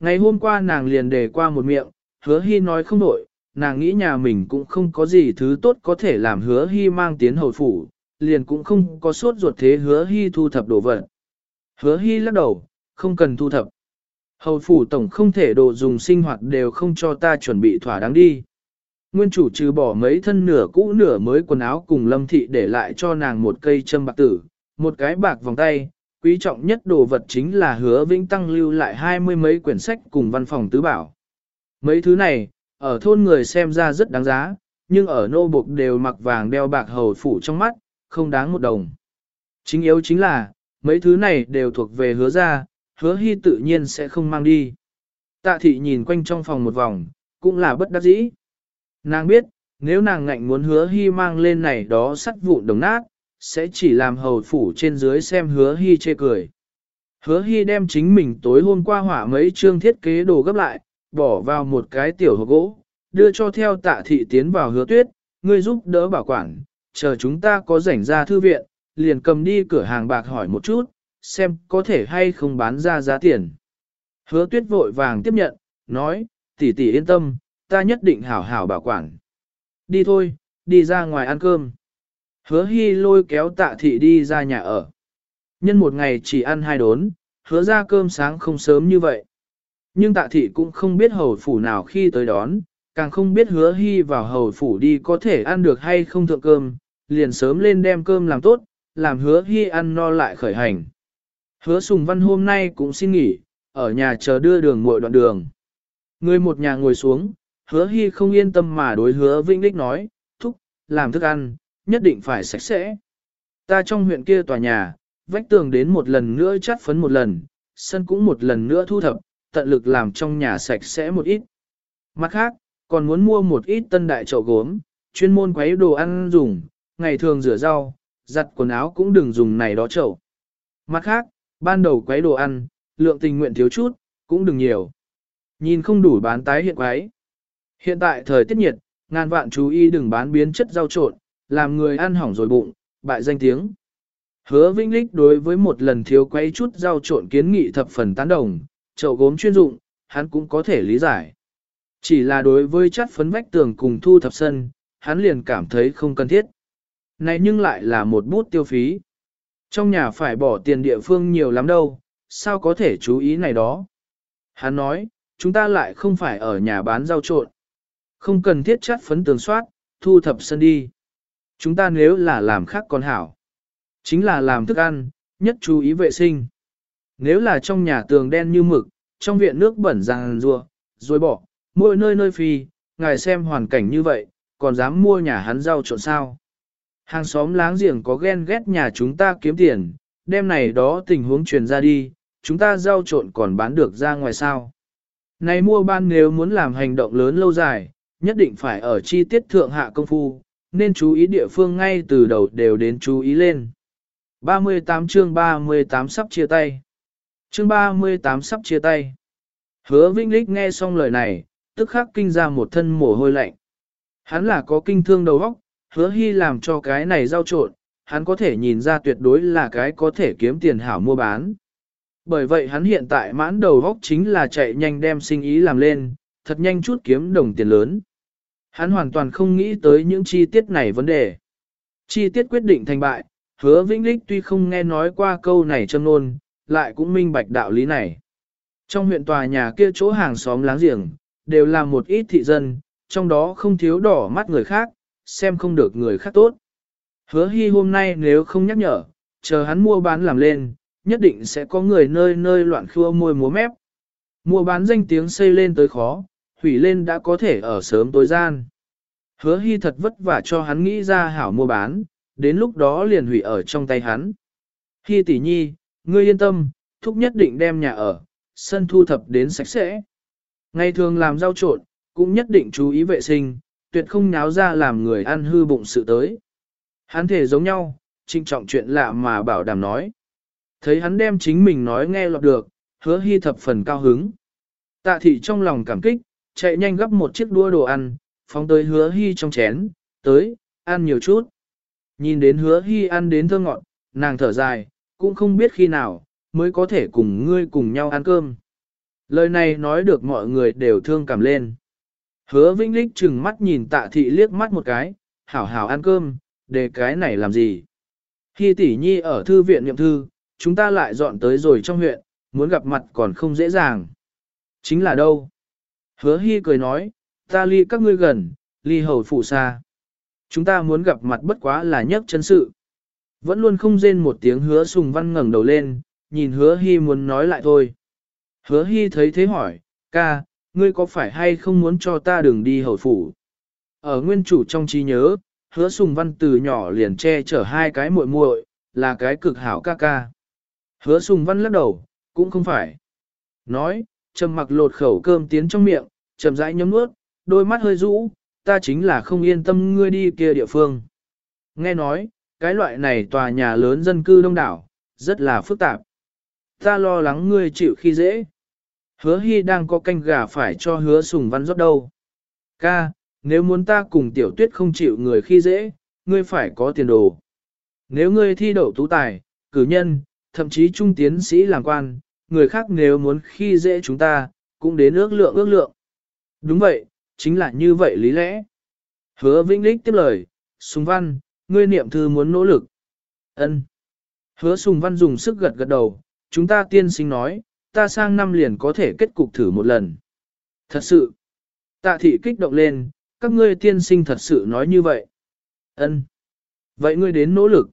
Ngày hôm qua nàng liền đề qua một miệng, hứa hy nói không nổi, nàng nghĩ nhà mình cũng không có gì thứ tốt có thể làm hứa hy mang tiến hầu phủ, liền cũng không có sốt ruột thế hứa hy thu thập đồ vật. Hứa hy lắc đầu, không cần thu thập. Hầu phủ tổng không thể đồ dùng sinh hoạt đều không cho ta chuẩn bị thỏa đáng đi. Nguyên chủ trừ bỏ mấy thân nửa cũ nửa mới quần áo cùng lâm thị để lại cho nàng một cây châm bạc tử, một cái bạc vòng tay, quý trọng nhất đồ vật chính là hứa vĩnh tăng lưu lại hai mươi mấy quyển sách cùng văn phòng tứ bảo. Mấy thứ này, ở thôn người xem ra rất đáng giá, nhưng ở nô buộc đều mặc vàng đeo bạc hầu phủ trong mắt, không đáng một đồng. Chính yếu chính là, mấy thứ này đều thuộc về hứa ra, hứa hy tự nhiên sẽ không mang đi. Tạ thị nhìn quanh trong phòng một vòng, cũng là bất đắc dĩ. Nàng biết, nếu nàng ngạnh muốn hứa hy mang lên này đó sắt vụn đồng nát, sẽ chỉ làm hầu phủ trên dưới xem hứa hy chê cười. Hứa hy đem chính mình tối hôm qua hỏa mấy chương thiết kế đồ gấp lại, bỏ vào một cái tiểu hộp gỗ, đưa cho theo tạ thị tiến vào hứa tuyết, ngươi giúp đỡ bảo quản, chờ chúng ta có rảnh ra thư viện, liền cầm đi cửa hàng bạc hỏi một chút, xem có thể hay không bán ra giá tiền. Hứa tuyết vội vàng tiếp nhận, nói, tỷ tỷ yên tâm, ta nhất định hảo hảo bảo quản. Đi thôi, đi ra ngoài ăn cơm. Hứa hy lôi kéo tạ thị đi ra nhà ở. Nhân một ngày chỉ ăn hai đốn, hứa ra cơm sáng không sớm như vậy. Nhưng tạ thị cũng không biết hầu phủ nào khi tới đón, càng không biết hứa hy vào hầu phủ đi có thể ăn được hay không thượng cơm, liền sớm lên đem cơm làm tốt, làm hứa hy ăn no lại khởi hành. Hứa sùng văn hôm nay cũng xin nghỉ, ở nhà chờ đưa đường muội đoạn đường. Người một nhà ngồi xuống, hứa hy không yên tâm mà đối hứa Vĩnh Đích nói, thúc, làm thức ăn, nhất định phải sạch sẽ. Ta trong huyện kia tòa nhà, vách tường đến một lần nữa chát phấn một lần, sân cũng một lần nữa thu thập, tận lực làm trong nhà sạch sẽ một ít. Mặt khác, còn muốn mua một ít tân đại chậu gốm, chuyên môn quấy đồ ăn dùng, ngày thường rửa rau, giặt quần áo cũng đừng dùng này đó chậu. Mặt khác, ban đầu quấy đồ ăn, lượng tình nguyện thiếu chút, cũng đừng nhiều. Nhìn không đủ bán tái hiện quấy. Hiện tại thời tiết nhiệt, ngàn vạn chú ý đừng bán biến chất rau trộn, làm người ăn hỏng rồi bụng, bại danh tiếng. Hứa Vĩnh Lích đối với một lần thiếu quấy chút rau trộn kiến nghị thập phần tán đồng, chậu gốm chuyên dụng, hắn cũng có thể lý giải. Chỉ là đối với chất phấn vách tường cùng thu thập sân, hắn liền cảm thấy không cần thiết. Này nhưng lại là một bút tiêu phí. Trong nhà phải bỏ tiền địa phương nhiều lắm đâu, sao có thể chú ý này đó. Hắn nói, chúng ta lại không phải ở nhà bán rau trộn. Không cần thiết chất phấn tường soát, thu thập sân đi. Chúng ta nếu là làm khác còn hảo. Chính là làm thức ăn, nhất chú ý vệ sinh. Nếu là trong nhà tường đen như mực, trong viện nước bẩn ràng rùa, rồi bỏ, mỗi nơi nơi phi, ngài xem hoàn cảnh như vậy, còn dám mua nhà hắn rau trộn sao. Hàng xóm láng giềng có ghen ghét nhà chúng ta kiếm tiền, đêm này đó tình huống truyền ra đi, chúng ta rau trộn còn bán được ra ngoài sao. Này mua ban nếu muốn làm hành động lớn lâu dài, nhất định phải ở chi tiết thượng hạ công phu, nên chú ý địa phương ngay từ đầu đều đến chú ý lên. 38 chương 38 sắp chia tay. Chương 38 sắp chia tay. Hứa Vinh Lích nghe xong lời này, tức khắc kinh ra một thân mồ hôi lạnh. Hắn là có kinh thương đầu óc, hứa hy làm cho cái này giao trộn, hắn có thể nhìn ra tuyệt đối là cái có thể kiếm tiền hảo mua bán. Bởi vậy hắn hiện tại mãn đầu óc chính là chạy nhanh đem sinh ý làm lên, thật nhanh chút kiếm đồng tiền lớn. Hắn hoàn toàn không nghĩ tới những chi tiết này vấn đề. Chi tiết quyết định thành bại, hứa Vĩnh Lích tuy không nghe nói qua câu này châm nôn, lại cũng minh bạch đạo lý này. Trong huyện tòa nhà kia chỗ hàng xóm láng giềng, đều là một ít thị dân, trong đó không thiếu đỏ mắt người khác, xem không được người khác tốt. Hứa hy hôm nay nếu không nhắc nhở, chờ hắn mua bán làm lên, nhất định sẽ có người nơi nơi loạn khua môi múa mép. Mua bán danh tiếng xây lên tới khó, hủy lên đã có thể ở sớm tối gian. Hứa hy thật vất vả cho hắn nghĩ ra hảo mua bán, đến lúc đó liền hủy ở trong tay hắn. Hy tỷ nhi, ngươi yên tâm, thúc nhất định đem nhà ở, sân thu thập đến sạch sẽ. Ngày thường làm rau trộn, cũng nhất định chú ý vệ sinh, tuyệt không náo ra làm người ăn hư bụng sự tới. Hắn thể giống nhau, trinh trọng chuyện lạ mà bảo đảm nói. Thấy hắn đem chính mình nói nghe lọt được, hứa hy thập phần cao hứng. Tạ thị trong lòng cảm kích, chạy nhanh gấp một chiếc đua đồ ăn, phóng tới hứa hy trong chén, tới, ăn nhiều chút. Nhìn đến hứa hy ăn đến thơ ngọn, nàng thở dài, cũng không biết khi nào, mới có thể cùng ngươi cùng nhau ăn cơm. Lời này nói được mọi người đều thương cảm lên. Hứa Vĩnh Lích chừng mắt nhìn tạ thị liếc mắt một cái, hảo hảo ăn cơm, để cái này làm gì. Khi tỷ nhi ở thư viện nhậm thư, chúng ta lại dọn tới rồi trong huyện, muốn gặp mặt còn không dễ dàng. Chính là đâu? Hứa Hy cười nói, ta ly các ngươi gần, ly hầu phủ xa. Chúng ta muốn gặp mặt bất quá là nhất chân sự. Vẫn luôn không rên một tiếng hứa sùng văn ngẩng đầu lên, nhìn hứa Hy muốn nói lại thôi. Hứa Hy thấy thế hỏi, ca, ngươi có phải hay không muốn cho ta đừng đi hầu phủ? Ở nguyên chủ trong trí nhớ, hứa sùng văn từ nhỏ liền che chở hai cái muội muội, là cái cực hảo ca ca. Hứa sùng văn lắc đầu, cũng không phải. Nói, trầm mặc lột khẩu cơm tiến trong miệng, chậm rãi nhấm nuốt, đôi mắt hơi rũ, ta chính là không yên tâm ngươi đi kia địa phương. Nghe nói, cái loại này tòa nhà lớn dân cư đông đảo, rất là phức tạp. Ta lo lắng ngươi chịu khi dễ. Hứa hy đang có canh gà phải cho hứa sùng văn rót đâu. Ca, nếu muốn ta cùng tiểu tuyết không chịu người khi dễ, ngươi phải có tiền đồ. Nếu ngươi thi đậu tú tài, cử nhân, thậm chí trung tiến sĩ làm quan, người khác nếu muốn khi dễ chúng ta, cũng đến ước lượng ước lượng. Đúng vậy, chính là như vậy lý lẽ. Hứa Vĩnh Lích tiếp lời, Sùng Văn, ngươi niệm thư muốn nỗ lực. Ân. Hứa Sùng Văn dùng sức gật gật đầu, chúng ta tiên sinh nói, ta sang năm liền có thể kết cục thử một lần. Thật sự. Tạ thị kích động lên, các ngươi tiên sinh thật sự nói như vậy. Ân. Vậy ngươi đến nỗ lực.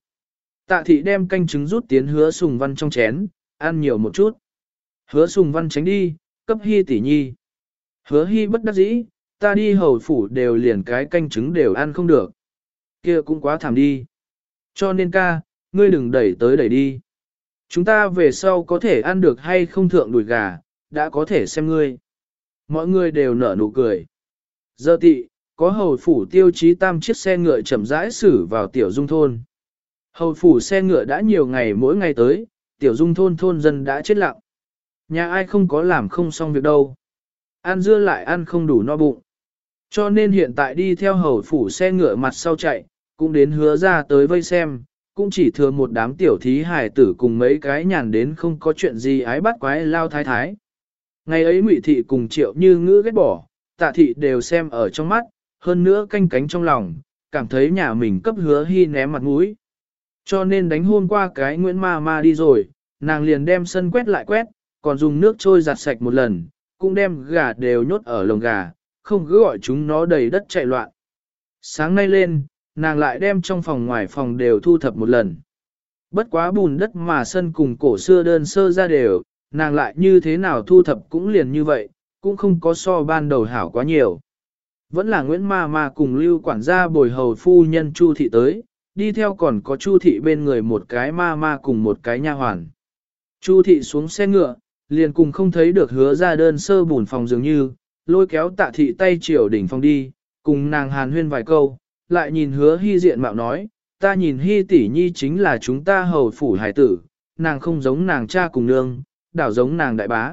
Tạ thị đem canh trứng rút tiến hứa Sùng Văn trong chén, ăn nhiều một chút. Hứa Sùng Văn tránh đi, cấp hy tỷ nhi. Hứa hy bất đắc dĩ, ta đi hầu phủ đều liền cái canh trứng đều ăn không được. Kia cũng quá thảm đi. Cho nên ca, ngươi đừng đẩy tới đẩy đi. Chúng ta về sau có thể ăn được hay không thượng đùi gà, đã có thể xem ngươi. Mọi người đều nở nụ cười. Giờ tị, có hầu phủ tiêu chí tam chiếc xe ngựa chậm rãi xử vào tiểu dung thôn. Hầu phủ xe ngựa đã nhiều ngày mỗi ngày tới, tiểu dung thôn thôn dân đã chết lặng. Nhà ai không có làm không xong việc đâu. Ăn dưa lại ăn không đủ no bụng. Cho nên hiện tại đi theo hầu phủ xe ngựa mặt sau chạy, cũng đến hứa ra tới vây xem, cũng chỉ thừa một đám tiểu thí hài tử cùng mấy cái nhàn đến không có chuyện gì ái bắt quái lao thái thái. Ngày ấy ngụy thị cùng triệu như ngữ ghét bỏ, tạ thị đều xem ở trong mắt, hơn nữa canh cánh trong lòng, cảm thấy nhà mình cấp hứa hy ném mặt mũi. Cho nên đánh hôn qua cái Nguyễn Ma Ma đi rồi, nàng liền đem sân quét lại quét, còn dùng nước trôi giặt sạch một lần, cũng đem gà đều nhốt ở lồng gà, không cứ gọi chúng nó đầy đất chạy loạn. Sáng nay lên, nàng lại đem trong phòng ngoài phòng đều thu thập một lần. Bất quá bùn đất mà sân cùng cổ xưa đơn sơ ra đều, nàng lại như thế nào thu thập cũng liền như vậy, cũng không có so ban đầu hảo quá nhiều. Vẫn là Nguyễn Ma Ma cùng lưu quản gia bồi hầu phu nhân Chu Thị tới, đi theo còn có Chu Thị bên người một cái Ma Ma cùng một cái nha hoàn. Chu Thị xuống xe ngựa, liền cùng không thấy được hứa ra đơn sơ bùn phòng dường như, lôi kéo tạ thị tay chiều đỉnh phong đi, cùng nàng hàn huyên vài câu, lại nhìn hứa hy diện mạo nói, ta nhìn hy tỷ nhi chính là chúng ta hầu phủ hải tử, nàng không giống nàng cha cùng nương, đảo giống nàng đại bá.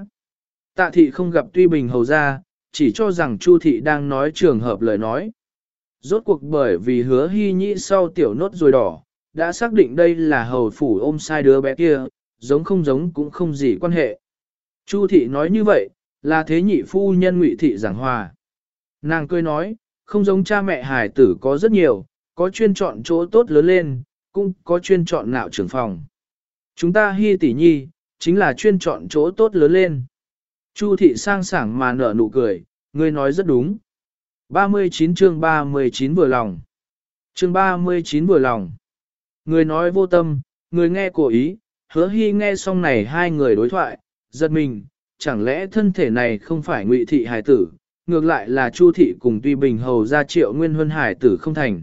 Tạ thị không gặp tuy bình hầu ra, chỉ cho rằng Chu thị đang nói trường hợp lời nói. Rốt cuộc bởi vì hứa hy nhĩ sau tiểu nốt rồi đỏ, đã xác định đây là hầu phủ ôm sai đứa bé kia, giống không giống cũng không gì quan hệ. Chu thị nói như vậy, là thế nhị phu nhân ngụy thị giảng hòa. Nàng cười nói, không giống cha mẹ hải tử có rất nhiều, có chuyên chọn chỗ tốt lớn lên, cũng có chuyên chọn nạo trưởng phòng. Chúng ta hy tỷ nhi, chính là chuyên chọn chỗ tốt lớn lên. Chu thị sang sảng mà nở nụ cười, ngươi nói rất đúng. 39 chương 39 vừa lòng. Chương 39 vừa lòng. Người nói vô tâm, người nghe cổ ý, hứa hy nghe xong này hai người đối thoại, giật mình, chẳng lẽ thân thể này không phải ngụy thị Hải tử, ngược lại là chu thị cùng tuy bình hầu ra triệu nguyên huân hải tử không thành.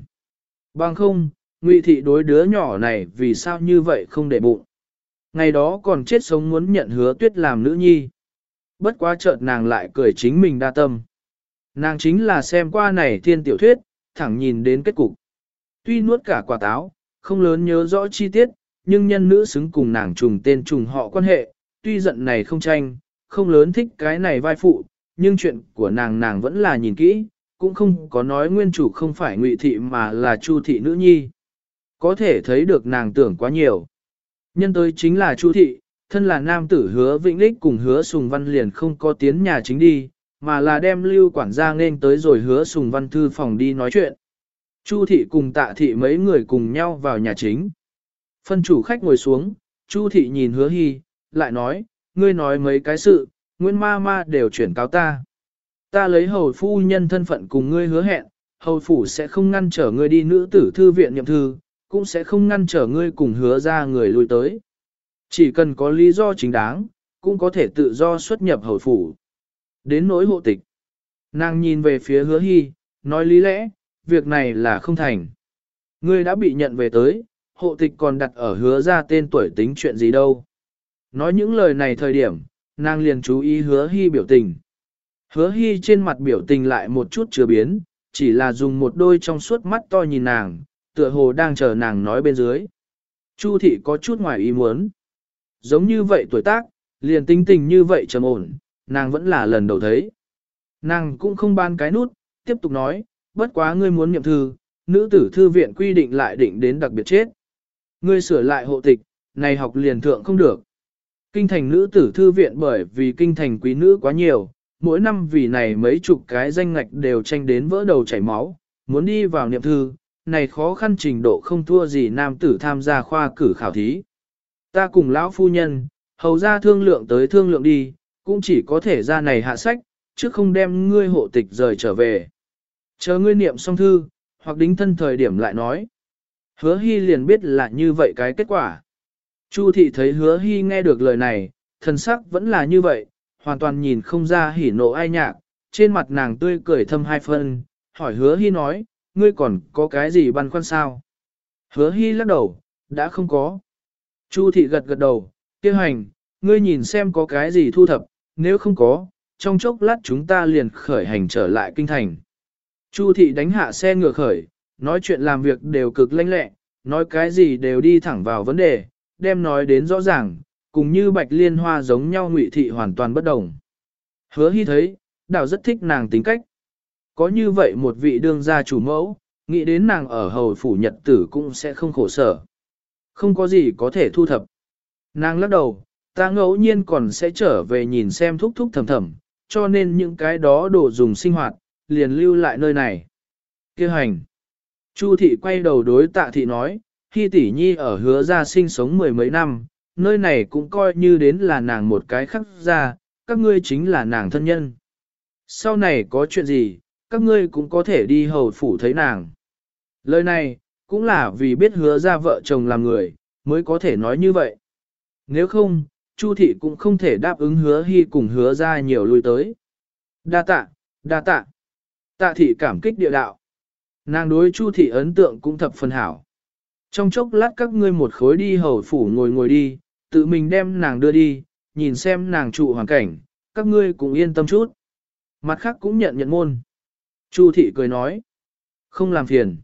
Bằng không, ngụy thị đối đứa nhỏ này vì sao như vậy không để bụng. Ngày đó còn chết sống muốn nhận hứa tuyết làm nữ nhi. Bất quá chợt nàng lại cười chính mình đa tâm. Nàng chính là xem qua này thiên tiểu thuyết, thẳng nhìn đến kết cục. Tuy nuốt cả quả táo, không lớn nhớ rõ chi tiết, nhưng nhân nữ xứng cùng nàng trùng tên trùng họ quan hệ, tuy giận này không tranh, không lớn thích cái này vai phụ, nhưng chuyện của nàng nàng vẫn là nhìn kỹ, cũng không có nói nguyên chủ không phải ngụy thị mà là chu thị nữ nhi. Có thể thấy được nàng tưởng quá nhiều. Nhân tới chính là chu thị, thân là nam tử hứa Vĩnh Lích cùng hứa Sùng Văn liền không có tiến nhà chính đi, mà là đem lưu quản gia nên tới rồi hứa Sùng Văn thư phòng đi nói chuyện. Chu thị cùng tạ thị mấy người cùng nhau vào nhà chính. Phân chủ khách ngồi xuống, Chu thị nhìn hứa hy, lại nói, ngươi nói mấy cái sự, Nguyễn ma ma đều chuyển cáo ta. Ta lấy hầu phu nhân thân phận cùng ngươi hứa hẹn, hầu phủ sẽ không ngăn trở ngươi đi nữ tử thư viện nhậm thư, cũng sẽ không ngăn trở ngươi cùng hứa ra người lui tới. Chỉ cần có lý do chính đáng, cũng có thể tự do xuất nhập hầu phủ. Đến nỗi hộ tịch. Nàng nhìn về phía hứa hy, nói lý lẽ, việc này là không thành. Ngươi đã bị nhận về tới, hộ tịch còn đặt ở hứa ra tên tuổi tính chuyện gì đâu. Nói những lời này thời điểm, nàng liền chú ý hứa hy biểu tình. Hứa hy trên mặt biểu tình lại một chút chưa biến, chỉ là dùng một đôi trong suốt mắt to nhìn nàng, tựa hồ đang chờ nàng nói bên dưới. Chu thị có chút ngoài ý muốn. Giống như vậy tuổi tác, liền tính tình như vậy trầm ổn, nàng vẫn là lần đầu thấy. Nàng cũng không ban cái nút, tiếp tục nói, bất quá ngươi muốn nhậm thư, nữ tử thư viện quy định lại định đến đặc biệt chết. Ngươi sửa lại hộ tịch, này học liền thượng không được. Kinh thành nữ tử thư viện bởi vì kinh thành quý nữ quá nhiều, mỗi năm vì này mấy chục cái danh ngạch đều tranh đến vỡ đầu chảy máu, muốn đi vào niệm thư, này khó khăn trình độ không thua gì nam tử tham gia khoa cử khảo thí. Ta cùng lão phu nhân, hầu ra thương lượng tới thương lượng đi, cũng chỉ có thể ra này hạ sách, chứ không đem ngươi hộ tịch rời trở về. Chờ ngươi niệm xong thư, hoặc đính thân thời điểm lại nói. Hứa hy liền biết là như vậy cái kết quả. Chu thị thấy hứa hy nghe được lời này, thần sắc vẫn là như vậy, hoàn toàn nhìn không ra hỉ nộ ai nhạc, trên mặt nàng tươi cười thâm hai phân, hỏi hứa hy nói, ngươi còn có cái gì băn khoăn sao? Hứa hy lắc đầu, đã không có. Chu thị gật gật đầu, kia hành, ngươi nhìn xem có cái gì thu thập, nếu không có, trong chốc lát chúng ta liền khởi hành trở lại kinh thành. Chu thị đánh hạ xe ngựa khởi, nói chuyện làm việc đều cực lanh lẹ, nói cái gì đều đi thẳng vào vấn đề, đem nói đến rõ ràng, cùng như bạch liên hoa giống nhau ngụy thị hoàn toàn bất đồng. Hứa hy thấy, đảo rất thích nàng tính cách. Có như vậy một vị đương gia chủ mẫu, nghĩ đến nàng ở hầu phủ nhật tử cũng sẽ không khổ sở. Không có gì có thể thu thập. Nàng lắc đầu, ta ngẫu nhiên còn sẽ trở về nhìn xem thúc thúc thầm thầm, cho nên những cái đó đồ dùng sinh hoạt, liền lưu lại nơi này. Kêu hành. Chu thị quay đầu đối tạ thị nói, Hi tỷ nhi ở hứa ra sinh sống mười mấy năm, nơi này cũng coi như đến là nàng một cái khắc ra, các ngươi chính là nàng thân nhân. Sau này có chuyện gì, các ngươi cũng có thể đi hầu phủ thấy nàng. Lời này, cũng là vì biết hứa ra vợ chồng làm người, mới có thể nói như vậy. Nếu không, Chu thị cũng không thể đáp ứng hứa hy cùng hứa ra nhiều lui tới. Đa tạ, đa tạ. Tạ thị cảm kích địa đạo. Nàng đối Chu thị ấn tượng cũng thập phần hảo. Trong chốc lát các ngươi một khối đi hầu phủ ngồi ngồi đi, tự mình đem nàng đưa đi, nhìn xem nàng trụ hoàn cảnh, các ngươi cũng yên tâm chút. Mặt khác cũng nhận nhận môn. Chu thị cười nói. Không làm phiền.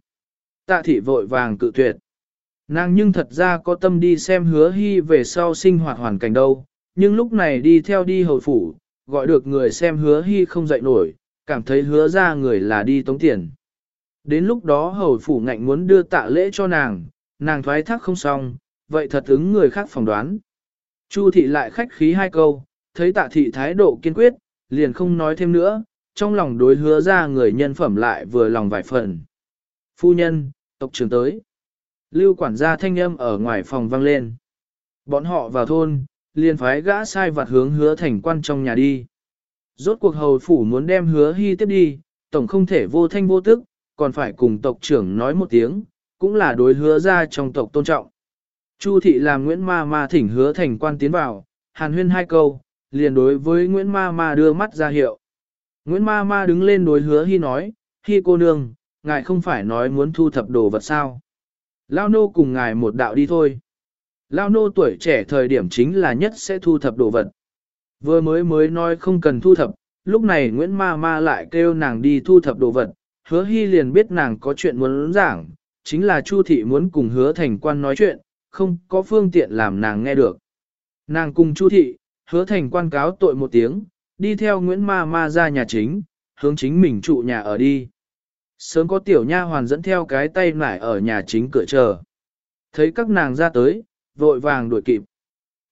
Tạ thị vội vàng cự tuyệt. Nàng nhưng thật ra có tâm đi xem hứa hy về sau sinh hoạt hoàn cảnh đâu, nhưng lúc này đi theo đi hầu phủ, gọi được người xem hứa hy không dậy nổi, cảm thấy hứa ra người là đi tống tiền. Đến lúc đó hầu phủ ngạnh muốn đưa tạ lễ cho nàng, nàng thoái thác không xong, vậy thật ứng người khác phỏng đoán. Chu thị lại khách khí hai câu, thấy tạ thị thái độ kiên quyết, liền không nói thêm nữa, trong lòng đối hứa ra người nhân phẩm lại vừa lòng vài phần. Phu nhân, tộc trưởng tới. Lưu quản gia thanh âm ở ngoài phòng vang lên. Bọn họ vào thôn, liền phái gã sai vặt hướng hứa thành quan trong nhà đi. Rốt cuộc hầu phủ muốn đem hứa hy tiếp đi, tổng không thể vô thanh vô tức, còn phải cùng tộc trưởng nói một tiếng, cũng là đối hứa ra trong tộc tôn trọng. Chu thị làm Nguyễn Ma Ma thỉnh hứa thành quan tiến vào, hàn huyên hai câu, liền đối với Nguyễn Ma Ma đưa mắt ra hiệu. Nguyễn Ma Ma đứng lên đối hứa hy nói, hy cô nương, ngài không phải nói muốn thu thập đồ vật sao. Lao nô cùng ngài một đạo đi thôi. Lao nô tuổi trẻ thời điểm chính là nhất sẽ thu thập đồ vật. Vừa mới mới nói không cần thu thập, lúc này Nguyễn Ma Ma lại kêu nàng đi thu thập đồ vật, hứa hy liền biết nàng có chuyện muốn giảng, chính là Chu thị muốn cùng hứa thành quan nói chuyện, không có phương tiện làm nàng nghe được. Nàng cùng Chu thị, hứa thành quan cáo tội một tiếng, đi theo Nguyễn Ma Ma ra nhà chính, hướng chính mình trụ nhà ở đi. Sớm có tiểu nha hoàn dẫn theo cái tay nải ở nhà chính cửa chờ. Thấy các nàng ra tới, vội vàng đuổi kịp.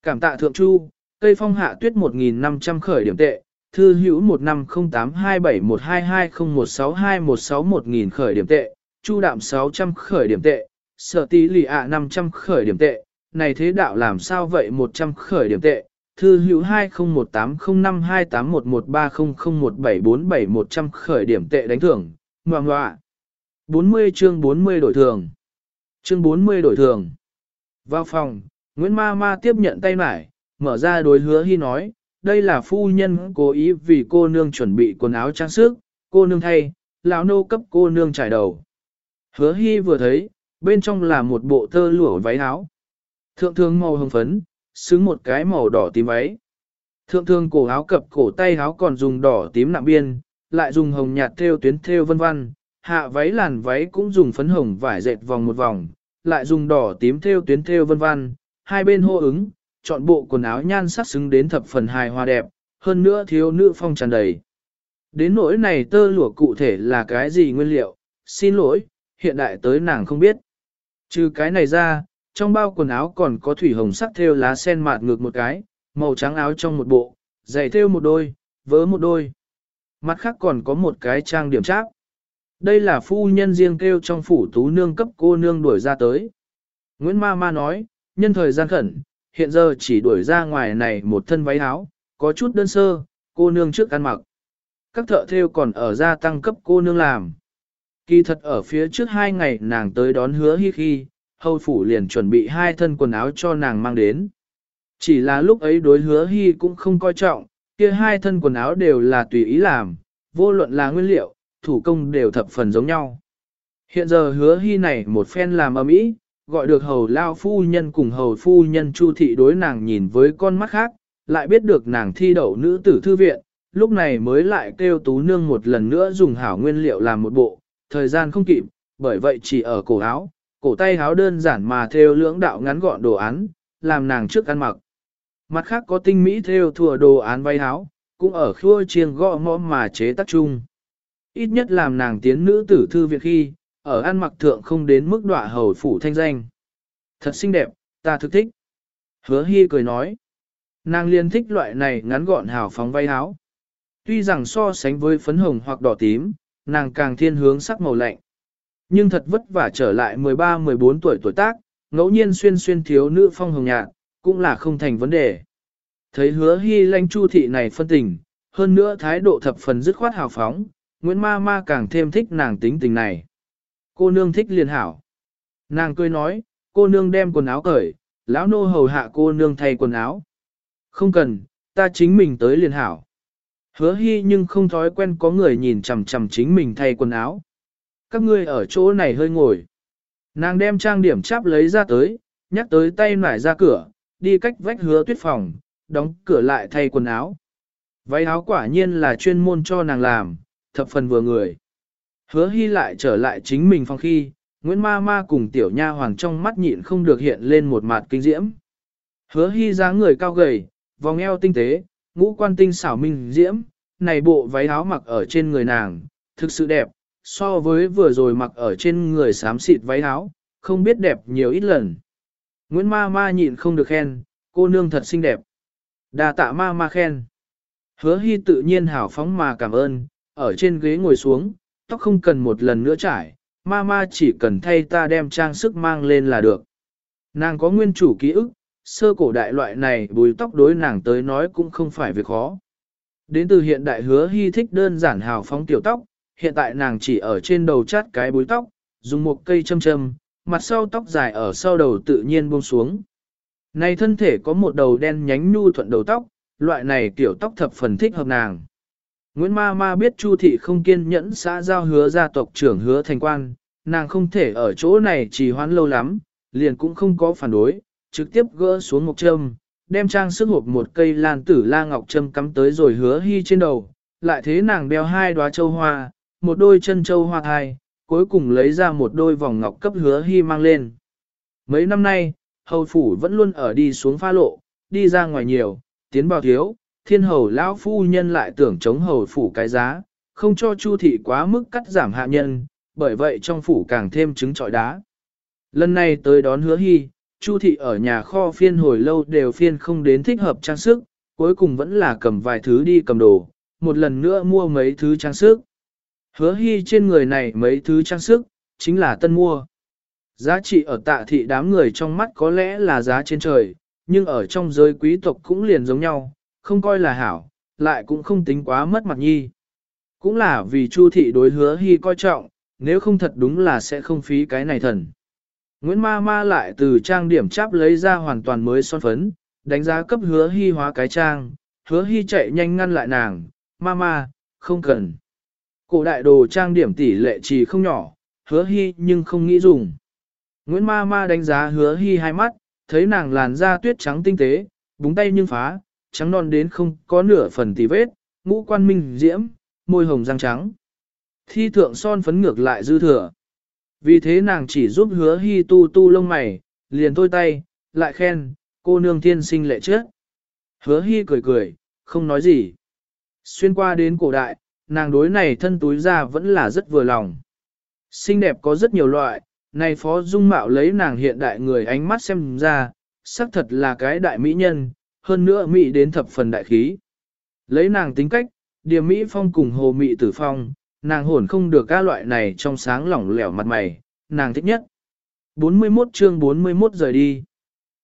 Cảm tạ thượng chu, cây phong hạ tuyết 1.500 khởi điểm tệ, thư hữu 1508271220162161 khởi điểm tệ, chu đạm 600 khởi điểm tệ, sở tí lì ạ 500 khởi điểm tệ, này thế đạo làm sao vậy 100 khởi điểm tệ, thư hữu 20180528113001747100 khởi điểm tệ đánh thưởng, ngoà ngoạ. 40 chương 40 đổi thường. Chương 40 đổi thường. Vào phòng, Nguyễn Ma Ma tiếp nhận tay mải, mở ra đối hứa hy nói, đây là phu nhân cố ý vì cô nương chuẩn bị quần áo trang sức, cô nương thay, lão nô cấp cô nương trải đầu. Hứa hy vừa thấy, bên trong là một bộ tơ lụa váy áo. Thượng thương màu hồng phấn, xứng một cái màu đỏ tím váy. Thượng thương cổ áo cập cổ tay áo còn dùng đỏ tím nạm biên, lại dùng hồng nhạt thêu tuyến thêu vân vân. Hạ váy làn váy cũng dùng phấn hồng vải dệt vòng một vòng, lại dùng đỏ tím thêu tuyến thêu vân vân. Hai bên hô ứng, chọn bộ quần áo nhan sắc xứng đến thập phần hài hòa đẹp, hơn nữa thiếu nữ phong tràn đầy. Đến nỗi này tơ lụa cụ thể là cái gì nguyên liệu, xin lỗi, hiện đại tới nàng không biết. Trừ cái này ra, trong bao quần áo còn có thủy hồng sắc thêu lá sen mạt ngược một cái, màu trắng áo trong một bộ, giày thêu một đôi, vớ một đôi. Mặt khác còn có một cái trang điểm tráp. Đây là phu nhân riêng kêu trong phủ tú nương cấp cô nương đuổi ra tới. Nguyễn Ma Ma nói, nhân thời gian khẩn, hiện giờ chỉ đuổi ra ngoài này một thân váy áo, có chút đơn sơ, cô nương trước ăn mặc. Các thợ thêu còn ở gia tăng cấp cô nương làm. Kỳ thật ở phía trước hai ngày nàng tới đón hứa hi khi, hầu phủ liền chuẩn bị hai thân quần áo cho nàng mang đến. Chỉ là lúc ấy đối hứa hy cũng không coi trọng, kia hai thân quần áo đều là tùy ý làm, vô luận là nguyên liệu, thủ công đều thập phần giống nhau. Hiện giờ hứa hy này một phen làm ầm ĩ, gọi được hầu lao phu nhân cùng hầu phu nhân chu thị đối nàng nhìn với con mắt khác, lại biết được nàng thi đậu nữ tử thư viện, lúc này mới lại kêu tú nương một lần nữa dùng hảo nguyên liệu làm một bộ, thời gian không kịp, bởi vậy chỉ ở cổ áo, cổ tay áo đơn giản mà theo lưỡng đạo ngắn gọn đồ án, làm nàng trước ăn mặc. Mặt khác có tinh mỹ theo thừa đồ án váy áo, cũng ở khua chiêng gõ ngõ mà chế tác chung. Ít nhất làm nàng tiến nữ tử thư viện khi, ở ăn mặc thượng không đến mức đọa hầu phủ thanh danh. Thật xinh đẹp, ta thực thích. Hứa hy cười nói. Nàng liên thích loại này ngắn gọn hào phóng váy áo. Tuy rằng so sánh với phấn hồng hoặc đỏ tím, nàng càng thiên hướng sắc màu lạnh. Nhưng thật vất vả trở lại 13-14 tuổi tuổi tác, ngẫu nhiên xuyên xuyên thiếu nữ phong hồng nhạt, cũng là không thành vấn đề. Thấy hứa hy lanh chu thị này phân tình, hơn nữa thái độ thập phần dứt khoát hào phóng, Nguyễn Ma Ma càng thêm thích nàng tính tình này. Cô nương thích liền hảo. Nàng cười nói, cô nương đem quần áo cởi, lão nô hầu hạ cô nương thay quần áo. Không cần, ta chính mình tới liền hảo. Hứa hy nhưng không thói quen có người nhìn chằm chằm chính mình thay quần áo. Các ngươi ở chỗ này hơi ngồi. Nàng đem trang điểm cháp lấy ra tới, nhắc tới tay nải ra cửa, đi cách vách hứa tuyết phòng, đóng cửa lại thay quần áo. Váy áo quả nhiên là chuyên môn cho nàng làm, thập phần vừa người. Hứa hy lại trở lại chính mình phòng khi, Nguyễn Ma Ma cùng tiểu nha hoàng trong mắt nhịn không được hiện lên một mặt kinh diễm. Hứa hy dáng người cao gầy, vòng eo tinh tế, ngũ quan tinh xảo minh diễm, này bộ váy áo mặc ở trên người nàng, thực sự đẹp, so với vừa rồi mặc ở trên người xám xịt váy áo, không biết đẹp nhiều ít lần. Nguyễn ma ma nhịn không được khen, cô nương thật xinh đẹp. Đà tạ ma ma khen. Hứa hy tự nhiên hào phóng mà cảm ơn, ở trên ghế ngồi xuống, tóc không cần một lần nữa trải, ma ma chỉ cần thay ta đem trang sức mang lên là được. Nàng có nguyên chủ ký ức, sơ cổ đại loại này bùi tóc đối nàng tới nói cũng không phải việc khó. Đến từ hiện đại hứa hy thích đơn giản hào phóng tiểu tóc, hiện tại nàng chỉ ở trên đầu chát cái búi tóc, dùng một cây châm châm, mặt sau tóc dài ở sau đầu tự nhiên buông xuống. Này thân thể có một đầu đen nhánh nhu thuận đầu tóc, loại này kiểu tóc thập phần thích hợp nàng. Nguyễn Ma Ma biết Chu thị không kiên nhẫn xã giao hứa gia tộc trưởng hứa thành quan, nàng không thể ở chỗ này trì hoãn lâu lắm, liền cũng không có phản đối, trực tiếp gỡ xuống một châm, đem trang sức hộp một cây lan tử la ngọc châm cắm tới rồi hứa hy trên đầu, lại thế nàng đeo hai đóa châu hoa, một đôi chân châu hoa thai, cuối cùng lấy ra một đôi vòng ngọc cấp hứa hy mang lên. Mấy năm nay, hầu phủ vẫn luôn ở đi xuống pha lộ, đi ra ngoài nhiều, tiến vào thiếu, thiên hầu lão phu nhân lại tưởng chống hầu phủ cái giá, không cho chu thị quá mức cắt giảm hạ nhân, bởi vậy trong phủ càng thêm trứng trọi đá. Lần này tới đón hứa hy, Chu thị ở nhà kho phiên hồi lâu đều phiên không đến thích hợp trang sức, cuối cùng vẫn là cầm vài thứ đi cầm đồ, một lần nữa mua mấy thứ trang sức. Hứa hy trên người này mấy thứ trang sức, chính là tân mua. Giá trị ở tạ thị đám người trong mắt có lẽ là giá trên trời, nhưng ở trong giới quý tộc cũng liền giống nhau, không coi là hảo, lại cũng không tính quá mất mặt nhi. Cũng là vì Chu thị đối hứa hy coi trọng, nếu không thật đúng là sẽ không phí cái này thần. Nguyễn Ma Ma lại từ trang điểm chắp lấy ra hoàn toàn mới son phấn, đánh giá cấp hứa hy hóa cái trang, hứa hy chạy nhanh ngăn lại nàng, Ma Ma, không cần. Cổ đại đồ trang điểm tỷ lệ chỉ không nhỏ, hứa hy nhưng không nghĩ dùng. Nguyễn Ma Ma đánh giá hứa hy hai mắt, thấy nàng làn da tuyết trắng tinh tế, búng tay nhưng phá, trắng non đến không có nửa phần tì vết, ngũ quan minh diễm, môi hồng răng trắng. Thi thượng son phấn ngược lại dư thừa. Vì thế nàng chỉ giúp hứa hy tu tu lông mày, liền thôi tay, lại khen, cô nương thiên sinh lệ trước. Hứa hy cười cười, không nói gì. Xuyên qua đến cổ đại, nàng đối này thân túi ra vẫn là rất vừa lòng. Xinh đẹp có rất nhiều loại, này phó dung mạo lấy nàng hiện đại người ánh mắt xem ra, xác thật là cái đại mỹ nhân, hơn nữa mỹ đến thập phần đại khí. Lấy nàng tính cách, điểm mỹ phong cùng hồ mỹ tử phong, nàng hồn không được ca loại này trong sáng lỏng lẻo mặt mày, nàng thích nhất. 41 chương 41 rời đi.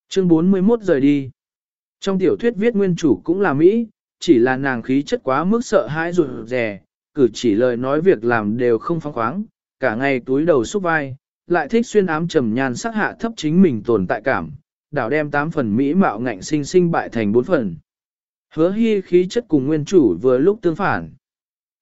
Chương 41 rời đi. Trong tiểu thuyết viết nguyên chủ cũng là Mỹ, chỉ là nàng khí chất quá mức sợ hãi rụt rè, cử chỉ lời nói việc làm đều không phóng khoáng, cả ngày túi đầu xúc vai, lại thích xuyên ám trầm nhan sắc hạ thấp chính mình tồn tại cảm, đảo đem 8 phần Mỹ mạo ngạnh sinh sinh bại thành 4 phần. Hứa hy khí chất cùng nguyên chủ vừa lúc tương phản.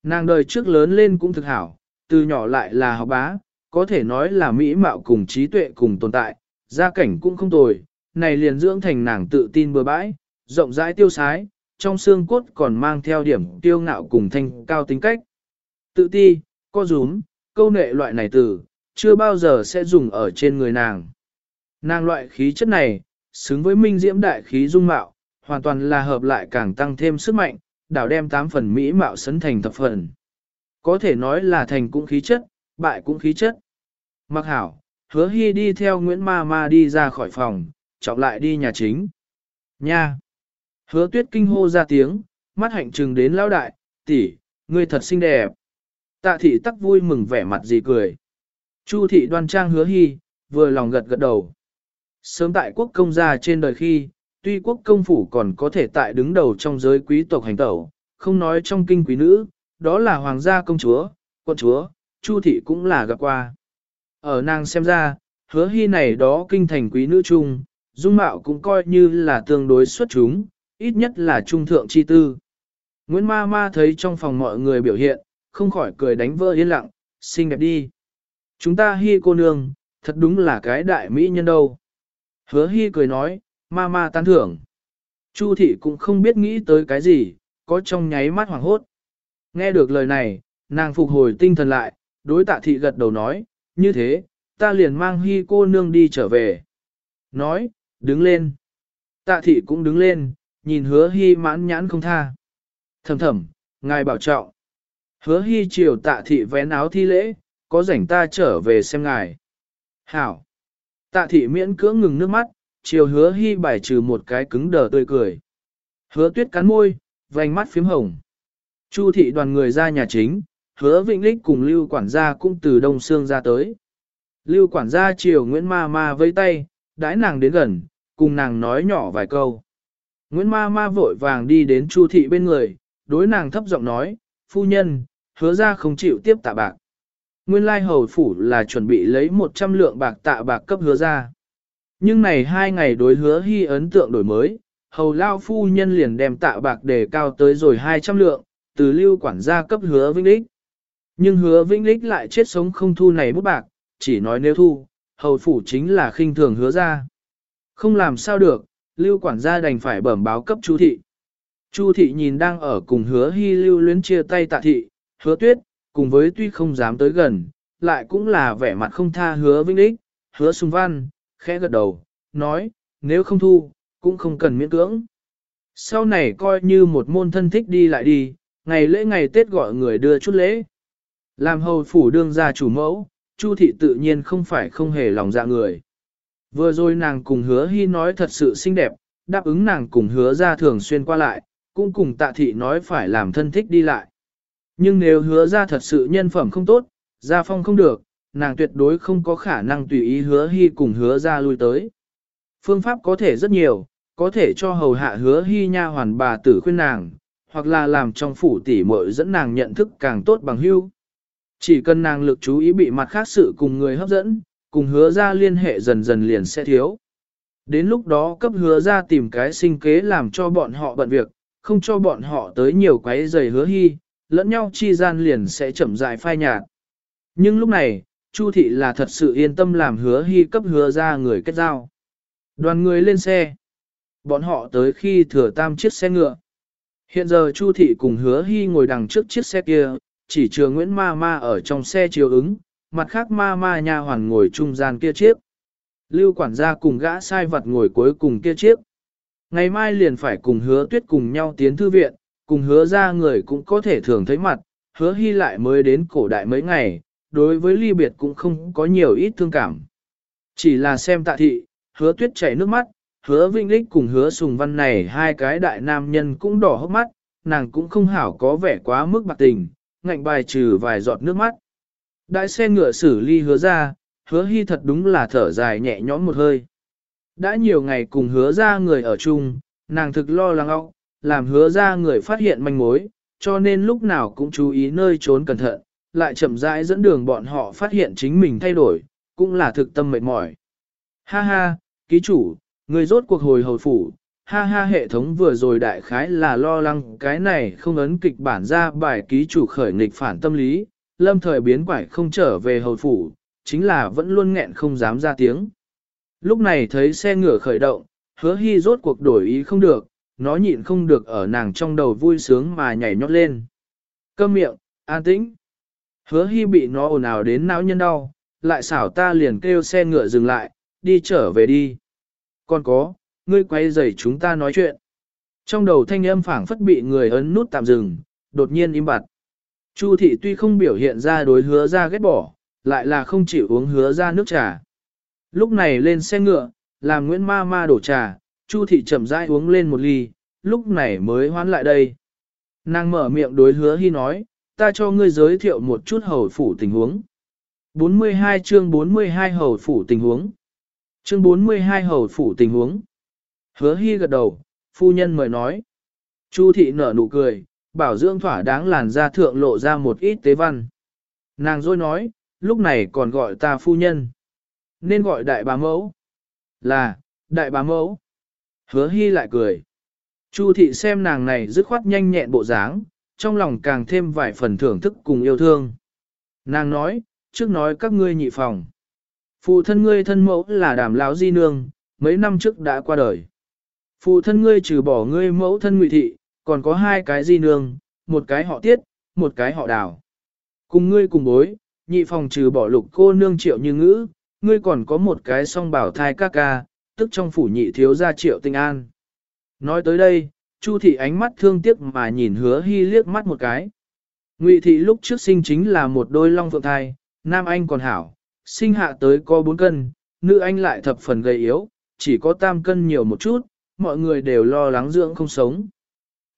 Nàng đời trước lớn lên cũng thực hảo, từ nhỏ lại là học bá, có thể nói là mỹ mạo cùng trí tuệ cùng tồn tại, gia cảnh cũng không tồi, này liền dưỡng thành nàng tự tin bừa bãi, rộng rãi tiêu sái, trong xương cốt còn mang theo điểm tiêu ngạo cùng thanh cao tính cách. Tự ti, co rúm, câu nệ loại này từ, chưa bao giờ sẽ dùng ở trên người nàng. Nàng loại khí chất này, xứng với minh diễm đại khí dung mạo, hoàn toàn là hợp lại càng tăng thêm sức mạnh, đảo đem tám phần mỹ mạo sấn thành thập phần. Có thể nói là thành cũng khí chất, bại cũng khí chất. Mặc hảo, hứa hy đi theo Nguyễn Ma Ma đi ra khỏi phòng, trọng lại đi nhà chính. Nha! Hứa tuyết kinh hô ra tiếng, mắt hạnh trừng đến lão đại, tỷ, ngươi thật xinh đẹp. Tạ thị tắc vui mừng vẻ mặt gì cười. Chu thị đoan trang hứa hy, vừa lòng gật gật đầu. Sớm tại quốc công gia trên đời khi, tuy quốc công phủ còn có thể tại đứng đầu trong giới quý tộc hành tẩu, không nói trong kinh quý nữ, đó là hoàng gia công chúa, quân chúa, Chu thị cũng là gặp qua. Ở nàng xem ra, hứa hy này đó kinh thành quý nữ chung, dung mạo cũng coi như là tương đối xuất chúng, ít nhất là trung thượng chi tư. Nguyễn ma ma thấy trong phòng mọi người biểu hiện, không khỏi cười đánh vỡ yên lặng, xinh đẹp đi. Chúng ta hy cô nương, thật đúng là cái đại mỹ nhân đâu. Hứa hy cười nói, ma ma tán thưởng. Chu thị cũng không biết nghĩ tới cái gì, có trong nháy mắt hoảng hốt. Nghe được lời này, nàng phục hồi tinh thần lại, đối tạ thị gật đầu nói, như thế, ta liền mang hy cô nương đi trở về. Nói, đứng lên. Tạ thị cũng đứng lên, nhìn hứa hy mãn nhãn không tha. Thầm thầm, ngài bảo trọng. Hứa hy chiều tạ thị vén áo thi lễ, có rảnh ta trở về xem ngài. Hảo. Tạ thị miễn cưỡng ngừng nước mắt, chiều hứa hy bài trừ một cái cứng đờ tươi cười. Hứa tuyết cắn môi, vành mắt phím hồng. Chu thị đoàn người ra nhà chính, hứa vĩnh lích cùng lưu quản gia cũng từ đông xương ra tới. Lưu quản gia chiều Nguyễn Ma Ma vây tay, đãi nàng đến gần, cùng nàng nói nhỏ vài câu. Nguyễn Ma Ma vội vàng đi đến Chu thị bên người, đối nàng thấp giọng nói, phu nhân, hứa ra không chịu tiếp tạ bạc. Nguyên lai hầu phủ là chuẩn bị lấy 100 lượng bạc tạ bạc cấp hứa ra. Nhưng này hai ngày đối hứa hy ấn tượng đổi mới, hầu lao phu nhân liền đem tạ bạc đề cao tới rồi 200 lượng, từ lưu quản gia cấp hứa vĩnh lích. Nhưng hứa vĩnh lích lại chết sống không thu này bút bạc, chỉ nói nếu thu, hầu phủ chính là khinh thường hứa ra. Không làm sao được, lưu quản gia đành phải bẩm báo cấp chu thị. Chu thị nhìn đang ở cùng hứa hy lưu luyến chia tay tạ thị, hứa tuyết, cùng với tuy không dám tới gần, lại cũng là vẻ mặt không tha hứa vĩnh lích, hứa sung văn, khẽ gật đầu, nói, nếu không thu, cũng không cần miễn cưỡng. Sau này coi như một môn thân thích đi lại đi, ngày lễ ngày Tết gọi người đưa chút lễ. Làm hầu phủ đương gia chủ mẫu, Chu thị tự nhiên không phải không hề lòng dạ người. Vừa rồi nàng cùng hứa hy nói thật sự xinh đẹp, đáp ứng nàng cùng hứa ra thường xuyên qua lại, cũng cùng tạ thị nói phải làm thân thích đi lại. Nhưng nếu hứa ra thật sự nhân phẩm không tốt, gia phong không được, nàng tuyệt đối không có khả năng tùy ý hứa hy cùng hứa ra lui tới. Phương pháp có thể rất nhiều, có thể cho hầu hạ hứa hy nha hoàn bà tử khuyên nàng, hoặc là làm trong phủ tỉ muội dẫn nàng nhận thức càng tốt bằng hưu. Chỉ cần nàng lực chú ý bị mặt khác sự cùng người hấp dẫn, cùng hứa ra liên hệ dần dần liền sẽ thiếu. Đến lúc đó cấp hứa ra tìm cái sinh kế làm cho bọn họ bận việc, không cho bọn họ tới nhiều quái giày hứa hy, lẫn nhau chi gian liền sẽ chậm rãi phai nhạt. Nhưng lúc này, Chu thị là thật sự yên tâm làm hứa hy cấp hứa ra người kết giao. Đoàn người lên xe. Bọn họ tới khi thừa tam chiếc xe ngựa. Hiện giờ Chu thị cùng hứa hy ngồi đằng trước chiếc xe kia, chỉ chừa Nguyễn Ma Ma ở trong xe chiều ứng, mặt khác Ma Ma nha hoàn ngồi trung gian kia chiếc. Lưu quản gia cùng gã sai vật ngồi cuối cùng kia chiếc. Ngày mai liền phải cùng hứa tuyết cùng nhau tiến thư viện, cùng hứa ra người cũng có thể thường thấy mặt, hứa hy lại mới đến cổ đại mấy ngày, đối với ly biệt cũng không có nhiều ít thương cảm. Chỉ là xem tạ thị, hứa tuyết chảy nước mắt, hứa vinh lích cùng hứa sùng văn này hai cái đại nam nhân cũng đỏ hốc mắt, nàng cũng không hảo có vẻ quá mức bạc tình, ngạnh bài trừ vài giọt nước mắt. Đại xe ngựa xử ly hứa ra, hứa hy thật đúng là thở dài nhẹ nhõm một hơi. Đã nhiều ngày cùng hứa ra người ở chung, nàng thực lo lắng óc, làm hứa ra người phát hiện manh mối, cho nên lúc nào cũng chú ý nơi trốn cẩn thận, lại chậm rãi dẫn đường bọn họ phát hiện chính mình thay đổi, cũng là thực tâm mệt mỏi. Ha ha, ký chủ, người rốt cuộc hồi hồi phủ, ha ha hệ thống vừa rồi đại khái là lo lắng cái này không ấn kịch bản ra bài ký chủ khởi nghịch phản tâm lý, lâm thời biến quải không trở về hồi phủ, chính là vẫn luôn nghẹn không dám ra tiếng. Lúc này thấy xe ngựa khởi động, hứa hy rốt cuộc đổi ý không được, nó nhịn không được ở nàng trong đầu vui sướng mà nhảy nhót lên. Câm miệng, an tĩnh. Hứa hy bị nó ồn ào đến não nhân đau, lại xảo ta liền kêu xe ngựa dừng lại, đi trở về đi. Còn có, ngươi quay dậy chúng ta nói chuyện. Trong đầu thanh âm phảng phất bị người ấn nút tạm dừng, đột nhiên im bặt. Chu thị tuy không biểu hiện ra đối hứa ra ghét bỏ, lại là không chịu uống hứa ra nước trà. Lúc này lên xe ngựa, làm Nguyễn Ma Ma đổ trà, Chu thị chậm rãi uống lên một ly, lúc này mới hoán lại đây. Nàng mở miệng đối hứa hy nói, ta cho ngươi giới thiệu một chút hầu phủ tình huống. 42 chương 42 hầu phủ tình huống. Chương 42 hầu phủ tình huống. Hứa hy gật đầu, phu nhân mời nói. Chu thị nở nụ cười, bảo dưỡng thỏa đáng làn da thượng lộ ra một ít tế văn. Nàng rồi nói, lúc này còn gọi ta phu nhân. Nên gọi đại bá mẫu. Là, đại bá mẫu. Hứa hy lại cười. Chu thị xem nàng này dứt khoát nhanh nhẹn bộ dáng, trong lòng càng thêm vài phần thưởng thức cùng yêu thương. Nàng nói, trước nói các ngươi nhị phòng. Phụ thân ngươi thân mẫu là đàm lão di nương, mấy năm trước đã qua đời. Phụ thân ngươi trừ bỏ ngươi mẫu thân ngụy thị, còn có hai cái di nương, một cái họ tiết, một cái họ đào. Cùng ngươi cùng bối, nhị phòng trừ bỏ lục cô nương triệu như ngữ, ngươi còn có một cái song bảo thai ca ca, tức trong phủ nhị thiếu gia triệu tinh an. Nói tới đây, Chu thị ánh mắt thương tiếc mà nhìn hứa hy liếc mắt một cái. Ngụy thị lúc trước sinh chính là một đôi long phượng thai, nam anh còn hảo, sinh hạ tới có 4 cân, nữ anh lại thập phần gầy yếu, chỉ có tam cân nhiều một chút, mọi người đều lo lắng dưỡng không sống.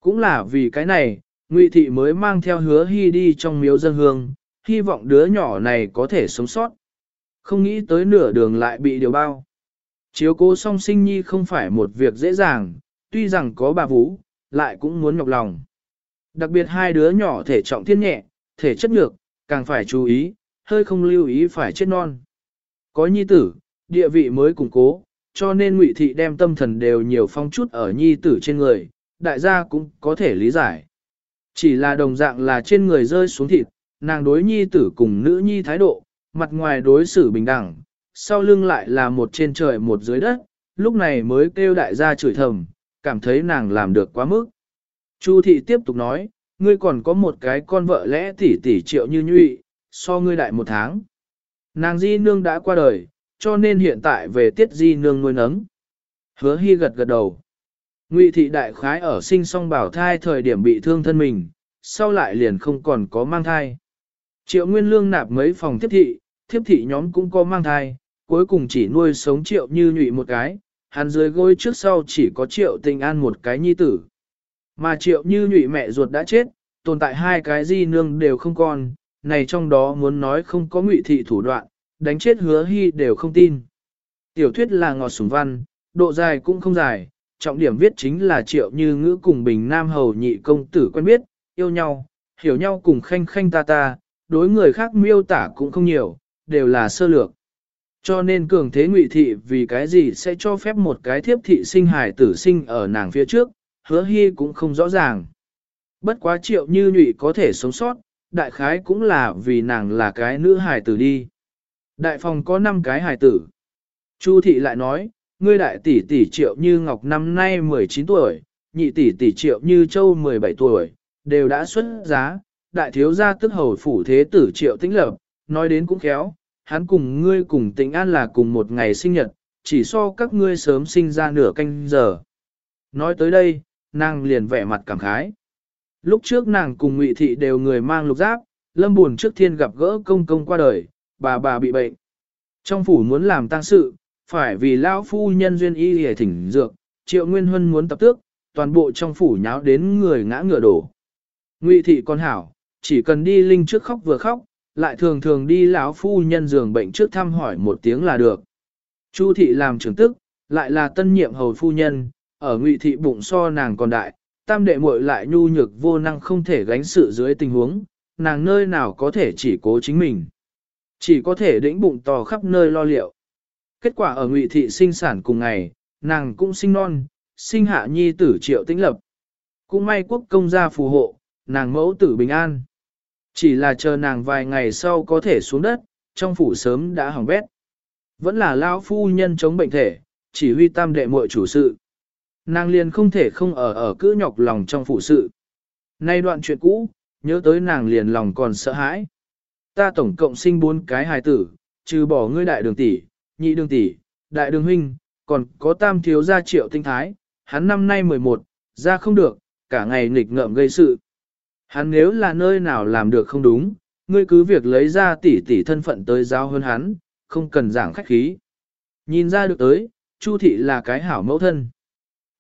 Cũng là vì cái này, Ngụy thị mới mang theo hứa hy đi trong miếu dân hương, hy vọng đứa nhỏ này có thể sống sót. Không nghĩ tới nửa đường lại bị điều bao. Chiếu cố song sinh nhi không phải một việc dễ dàng, tuy rằng có bà vũ, lại cũng muốn nhọc lòng. Đặc biệt hai đứa nhỏ thể trọng thiên nhẹ, thể chất nhược, càng phải chú ý, hơi không lưu ý phải chết non. Có nhi tử, địa vị mới củng cố, cho nên ngụy thị đem tâm thần đều nhiều phong chút ở nhi tử trên người, đại gia cũng có thể lý giải. Chỉ là đồng dạng là trên người rơi xuống thịt, nàng đối nhi tử cùng nữ nhi thái độ, mặt ngoài đối xử bình đẳng, sau lưng lại là một trên trời một dưới đất, lúc này mới kêu đại gia chửi thầm, cảm thấy nàng làm được quá mức. Chu thị tiếp tục nói, ngươi còn có một cái con vợ lẽ tỷ tỷ triệu như nhụy, so ngươi đại một tháng. Nàng di nương đã qua đời, cho nên hiện tại về tiết di nương nuôi nấng. Hứa hy gật gật đầu. Ngụy thị đại khái ở sinh song bảo thai thời điểm bị thương thân mình, sau lại liền không còn có mang thai. Triệu Nguyên Lương nạp mấy phòng tiếp thị, thiếp thị nhóm cũng có mang thai, cuối cùng chỉ nuôi sống triệu như nhụy một cái, hắn dưới gối trước sau chỉ có triệu tình an một cái nhi tử. Mà triệu như nhụy mẹ ruột đã chết, tồn tại hai cái di nương đều không còn, này trong đó muốn nói không có ngụy thị thủ đoạn, đánh chết hứa hy đều không tin. Tiểu thuyết là ngọt sủng văn, độ dài cũng không dài, trọng điểm viết chính là triệu như ngữ cùng bình nam hầu nhị công tử quen biết, yêu nhau, hiểu nhau cùng khanh khanh ta ta, đối người khác miêu tả cũng không nhiều, đều là sơ lược. Cho nên cường thế ngụy thị vì cái gì sẽ cho phép một cái thiếp thị sinh hài tử sinh ở nàng phía trước, hứa hy cũng không rõ ràng. Bất quá triệu như nhụy có thể sống sót, đại khái cũng là vì nàng là cái nữ hài tử đi. Đại phòng có 5 cái hài tử. Chu thị lại nói, ngươi đại tỷ tỷ triệu như ngọc năm nay 19 tuổi, nhị tỷ tỷ triệu như châu 17 tuổi, đều đã xuất giá, đại thiếu gia tức hầu phủ thế tử triệu tĩnh lập, nói đến cũng khéo, hắn cùng ngươi cùng tĩnh an là cùng một ngày sinh nhật, chỉ so các ngươi sớm sinh ra nửa canh giờ. Nói tới đây, nàng liền vẻ mặt cảm khái. Lúc trước nàng cùng ngụy thị đều người mang lục giáp, lâm buồn trước thiên gặp gỡ công công qua đời, bà bà bị bệnh. Trong phủ muốn làm tang sự, phải vì lão phu nhân duyên y hề thỉnh dược, triệu nguyên huân muốn tập tước, toàn bộ trong phủ nháo đến người ngã ngựa đổ. Ngụy thị con hảo, chỉ cần đi linh trước khóc vừa khóc, lại thường thường đi lão phu nhân giường bệnh trước thăm hỏi một tiếng là được. Chu thị làm trưởng tức, lại là tân nhiệm hầu phu nhân, ở ngụy thị bụng so nàng còn đại, tam đệ muội lại nhu nhược vô năng không thể gánh sự dưới tình huống, nàng nơi nào có thể chỉ cố chính mình. Chỉ có thể đĩnh bụng to khắp nơi lo liệu. Kết quả ở ngụy thị sinh sản cùng ngày, nàng cũng sinh non, sinh hạ nhi tử triệu tĩnh lập. Cũng may quốc công gia phù hộ, nàng mẫu tử bình an. Chỉ là chờ nàng vài ngày sau có thể xuống đất, trong phủ sớm đã hỏng bét. Vẫn là lão phu nhân chống bệnh thể, chỉ huy tam đệ muội chủ sự. Nàng liền không thể không ở ở cứ nhọc lòng trong phủ sự. Nay đoạn chuyện cũ, nhớ tới nàng liền lòng còn sợ hãi. Ta tổng cộng sinh bốn cái hài tử, trừ bỏ ngươi đại đường tỷ, nhị đường tỷ, đại đường huynh, còn có tam thiếu gia triệu tinh thái, hắn năm nay 11, ra không được, cả ngày nghịch ngợm gây sự. Hắn nếu là nơi nào làm được không đúng, ngươi cứ việc lấy ra tỷ tỷ thân phận tới giao hơn hắn, không cần giảng khách khí. Nhìn ra được tới, Chu thị là cái hảo mẫu thân.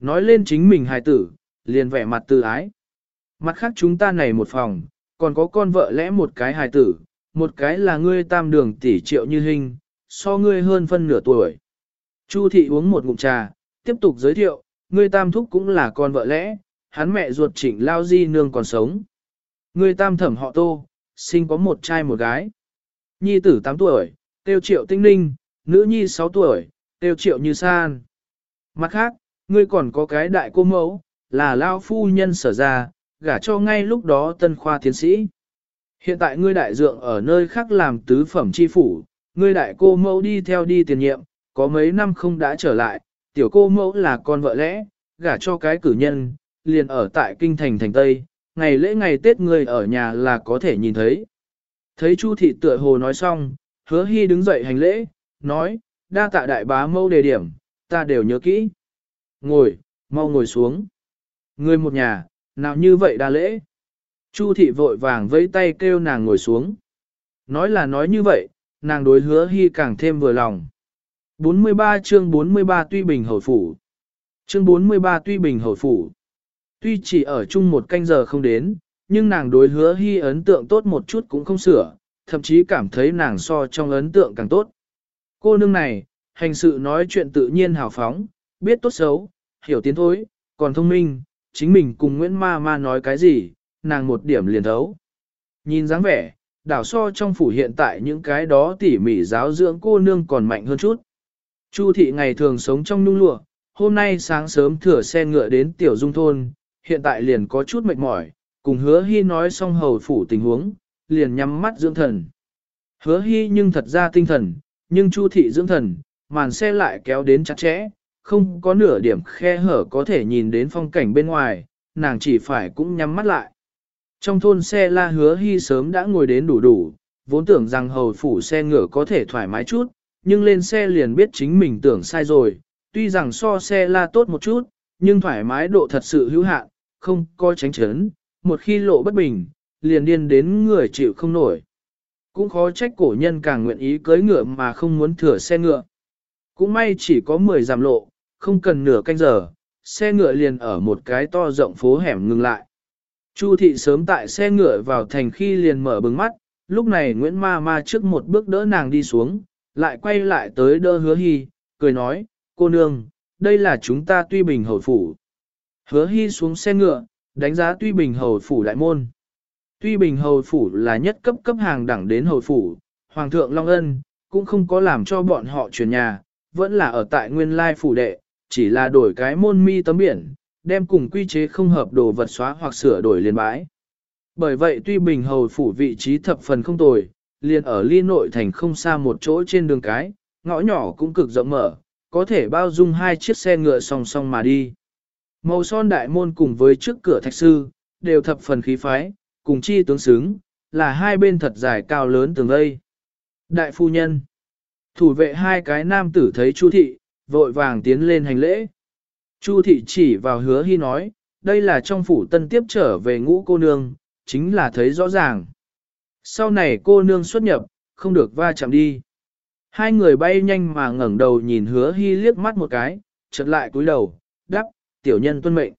Nói lên chính mình hài tử, liền vẻ mặt tự ái. Mặt khác chúng ta này một phòng, còn có con vợ lẽ một cái hài tử, một cái là ngươi tam đường tỷ triệu như hình, so ngươi hơn phân nửa tuổi. Chu thị uống một ngụm trà, tiếp tục giới thiệu, ngươi tam thúc cũng là con vợ lẽ, hắn mẹ ruột chỉnh lao di nương còn sống người tam thẩm họ tô, sinh có một trai một gái. Nhi tử 8 tuổi, tiêu triệu tinh ninh, nữ nhi 6 tuổi, tiêu triệu như san. Mặt khác, ngươi còn có cái đại cô mẫu, là lao phu nhân sở ra, gả cho ngay lúc đó tân khoa tiến sĩ. Hiện tại ngươi đại dượng ở nơi khác làm tứ phẩm chi phủ, ngươi đại cô mẫu đi theo đi tiền nhiệm, có mấy năm không đã trở lại, tiểu cô mẫu là con vợ lẽ, gả cho cái cử nhân, liền ở tại kinh thành thành Tây, ngày lễ ngày Tết người ở nhà là có thể nhìn thấy. Thấy Chu thị tựa hồ nói xong, hứa hy đứng dậy hành lễ, nói, đa tạ đại bá mẫu đề điểm, ta đều nhớ kỹ. Ngồi, mau ngồi xuống. Người một nhà, nào như vậy đa lễ. Chu thị vội vàng vẫy tay kêu nàng ngồi xuống. Nói là nói như vậy, nàng đối hứa hy càng thêm vừa lòng. 43 chương 43 tuy bình hồi phủ. Chương 43 tuy bình hồi phủ. Tuy chỉ ở chung một canh giờ không đến, nhưng nàng đối hứa hy ấn tượng tốt một chút cũng không sửa, thậm chí cảm thấy nàng so trong ấn tượng càng tốt. Cô nương này, hành sự nói chuyện tự nhiên hào phóng, biết tốt xấu, hiểu tiến thối, còn thông minh, chính mình cùng Nguyễn Ma Ma nói cái gì, nàng một điểm liền thấu. Nhìn dáng vẻ, đảo so trong phủ hiện tại những cái đó tỉ mỉ giáo dưỡng cô nương còn mạnh hơn chút. Chu thị ngày thường sống trong nung lụa, hôm nay sáng sớm thửa xe ngựa đến tiểu dung thôn, hiện tại liền có chút mệt mỏi, cùng hứa hy nói xong hầu phủ tình huống, liền nhắm mắt dưỡng thần. Hứa hy nhưng thật ra tinh thần, nhưng chu thị dưỡng thần, màn xe lại kéo đến chặt chẽ, không có nửa điểm khe hở có thể nhìn đến phong cảnh bên ngoài, nàng chỉ phải cũng nhắm mắt lại. Trong thôn xe la hứa hy sớm đã ngồi đến đủ đủ, vốn tưởng rằng hầu phủ xe ngựa có thể thoải mái chút, nhưng lên xe liền biết chính mình tưởng sai rồi, tuy rằng so xe la tốt một chút, nhưng thoải mái độ thật sự hữu hạn, không có tránh chấn, một khi lộ bất bình, liền điên đến người chịu không nổi. cũng khó trách cổ nhân càng nguyện ý cưới ngựa mà không muốn thừa xe ngựa. Cũng may chỉ có 10 giảm lộ, không cần nửa canh giờ, xe ngựa liền ở một cái to rộng phố hẻm ngừng lại. Chu thị sớm tại xe ngựa vào thành khi liền mở bừng mắt, lúc này Nguyễn Ma Ma trước một bước đỡ nàng đi xuống, lại quay lại tới đỡ hứa hy, cười nói, cô nương, đây là chúng ta tuy bình hầu phủ. Hứa hy xuống xe ngựa, đánh giá tuy bình hầu phủ đại môn. Tuy bình hầu phủ là nhất cấp cấp hàng đẳng đến hầu phủ, Hoàng thượng Long Ân, cũng không có làm cho bọn họ chuyển nhà, vẫn là ở tại nguyên lai phủ đệ, chỉ là đổi cái môn mi tấm biển, đem cùng quy chế không hợp đồ vật xóa hoặc sửa đổi liền bãi. Bởi vậy tuy bình hầu phủ vị trí thập phần không tồi, liền ở ly nội thành không xa một chỗ trên đường cái, ngõ nhỏ cũng cực rộng mở, có thể bao dung hai chiếc xe ngựa song song mà đi. Màu son đại môn cùng với trước cửa thạch sư, đều thập phần khí phái, cùng chi tướng xứng, là hai bên thật dài cao lớn tường vây. Đại phu nhân, thủ vệ hai cái nam tử thấy Chu thị, vội vàng tiến lên hành lễ. Chu thị chỉ vào hứa hy nói, đây là trong phủ tân tiếp trở về ngũ cô nương, chính là thấy rõ ràng. Sau này cô nương xuất nhập, không được va chạm đi. Hai người bay nhanh mà ngẩng đầu nhìn hứa hy liếc mắt một cái, chợt lại cúi đầu, đắp, tiểu nhân tuân mệnh.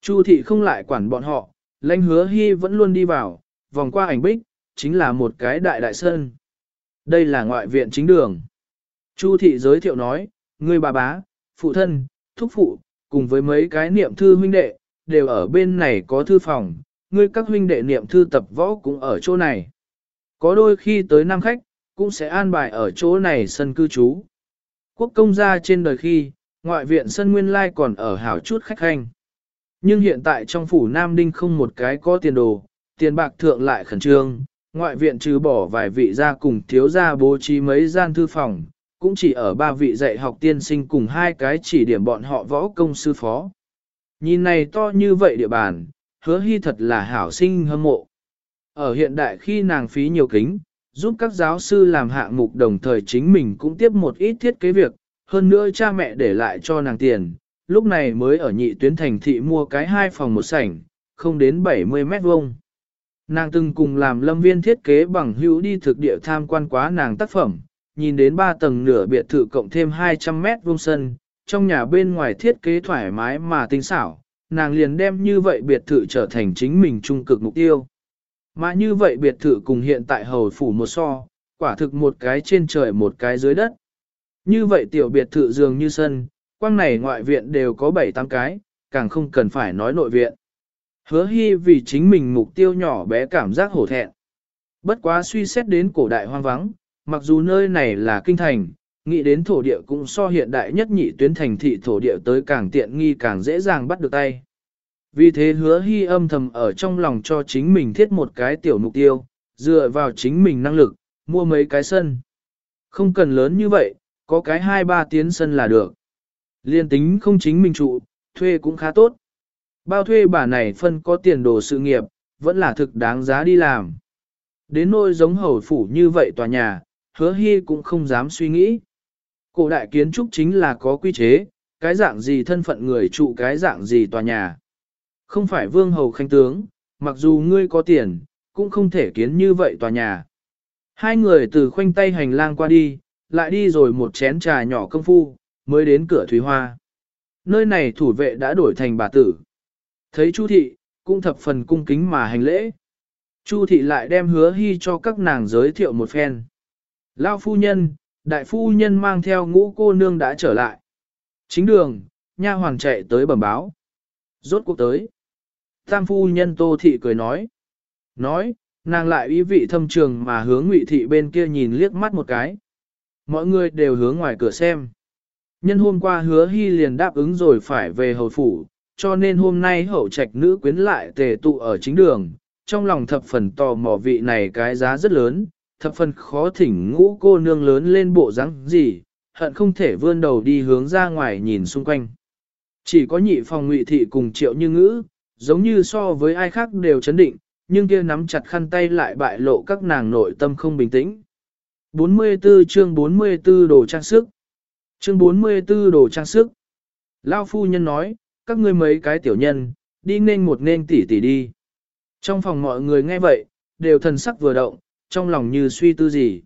Chu thị không lại quản bọn họ, lãnh hứa hy vẫn luôn đi vào, vòng qua ảnh bích, chính là một cái đại đại sơn. Đây là ngoại viện chính đường. Chu thị giới thiệu nói, người bà bá, phụ thân, thúc phụ, cùng với mấy cái niệm thư huynh đệ, đều ở bên này có thư phòng, ngươi các huynh đệ niệm thư tập võ cũng ở chỗ này. Có đôi khi tới năm khách, cũng sẽ an bài ở chỗ này sân cư trú. Quốc công gia trên đời khi, ngoại viện sân nguyên lai còn ở hảo chút khách hành. Nhưng hiện tại trong phủ Nam Đinh không một cái có tiền đồ, tiền bạc thượng lại khẩn trương, ngoại viện trừ bỏ vài vị gia cùng thiếu gia bố trí mấy gian thư phòng, cũng chỉ ở ba vị dạy học tiên sinh cùng hai cái chỉ điểm bọn họ võ công sư phó. Nhìn này to như vậy địa bàn, hứa hy thật là hảo sinh hâm mộ. Ở hiện đại khi nàng phí nhiều kính, giúp các giáo sư làm hạng mục đồng thời chính mình cũng tiếp một ít thiết kế việc, hơn nữa cha mẹ để lại cho nàng tiền, lúc này mới ở nhị tuyến thành thị mua cái hai phòng một sảnh, không đến 70 mét vuông. Nàng từng cùng làm lâm viên thiết kế bằng hữu đi thực địa tham quan quá nàng tác phẩm, nhìn đến ba tầng nửa biệt thự cộng thêm 200 mét vuông sân, trong nhà bên ngoài thiết kế thoải mái mà tinh xảo, nàng liền đem như vậy biệt thự trở thành chính mình trung cực mục tiêu. Mà như vậy biệt thự cùng hiện tại hầu phủ một so, quả thực một cái trên trời một cái dưới đất. Như vậy tiểu biệt thự dường như sân, quang này ngoại viện đều có 7-8 cái, càng không cần phải nói nội viện. Hứa hy vì chính mình mục tiêu nhỏ bé cảm giác hổ thẹn. Bất quá suy xét đến cổ đại hoang vắng, mặc dù nơi này là kinh thành, nghĩ đến thổ địa cũng so hiện đại nhất nhị tuyến thành thị thổ địa tới càng tiện nghi càng dễ dàng bắt được tay. Vì thế hứa hy âm thầm ở trong lòng cho chính mình thiết một cái tiểu mục tiêu, dựa vào chính mình năng lực, mua mấy cái sân. Không cần lớn như vậy, có cái hai ba tiến sân là được. Liên tính không chính mình trụ, thuê cũng khá tốt. Bao thuê bà này phân có tiền đồ sự nghiệp, vẫn là thực đáng giá đi làm. Đến nôi giống hầu phủ như vậy tòa nhà, hứa hy cũng không dám suy nghĩ. Cổ đại kiến trúc chính là có quy chế, cái dạng gì thân phận người trụ cái dạng gì tòa nhà. Không phải vương hầu khanh tướng, mặc dù ngươi có tiền, cũng không thể kiến như vậy tòa nhà. Hai người từ khoanh tay hành lang qua đi, lại đi rồi một chén trà nhỏ công phu, mới đến cửa Thúy Hoa. Nơi này thủ vệ đã đổi thành bà tử. Thấy Chu thị, cũng thập phần cung kính mà hành lễ. Chu thị lại đem hứa hy cho các nàng giới thiệu một phen. Lao phu nhân, đại phu nhân mang theo ngũ cô nương đã trở lại. Chính đường, nha hoàng chạy tới bẩm báo. Rốt cuộc tới. Tam phu nhân tô thị cười nói. Nói, nàng lại ý vị thâm trường mà hướng ngụy thị bên kia nhìn liếc mắt một cái. Mọi người đều hướng ngoài cửa xem. Nhân hôm qua hứa hy liền đáp ứng rồi phải về hầu phủ, cho nên hôm nay hậu trạch nữ quyến lại tề tụ ở chính đường, trong lòng thập phần tò mò vị này cái giá rất lớn, thập phần khó thỉnh ngũ cô nương lớn lên bộ dáng gì, hận không thể vươn đầu đi hướng ra ngoài nhìn xung quanh. Chỉ có nhị phòng ngụy thị cùng triệu như ngữ, giống như so với ai khác đều chấn định, nhưng kia nắm chặt khăn tay lại bại lộ các nàng nội tâm không bình tĩnh. 44 chương 44 đồ trang sức Chương 44 đồ trang sức Lao phu nhân nói, các ngươi mấy cái tiểu nhân, đi nên một nên tỷ tỷ đi. Trong phòng mọi người nghe vậy, đều thần sắc vừa động, trong lòng như suy tư gì.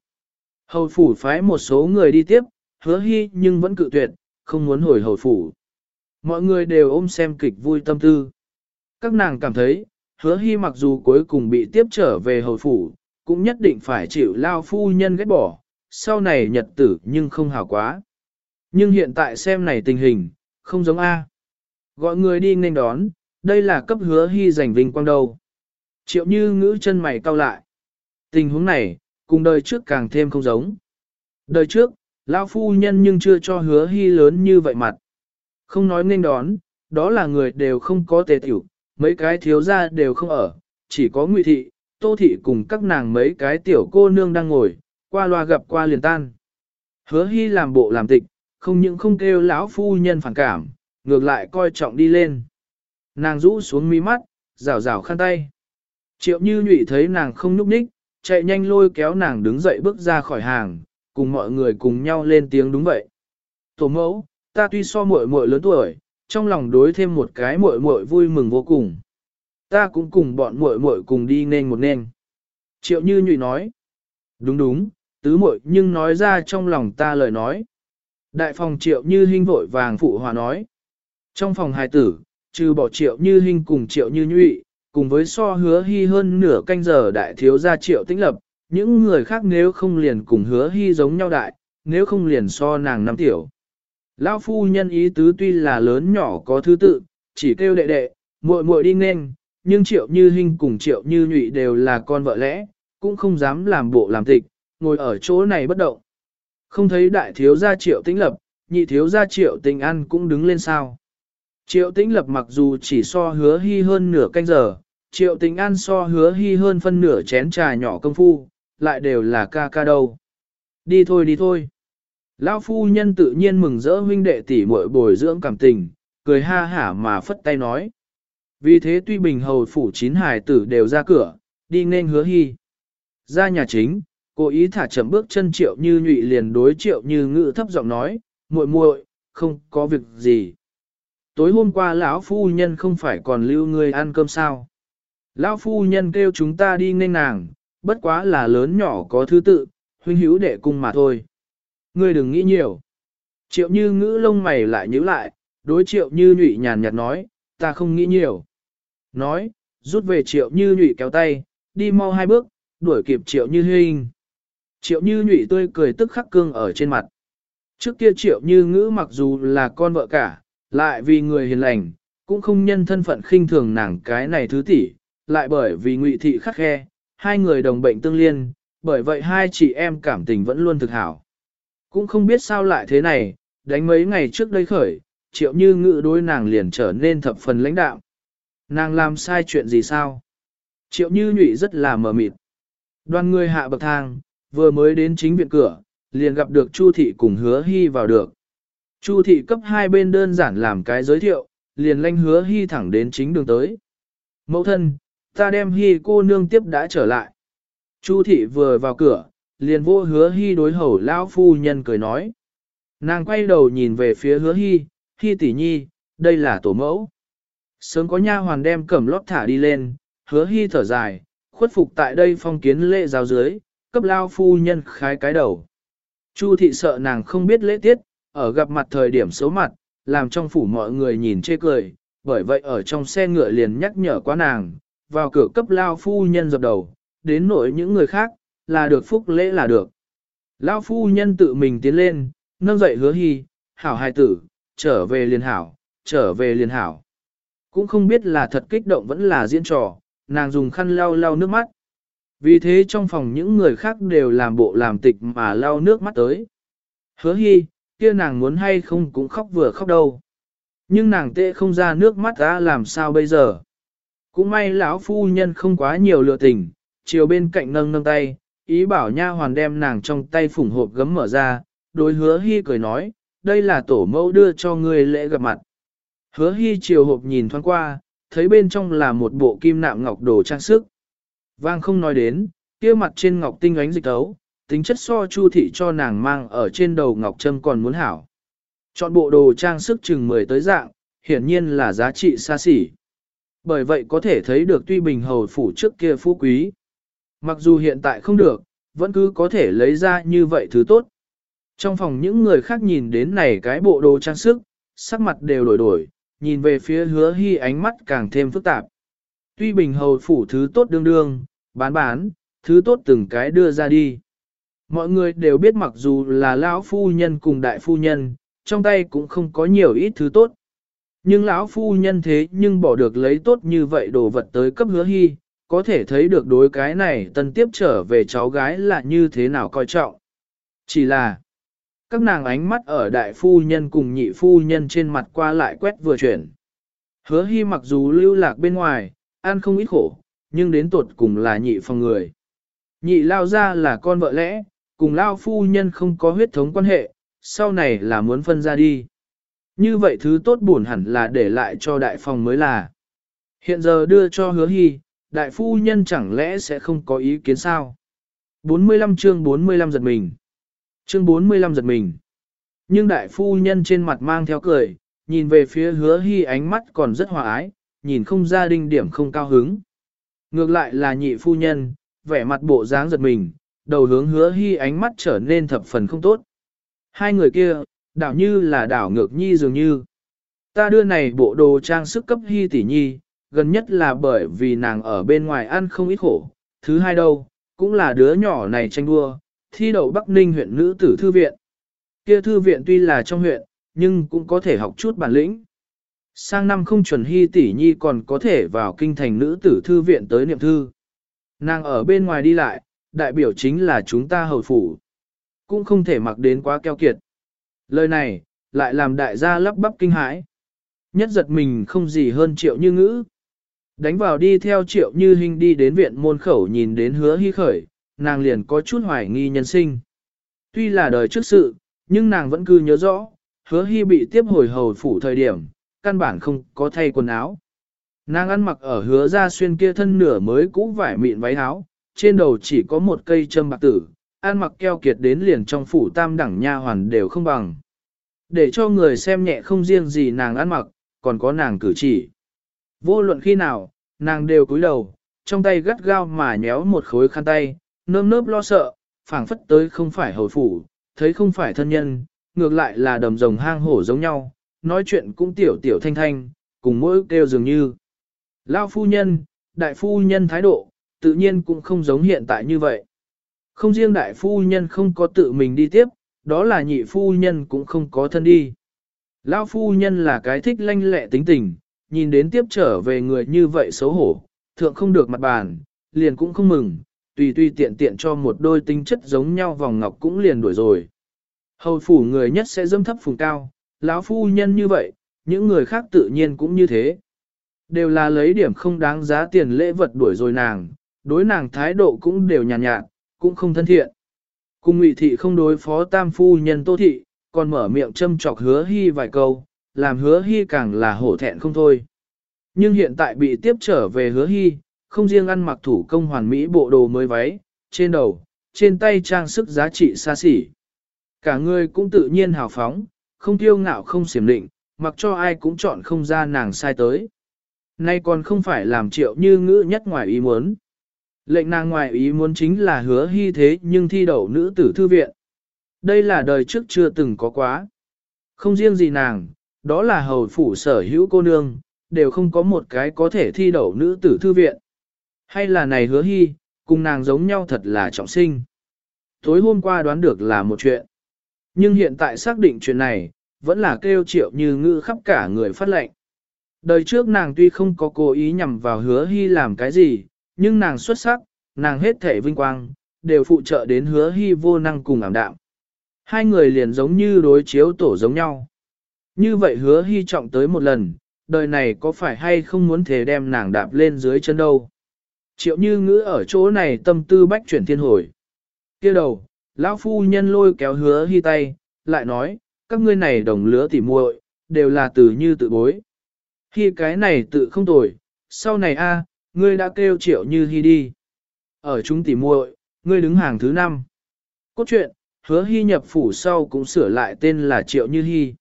Hầu phủ phái một số người đi tiếp, hứa hy nhưng vẫn cự tuyệt, không muốn hồi hầu phủ. Mọi người đều ôm xem kịch vui tâm tư. Các nàng cảm thấy, hứa hy mặc dù cuối cùng bị tiếp trở về hồi phủ, cũng nhất định phải chịu lao phu nhân ghét bỏ, sau này nhật tử nhưng không hảo quá. Nhưng hiện tại xem này tình hình, không giống A. Gọi người đi nên đón, đây là cấp hứa hy giành vinh quang đầu Triệu như ngữ chân mày cau lại. Tình huống này, cùng đời trước càng thêm không giống. Đời trước, lão phu nhân nhưng chưa cho hứa hy lớn như vậy mặt. Không nói nên đón, đó là người đều không có tề tiểu, mấy cái thiếu gia đều không ở, chỉ có ngụy thị, tô thị cùng các nàng mấy cái tiểu cô nương đang ngồi, qua loa gặp qua liền tan. Hứa hy làm bộ làm tịch, không những không kêu lão phu nhân phản cảm, ngược lại coi trọng đi lên. Nàng rũ xuống mi mắt, rảo rảo khăn tay. Triệu như nhụy thấy nàng không núp ních, chạy nhanh lôi kéo nàng đứng dậy bước ra khỏi hàng, cùng mọi người cùng nhau lên tiếng đúng vậy. Tổ mẫu, ta tuy so muội muội lớn tuổi, trong lòng đối thêm một cái muội muội vui mừng vô cùng. Ta cũng cùng bọn muội muội cùng đi nên một nên. Triệu Như Nhụy nói. Đúng đúng, tứ muội nhưng nói ra trong lòng ta lời nói. Đại phòng Triệu Như Hinh vội vàng phụ hòa nói. Trong phòng hài tử, trừ bỏ Triệu Như Hinh cùng Triệu Như Nhụy, cùng với so hứa hy hơn nửa canh giờ đại thiếu gia Triệu Tĩnh Lập, những người khác nếu không liền cùng hứa hy giống nhau đại, nếu không liền so nàng năm tiểu. Lão phu nhân ý tứ tuy là lớn nhỏ có thứ tự, chỉ kêu đệ đệ, muội muội đi nên, nhưng triệu như hình cùng triệu như nhụy đều là con vợ lẽ, cũng không dám làm bộ làm tịch, ngồi ở chỗ này bất động. Không thấy đại thiếu gia triệu tĩnh lập, nhị thiếu gia triệu tình ăn cũng đứng lên sao. Triệu tĩnh lập mặc dù chỉ so hứa hy hơn nửa canh giờ, triệu tình ăn so hứa hy hơn phân nửa chén trà nhỏ công phu, lại đều là ca ca đâu. Đi thôi đi thôi. Lão phu nhân tự nhiên mừng rỡ huynh đệ tỷ muội bồi dưỡng cảm tình, cười ha hả mà phất tay nói. Vì thế tuy bình hầu phủ chín hải tử đều ra cửa, đi nên hứa hy. Ra nhà chính, cố ý thả chậm bước chân triệu như nhụy liền đối triệu như ngự thấp giọng nói, muội muội, không có việc gì. Tối hôm qua lão phu nhân không phải còn lưu người ăn cơm sao. Lão phu nhân kêu chúng ta đi nên nàng, bất quá là lớn nhỏ có thứ tự, huynh hữu đệ cung mà thôi. Ngươi đừng nghĩ nhiều. Triệu như ngữ lông mày lại nhíu lại, đối triệu như nhụy nhàn nhạt nói, ta không nghĩ nhiều. Nói, rút về triệu như nhụy kéo tay, đi mau hai bước, đuổi kịp triệu như hình. Triệu như nhụy tươi cười tức khắc cương ở trên mặt. Trước kia triệu như ngữ mặc dù là con vợ cả, lại vì người hiền lành, cũng không nhân thân phận khinh thường nàng cái này thứ tỷ, lại bởi vì ngụy thị khắc khe, hai người đồng bệnh tương liên, bởi vậy hai chị em cảm tình vẫn luôn thực hảo. Cũng không biết sao lại thế này, đánh mấy ngày trước đây khởi, triệu như ngữ đối nàng liền trở nên thập phần lãnh đạo. Nàng làm sai chuyện gì sao? Triệu như nhụy rất là mờ mịt. Đoàn người hạ bậc thang, vừa mới đến chính viện cửa, liền gặp được Chu thị cùng hứa hy vào được. Chu thị cấp hai bên đơn giản làm cái giới thiệu, liền lanh hứa hy thẳng đến chính đường tới. Mẫu thân, ta đem hy cô nương tiếp đã trở lại. Chu thị vừa vào cửa, liền vô hứa hy đối hầu lão phu nhân cười nói. Nàng quay đầu nhìn về phía hứa hy, hy tỷ nhi, đây là tổ mẫu. Sớm có nha hoàn đem cẩm lót thả đi lên, hứa hy thở dài, khuất phục tại đây phong kiến lễ giáo dưới, cấp lao phu nhân khái cái đầu. Chu thị sợ nàng không biết lễ tiết, ở gặp mặt thời điểm xấu mặt, làm trong phủ mọi người nhìn chê cười, bởi vậy ở trong xe ngựa liền nhắc nhở quá nàng, vào cửa cấp lao phu nhân dập đầu, đến nỗi những người khác, là được phúc lễ là được. Lao phu nhân tự mình tiến lên, nâng dậy hứa hy, hảo hài tử, trở về liền hảo, trở về liền hảo. Cũng không biết là thật kích động vẫn là diễn trò, nàng dùng khăn lau lau nước mắt. Vì thế trong phòng những người khác đều làm bộ làm tịch mà lau nước mắt tới. Hứa hy, kia nàng muốn hay không cũng khóc vừa khóc đâu. Nhưng nàng tệ không ra nước mắt ra làm sao bây giờ. Cũng may lão phu nhân không quá nhiều lựa tình, chiều bên cạnh nâng nâng tay, ý bảo nha hoàn đem nàng trong tay phủng hộp gấm mở ra, đối hứa hy cười nói, đây là tổ mẫu đưa cho ngươi lễ gặp mặt. Hứa hy chiều hộp nhìn thoáng qua, thấy bên trong là một bộ kim nạm ngọc đồ trang sức. Vang không nói đến, kia mặt trên ngọc tinh ánh dịch tấu, tính chất so chu thị cho nàng mang ở trên đầu ngọc trâm còn muốn hảo. Chọn bộ đồ trang sức chừng 10 tới dạng, hiển nhiên là giá trị xa xỉ. Bởi vậy có thể thấy được tuy bình hầu phủ trước kia phú quý. Mặc dù hiện tại không được, vẫn cứ có thể lấy ra như vậy thứ tốt. Trong phòng những người khác nhìn đến này cái bộ đồ trang sức, sắc mặt đều đổi đổi, nhìn về phía hứa hy ánh mắt càng thêm phức tạp. Tuy bình hầu phủ thứ tốt đương đương, bán bán, thứ tốt từng cái đưa ra đi. Mọi người đều biết mặc dù là lão phu nhân cùng đại phu nhân, trong tay cũng không có nhiều ít thứ tốt. Nhưng lão phu nhân thế nhưng bỏ được lấy tốt như vậy đồ vật tới cấp hứa hy, có thể thấy được đối cái này tân tiếp trở về cháu gái là như thế nào coi trọng. Chỉ là, các nàng ánh mắt ở đại phu nhân cùng nhị phu nhân trên mặt qua lại quét vừa chuyển. Hứa hy mặc dù lưu lạc bên ngoài, ăn không ít khổ, nhưng đến tuột cùng là nhị phòng người. Nhị lao ra là con vợ lẽ, cùng lao phu nhân không có huyết thống quan hệ, sau này là muốn phân ra đi. Như vậy thứ tốt buồn hẳn là để lại cho đại phòng mới là. Hiện giờ đưa cho hứa hy, đại phu nhân chẳng lẽ sẽ không có ý kiến sao? 45 chương 45 giật mình. Chương 45 giật mình. Nhưng đại phu nhân trên mặt mang theo cười, nhìn về phía hứa hy ánh mắt còn rất hòa ái, nhìn không ra đinh điểm không cao hứng. Ngược lại là nhị phu nhân, vẻ mặt bộ dáng giật mình, đầu hướng hứa hy ánh mắt trở nên thập phần không tốt. Hai người kia, đảo như là đảo ngược nhi dường như. Ta đưa này bộ đồ trang sức cấp hy tỷ nhi, gần nhất là bởi vì nàng ở bên ngoài ăn không ít khổ. Thứ hai đâu, cũng là đứa nhỏ này tranh đua, thi đậu Bắc Ninh huyện nữ tử thư viện. Kia thư viện tuy là trong huyện, nhưng cũng có thể học chút bản lĩnh. Sang năm không chuẩn hy tỷ nhi còn có thể vào kinh thành nữ tử thư viện tới niệm thư. Nàng ở bên ngoài đi lại, đại biểu chính là chúng ta hầu phủ. Cũng không thể mặc đến quá keo kiệt. Lời này, lại làm đại gia lắp bắp kinh hãi. Nhất giật mình không gì hơn triệu như ngữ. Đánh vào đi theo triệu như hình đi đến viện môn khẩu nhìn đến hứa hy khởi, nàng liền có chút hoài nghi nhân sinh. Tuy là đời trước sự, nhưng nàng vẫn cứ nhớ rõ, hứa hy bị tiếp hồi hầu phủ thời điểm, căn bản không có thay quần áo. Nàng ăn mặc ở hứa ra xuyên kia thân nửa mới cũ vải mịn váy áo, trên đầu chỉ có một cây châm bạc tử, ăn mặc keo kiệt đến liền trong phủ tam đẳng nha hoàn đều không bằng. Để cho người xem nhẹ không riêng gì nàng ăn mặc, còn có nàng cử chỉ. Vô luận khi nào, nàng đều cúi đầu, trong tay gắt gao mà nhéo một khối khăn tay, nơm nớp lo sợ, phảng phất tới không phải hồi phủ, thấy không phải thân nhân, ngược lại là đầm rồng hang hổ giống nhau, nói chuyện cũng tiểu tiểu thanh thanh, cùng mỗi kêu dường như. Lao phu nhân, đại phu nhân thái độ, tự nhiên cũng không giống hiện tại như vậy. Không riêng đại phu nhân không có tự mình đi tiếp, đó là nhị phu nhân cũng không có thân đi. Lao phu nhân là cái thích lanh lẹ tính tình, nhìn đến tiếp trở về người như vậy xấu hổ, thượng không được mặt bàn, liền cũng không mừng, tùy tùy tiện tiện cho một đôi tính chất giống nhau vòng ngọc cũng liền đuổi rồi. Hầu phủ người nhất sẽ dâm thấp phùng cao, lão phu nhân như vậy, những người khác tự nhiên cũng như thế. Đều là lấy điểm không đáng giá tiền lễ vật đuổi rồi nàng, đối nàng thái độ cũng đều nhàn nhạt, nhạt, cũng không thân thiện. Cùng ngụy thị không đối phó tam phu nhân tô thị, còn mở miệng châm chọc hứa hy vài câu, làm hứa hy càng là hổ thẹn không thôi. Nhưng hiện tại bị tiếp trở về hứa hy, không riêng ăn mặc thủ công hoàn mỹ bộ đồ mới váy, trên đầu, trên tay trang sức giá trị xa xỉ. Cả người cũng tự nhiên hào phóng, không tiêu ngạo không xiểm định, mặc cho ai cũng chọn không ra nàng sai tới. Nay còn không phải làm triệu như ngữ nhất ngoài ý muốn. Lệnh nàng ngoài ý muốn chính là hứa hy thế nhưng thi đậu nữ tử thư viện. Đây là đời trước chưa từng có quá. Không riêng gì nàng, đó là hầu phủ sở hữu cô nương, đều không có một cái có thể thi đậu nữ tử thư viện. Hay là này hứa hy, cùng nàng giống nhau thật là trọng sinh. Tối hôm qua đoán được là một chuyện. Nhưng hiện tại xác định chuyện này, vẫn là kêu triệu như ngữ khắp cả người phát lệnh. Đời trước nàng tuy không có cố ý nhằm vào hứa hy làm cái gì, nhưng nàng xuất sắc, nàng hết thể vinh quang, đều phụ trợ đến hứa hy vô năng cùng ảm đạm. Hai người liền giống như đối chiếu tổ giống nhau. Như vậy hứa hy trọng tới một lần, đời này có phải hay không muốn thể đem nàng đạp lên dưới chân đâu. Triệu như ngữ ở chỗ này tâm tư bách chuyển thiên hồi. kia đầu, lão phu nhân lôi kéo hứa hy tay, lại nói, các ngươi này đồng lứa tỉ muội đều là từ như tự bối. Khi cái này tự không tồi, sau này a ngươi đã kêu triệu như hy đi. Ở chúng tỉ muội ngươi đứng hàng thứ năm. Cốt truyện, hứa hy nhập phủ sau cũng sửa lại tên là triệu như hy.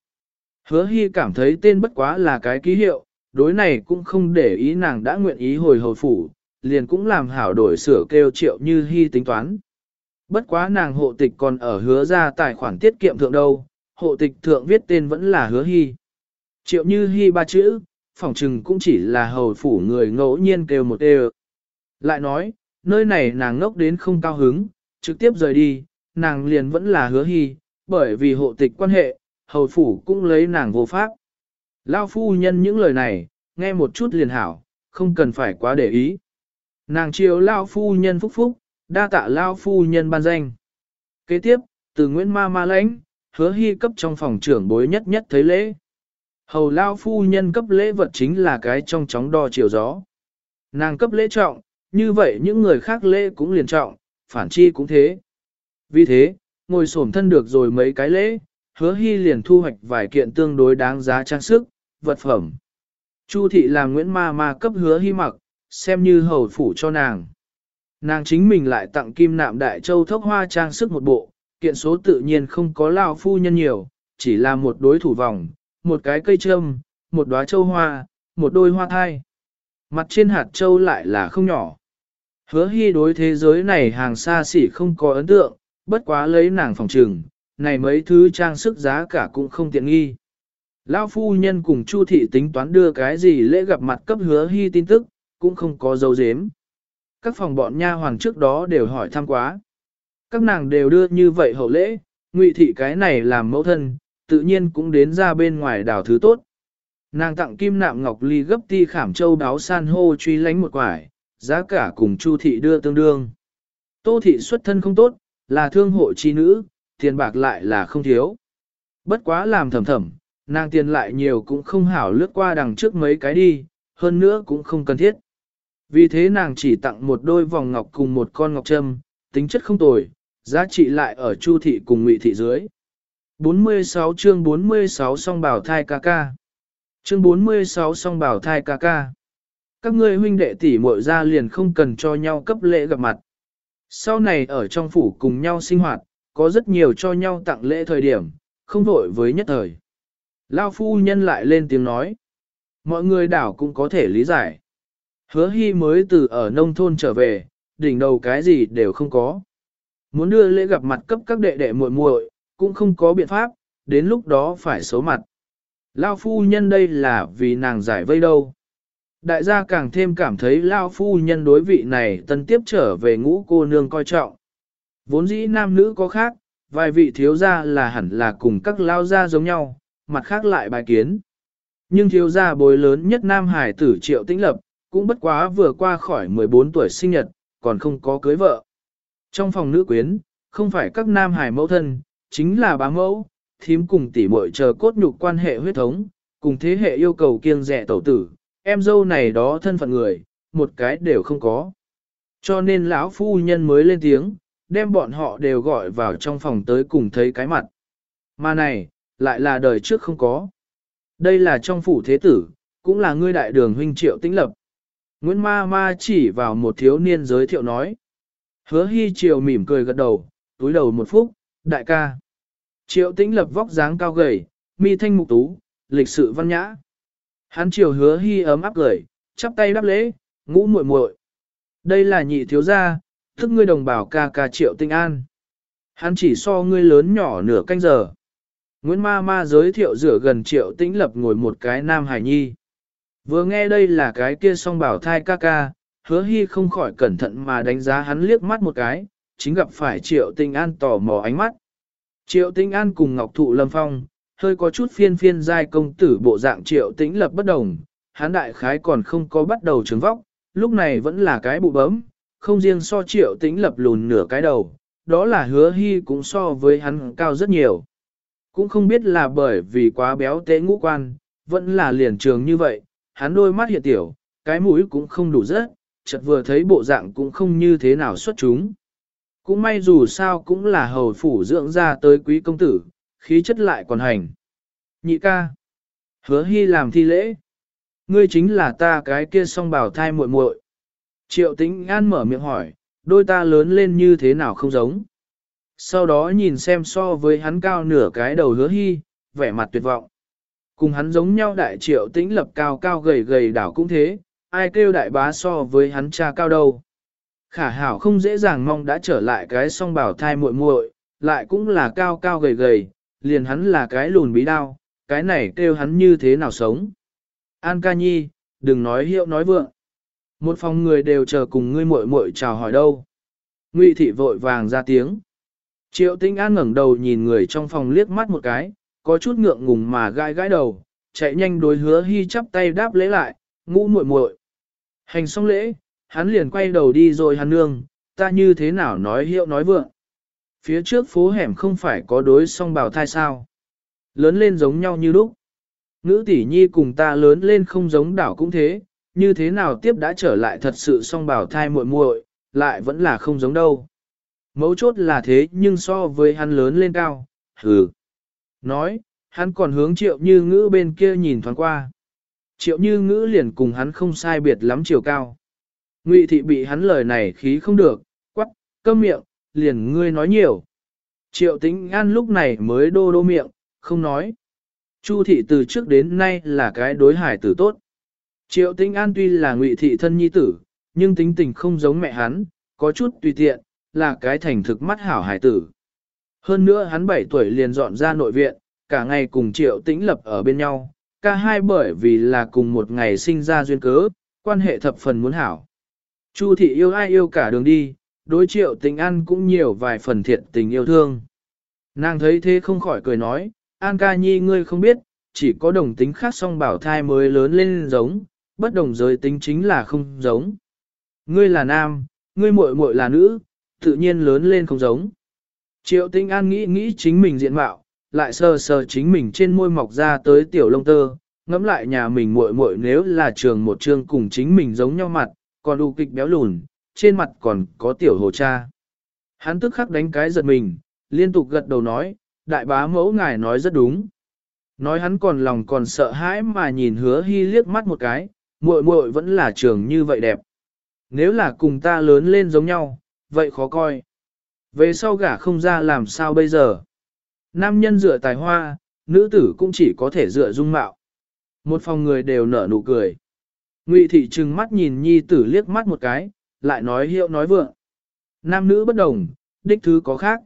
Hứa hy cảm thấy tên bất quá là cái ký hiệu, đối này cũng không để ý nàng đã nguyện ý hồi hồi phủ, liền cũng làm hảo đổi sửa kêu triệu như hy tính toán. Bất quá nàng hộ tịch còn ở hứa ra tài khoản tiết kiệm thượng đâu, hộ tịch thượng viết tên vẫn là hứa hy. Triệu như hy ba chữ, phỏng chừng cũng chỉ là hầu phủ người ngẫu nhiên kêu một đều. Lại nói, nơi này nàng ngốc đến không cao hứng, trực tiếp rời đi, nàng liền vẫn là hứa hy, bởi vì hộ tịch quan hệ, hầu phủ cũng lấy nàng vô pháp. Lao phu nhân những lời này, nghe một chút liền hảo, không cần phải quá để ý. Nàng chiều Lao phu nhân phúc phúc, đa tạ Lao phu nhân ban danh. Kế tiếp, từ Nguyễn Ma Ma lãnh, hứa hy cấp trong phòng trưởng bối nhất nhất thấy lễ. Hầu Lao phu nhân cấp lễ vật chính là cái trong chóng đo chiều gió. Nàng cấp lễ trọng, như vậy những người khác lễ cũng liền trọng, phản chi cũng thế. Vì thế, ngồi xổm thân được rồi mấy cái lễ, hứa hy liền thu hoạch vài kiện tương đối đáng giá trang sức, vật phẩm. Chu thị làm Nguyễn Ma Ma cấp hứa hy mặc, xem như hầu phủ cho nàng. Nàng chính mình lại tặng kim nạm đại châu thốc hoa trang sức một bộ, kiện số tự nhiên không có lao phu nhân nhiều, chỉ là một đối thủ vòng, một cái cây trâm, một đóa châu hoa, một đôi hoa thai. Mặt trên hạt châu lại là không nhỏ. Hứa hy đối thế giới này hàng xa xỉ không có ấn tượng, bất quá lấy nàng phòng trừng, này mấy thứ trang sức giá cả cũng không tiện nghi. Lão phu nhân cùng Chu thị tính toán đưa cái gì lễ gặp mặt cấp hứa hy tin tức, cũng không có dấu dếm. Các phòng bọn nha hoàng trước đó đều hỏi thăm quá. Các nàng đều đưa như vậy hậu lễ, ngụy thị cái này làm mẫu thân, tự nhiên cũng đến ra bên ngoài đảo thứ tốt. Nàng tặng kim nạm ngọc ly gấp ti khảm châu đáo san hô truy lánh một quải, giá cả cùng Chu thị đưa tương đương. Tô thị xuất thân không tốt, là thương hộ chi nữ, tiền bạc lại là không thiếu. Bất quá làm thầm thầm, nàng tiền lại nhiều cũng không hảo lướt qua đằng trước mấy cái đi, hơn nữa cũng không cần thiết. Vì thế nàng chỉ tặng một đôi vòng ngọc cùng một con ngọc trâm, tính chất không tồi, giá trị lại ở chu thị cùng ngụy thị dưới. 46 chương 46 song bảo thai ca ca. Chương 46 song bảo thai ca ca. Các ngươi huynh đệ tỷ muội ra liền không cần cho nhau cấp lễ gặp mặt. Sau này ở trong phủ cùng nhau sinh hoạt, có rất nhiều cho nhau tặng lễ thời điểm, không vội với nhất thời. Lao phu nhân lại lên tiếng nói. Mọi người đảo cũng có thể lý giải. Hứa hy mới từ ở nông thôn trở về, đỉnh đầu cái gì đều không có. Muốn đưa lễ gặp mặt cấp các đệ đệ muội muội cũng không có biện pháp, đến lúc đó phải xấu mặt. Lao phu nhân đây là vì nàng giải vây đâu. Đại gia càng thêm cảm thấy Lao phu nhân đối vị này tân tiếp trở về ngũ cô nương coi trọng. Vốn dĩ nam nữ có khác, vài vị thiếu gia là hẳn là cùng các lao gia giống nhau, mặt khác lại bài kiến. Nhưng thiếu gia bối lớn nhất nam hải tử triệu tĩnh lập, cũng bất quá vừa qua khỏi 14 tuổi sinh nhật, còn không có cưới vợ. Trong phòng nữ quyến, không phải các nam hải mẫu thân, chính là bá mẫu, thím cùng tỷ muội chờ cốt nhục quan hệ huyết thống, cùng thế hệ yêu cầu kiêng rẻ tẩu tử, em dâu này đó thân phận người, một cái đều không có. Cho nên lão phu nhân mới lên tiếng, đem bọn họ đều gọi vào trong phòng tới cùng thấy cái mặt. Mà này, lại là đời trước không có. Đây là trong phủ thế tử, cũng là ngươi đại đường huynh triệu tĩnh lập. Nguyễn Ma Ma chỉ vào một thiếu niên giới thiệu nói. Hứa hy triều mỉm cười gật đầu, túi đầu một phút, đại ca. Triệu tĩnh lập vóc dáng cao gầy, mi thanh mục tú, lịch sự văn nhã. Hắn triều hứa hy ấm áp cười, chắp tay đáp lễ, ngũ muội muội. Đây là nhị thiếu gia, thức ngươi đồng bào ca ca triệu tinh an. Hắn chỉ so ngươi lớn nhỏ nửa canh giờ. Nguyễn ma ma giới thiệu rửa gần triệu tĩnh lập ngồi một cái nam hải nhi. Vừa nghe đây là cái kia song bảo thai ca ca, hứa hy không khỏi cẩn thận mà đánh giá hắn liếc mắt một cái, chính gặp phải triệu tinh an tò mò ánh mắt. Triệu tinh an cùng ngọc thụ lâm phong, hơi có chút phiên phiên giai công tử bộ dạng triệu tĩnh lập bất đồng, hắn đại khái còn không có bắt đầu trứng vóc, lúc này vẫn là cái bụ bấm, không riêng so triệu tĩnh lập lùn nửa cái đầu, đó là hứa hy cũng so với hắn cao rất nhiều. Cũng không biết là bởi vì quá béo tế ngũ quan, vẫn là liền trường như vậy, hắn đôi mắt hiện tiểu, cái mũi cũng không đủ rớt, chợt vừa thấy bộ dạng cũng không như thế nào xuất chúng. Cũng may dù sao cũng là hầu phủ dưỡng ra tới quý công tử, khí chất lại còn hành. Nhị ca. Hứa hy làm thi lễ. Ngươi chính là ta cái kia song bảo thai muội muội. Triệu tĩnh an mở miệng hỏi, đôi ta lớn lên như thế nào không giống. Sau đó nhìn xem so với hắn cao nửa cái đầu hứa hy, vẻ mặt tuyệt vọng. Cùng hắn giống nhau đại triệu tĩnh lập cao cao gầy gầy đảo cũng thế, ai kêu đại bá so với hắn cha cao đâu. Khả hảo không dễ dàng mong đã trở lại cái song bảo thai muội muội, lại cũng là cao cao gầy gầy, liền hắn là cái lùn bí đao, cái này kêu hắn như thế nào sống. An ca nhi, đừng nói hiệu nói vượng. Một phòng người đều chờ cùng ngươi muội muội chào hỏi đâu. Ngụy thị vội vàng ra tiếng. Triệu tinh an ngẩng đầu nhìn người trong phòng liếc mắt một cái, có chút ngượng ngùng mà gai gãi đầu, chạy nhanh đối hứa hy chắp tay đáp lễ lại, ngũ muội muội. Hành xong lễ, hắn liền quay đầu đi rồi hắn nương, ta như thế nào nói hiệu nói vượng. Phía trước phố hẻm không phải có đối song bào thai sao. Lớn lên giống nhau như lúc. nữ tỷ nhi cùng ta lớn lên không giống đảo cũng thế, như thế nào tiếp đã trở lại thật sự song bảo thai muội muội, lại vẫn là không giống đâu. Mấu chốt là thế nhưng so với hắn lớn lên cao, hừ. Nói, hắn còn hướng triệu như ngữ bên kia nhìn thoáng qua. Triệu như ngữ liền cùng hắn không sai biệt lắm chiều cao. Ngụy thị bị hắn lời này khí không được, quắc, câm miệng, liền ngươi nói nhiều. Triệu tĩnh an lúc này mới đô đô miệng, không nói. Chu thị từ trước đến nay là cái đối hải tử tốt. Triệu tĩnh an tuy là ngụy thị thân nhi tử, nhưng tính tình không giống mẹ hắn, có chút tùy tiện, là cái thành thực mắt hảo hải tử. Hơn nữa hắn 7 tuổi liền dọn ra nội viện, cả ngày cùng triệu tĩnh lập ở bên nhau, cả hai bởi vì là cùng một ngày sinh ra duyên cớ, quan hệ thập phần muốn hảo. Chu thị yêu ai yêu cả đường đi, đối triệu Tĩnh an cũng nhiều vài phần thiện tình yêu thương. Nàng thấy thế không khỏi cười nói, An ca nhi ngươi không biết, chỉ có đồng tính khác song bảo thai mới lớn lên giống, bất đồng giới tính chính là không giống. Ngươi là nam, ngươi muội muội là nữ, tự nhiên lớn lên không giống. Triệu tinh an nghĩ nghĩ chính mình diện mạo, lại sờ sờ chính mình trên môi mọc ra tới tiểu lông tơ, ngẫm lại nhà mình muội muội nếu là trường một trường cùng chính mình giống nhau mặt, còn đủ kịch béo lùn, trên mặt còn có tiểu hồ cha. Hắn tức khắc đánh cái giật mình, liên tục gật đầu nói, đại bá mẫu ngài nói rất đúng. Nói hắn còn lòng còn sợ hãi mà nhìn hứa hy liếc mắt một cái, muội muội vẫn là trường như vậy đẹp. Nếu là cùng ta lớn lên giống nhau, vậy khó coi. Về sau gả không ra làm sao bây giờ? Nam nhân dựa tài hoa, nữ tử cũng chỉ có thể dựa dung mạo. Một phòng người đều nở nụ cười. Ngụy thị trừng mắt nhìn nhi tử liếc mắt một cái, lại nói hiệu nói vượng. Nam nữ bất đồng, đích thứ có khác.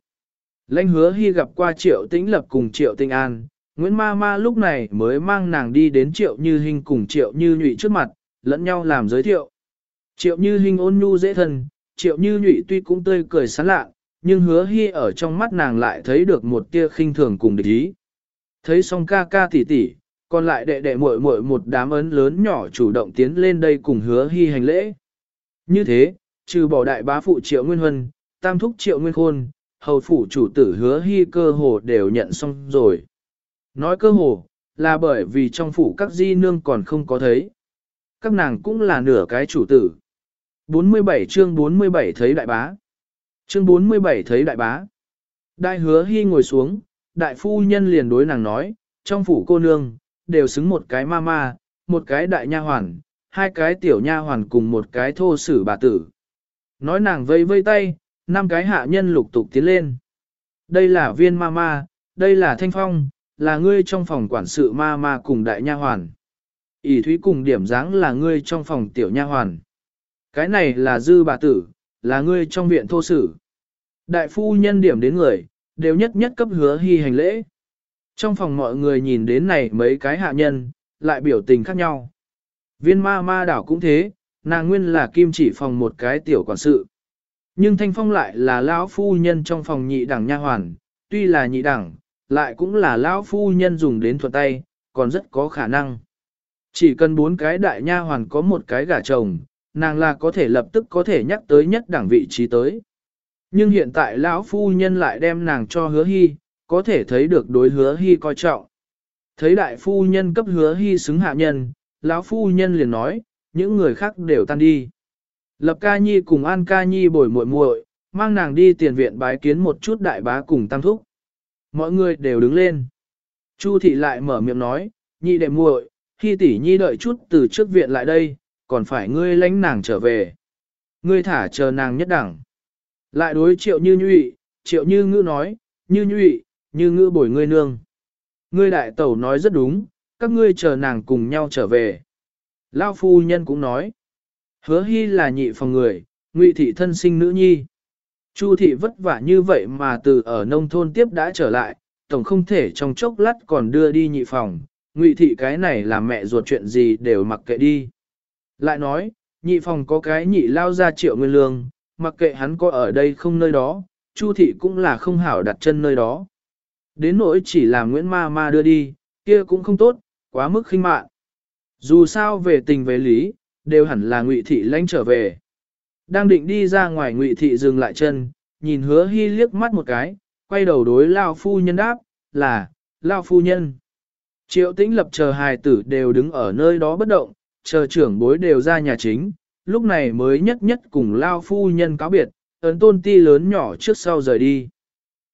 Lãnh hứa hy gặp qua triệu tĩnh lập cùng triệu tinh an, Nguyễn Ma Ma lúc này mới mang nàng đi đến triệu như Hinh cùng triệu như nhụy trước mặt, lẫn nhau làm giới thiệu. Triệu như Hinh ôn nhu dễ thân, triệu như nhụy tuy cũng tươi cười sán lạ, nhưng hứa hy ở trong mắt nàng lại thấy được một tia khinh thường cùng địch ý. Thấy xong ca ca tỉ tỉ, còn lại đệ đệ muội muội một đám ấn lớn nhỏ chủ động tiến lên đây cùng hứa hy hành lễ. Như thế, trừ bỏ đại bá phụ triệu nguyên huân, tam thúc triệu nguyên khôn, hầu phủ chủ tử hứa hy cơ hồ đều nhận xong rồi. Nói cơ hồ, là bởi vì trong phủ các di nương còn không có thấy. Các nàng cũng là nửa cái chủ tử. 47 chương 47 thấy đại bá. Chương 47 thấy đại bá. Đại hứa hy ngồi xuống, đại phu nhân liền đối nàng nói, trong phủ cô nương, đều xứng một cái ma ma, một cái đại nha hoàn, hai cái tiểu nha hoàn cùng một cái thô sử bà tử. Nói nàng vây vây tay, năm cái hạ nhân lục tục tiến lên. Đây là viên ma ma, đây là thanh phong, là ngươi trong phòng quản sự ma ma cùng đại nha hoàn. ỷ thúy cùng điểm dáng là ngươi trong phòng tiểu nha hoàn. Cái này là dư bà tử, là ngươi trong viện thô sử. Đại phu nhân điểm đến người, đều nhất nhất cấp hứa hy hành lễ. Trong phòng mọi người nhìn đến này mấy cái hạ nhân, lại biểu tình khác nhau. Viên ma ma đảo cũng thế, nàng nguyên là kim chỉ phòng một cái tiểu quản sự. Nhưng thanh phong lại là lão phu nhân trong phòng nhị đẳng nha hoàn, tuy là nhị đẳng, lại cũng là lão phu nhân dùng đến thuận tay, còn rất có khả năng. Chỉ cần bốn cái đại nha hoàn có một cái gả chồng, nàng là có thể lập tức có thể nhắc tới nhất đẳng vị trí tới. Nhưng hiện tại lão phu nhân lại đem nàng cho hứa hy, có thể thấy được đối hứa hy coi trọng. Thấy đại phu nhân cấp hứa hy xứng hạ nhân, lão phu nhân liền nói, những người khác đều tan đi. Lập ca nhi cùng an ca nhi bồi muội muội, mang nàng đi tiền viện bái kiến một chút đại bá cùng tam thúc. Mọi người đều đứng lên. Chu thị lại mở miệng nói, nhị đệ muội, khi tỷ nhi đợi chút từ trước viện lại đây, còn phải ngươi lánh nàng trở về. Ngươi thả chờ nàng nhất đẳng. Lại đối triệu như nhụy, triệu như ngữ nói, như nhụy, như ngữ bồi ngươi nương. Ngươi đại tẩu nói rất đúng, các ngươi chờ nàng cùng nhau trở về. Lao phu nhân cũng nói, Hứa hy là nhị phòng người, ngụy thị thân sinh nữ nhi. Chu thị vất vả như vậy mà từ ở nông thôn tiếp đã trở lại, tổng không thể trong chốc lát còn đưa đi nhị phòng, ngụy thị cái này là mẹ ruột chuyện gì đều mặc kệ đi. Lại nói, nhị phòng có cái nhị lao ra triệu nguyên lương, mặc kệ hắn có ở đây không nơi đó, chu thị cũng là không hảo đặt chân nơi đó. Đến nỗi chỉ là Nguyễn Ma Ma đưa đi, kia cũng không tốt, quá mức khinh mạn. Dù sao về tình về lý, đều hẳn là ngụy thị lãnh trở về. Đang định đi ra ngoài ngụy thị dừng lại chân, nhìn hứa hy liếc mắt một cái, quay đầu đối lao phu nhân đáp, là, lao phu nhân. Triệu tĩnh lập chờ hài tử đều đứng ở nơi đó bất động, chờ trưởng bối đều ra nhà chính, lúc này mới nhất nhất cùng lao phu nhân cáo biệt, ấn tôn ti lớn nhỏ trước sau rời đi.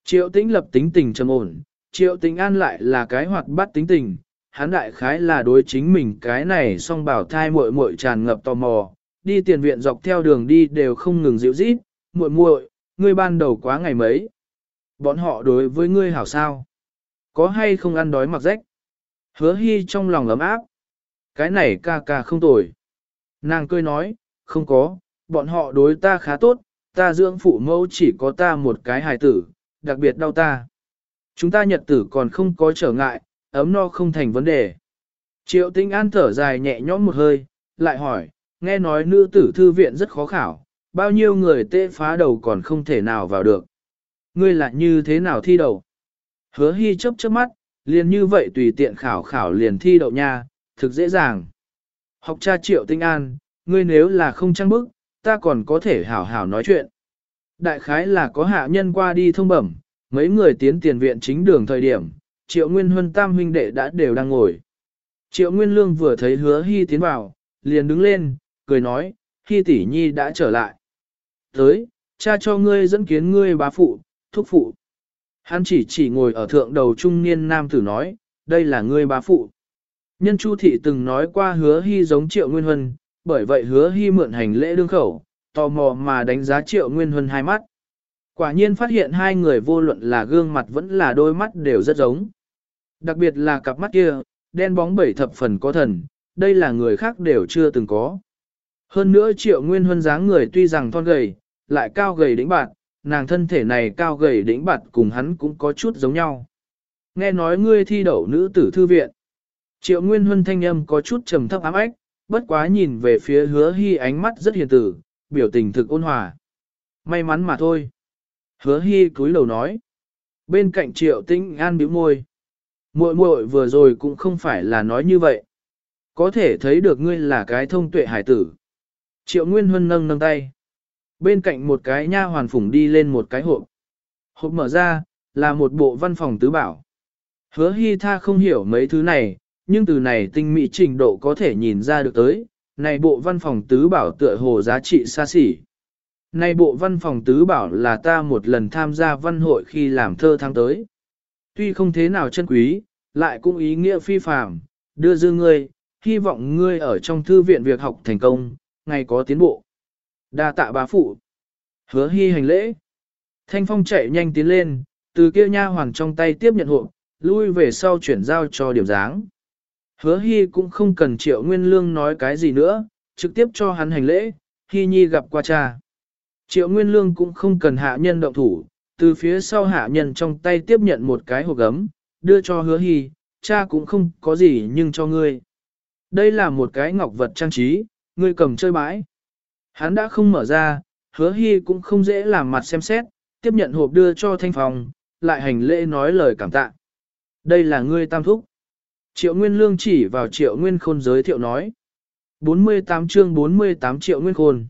Triệu tĩnh lập tính tình trầm ổn, triệu tĩnh an lại là cái hoạt bát tính tình, hắn đại khái là đối chính mình cái này song bảo thai muội muội tràn ngập tò mò, đi tiền viện dọc theo đường đi đều không ngừng dịu rít, muội muội, ngươi ban đầu quá ngày mấy. Bọn họ đối với ngươi hảo sao? Có hay không ăn đói mặc rách? Hứa hy trong lòng ấm áp. Cái này ca ca không tồi. Nàng cười nói, không có, bọn họ đối ta khá tốt, ta dưỡng phụ mẫu chỉ có ta một cái hài tử, đặc biệt đau ta. Chúng ta nhật tử còn không có trở ngại, ấm no không thành vấn đề. Triệu tinh an thở dài nhẹ nhõm một hơi, lại hỏi, nghe nói nữ tử thư viện rất khó khảo, bao nhiêu người tê phá đầu còn không thể nào vào được. Ngươi lại như thế nào thi đầu? Hứa hy chấp chớp mắt, liền như vậy tùy tiện khảo khảo liền thi đậu nha, thực dễ dàng. Học cha triệu tinh an, ngươi nếu là không trăng bức, ta còn có thể hảo hảo nói chuyện. Đại khái là có hạ nhân qua đi thông bẩm, mấy người tiến tiền viện chính đường thời điểm, triệu nguyên huân tam huynh đệ đã đều đang ngồi. Triệu nguyên lương vừa thấy hứa hy tiến vào, liền đứng lên, cười nói, khi tỷ nhi đã trở lại. Tới, cha cho ngươi dẫn kiến ngươi bá phụ, thúc phụ. Hắn chỉ chỉ ngồi ở thượng đầu trung niên nam tử nói, đây là ngươi bá phụ. Nhân Chu Thị từng nói qua hứa hy giống triệu nguyên huân, bởi vậy hứa hy mượn hành lễ đương khẩu, tò mò mà đánh giá triệu nguyên huân hai mắt. Quả nhiên phát hiện hai người vô luận là gương mặt vẫn là đôi mắt đều rất giống. Đặc biệt là cặp mắt kia, đen bóng bảy thập phần có thần, đây là người khác đều chưa từng có. Hơn nữa triệu nguyên huân dáng người tuy rằng thon gầy, lại cao gầy đỉnh bạt nàng thân thể này cao gầy đỉnh bạt cùng hắn cũng có chút giống nhau. Nghe nói ngươi thi đậu nữ tử thư viện. Triệu nguyên huân thanh âm có chút trầm thấp ám ách, bất quá nhìn về phía hứa hy ánh mắt rất hiền tử, biểu tình thực ôn hòa. May mắn mà thôi. Hứa hy cúi đầu nói. Bên cạnh triệu tĩnh an bĩu môi. muội muội vừa rồi cũng không phải là nói như vậy. Có thể thấy được ngươi là cái thông tuệ hải tử. Triệu Nguyên Huân nâng nâng tay. Bên cạnh một cái nha hoàn phủng đi lên một cái hộp. Hộp mở ra, là một bộ văn phòng tứ bảo. Hứa hy tha không hiểu mấy thứ này, nhưng từ này tinh mỹ trình độ có thể nhìn ra được tới, này bộ văn phòng tứ bảo tựa hồ giá trị xa xỉ. Này bộ văn phòng tứ bảo là ta một lần tham gia văn hội khi làm thơ tháng tới. Tuy không thế nào chân quý, lại cũng ý nghĩa phi phàm, đưa dư ngươi, hy vọng ngươi ở trong thư viện việc học thành công, ngày có tiến bộ. Đa tạ bá phụ. Hứa hy hành lễ. Thanh phong chạy nhanh tiến lên, từ kia nha hoàng trong tay tiếp nhận hộp, lui về sau chuyển giao cho điểm dáng. Hứa hy cũng không cần triệu nguyên lương nói cái gì nữa, trực tiếp cho hắn hành lễ, hy nhi gặp qua cha. Triệu nguyên lương cũng không cần hạ nhân động thủ, từ phía sau hạ nhân trong tay tiếp nhận một cái hộp gấm, đưa cho hứa hy, cha cũng không có gì nhưng cho ngươi. Đây là một cái ngọc vật trang trí, ngươi cầm chơi bãi. Hắn đã không mở ra, hứa hy cũng không dễ làm mặt xem xét, tiếp nhận hộp đưa cho thanh phòng, lại hành lễ nói lời cảm tạ. Đây là ngươi tam thúc. Triệu Nguyên Lương chỉ vào Triệu Nguyên Khôn giới thiệu nói. 48 chương 48 triệu Nguyên Khôn.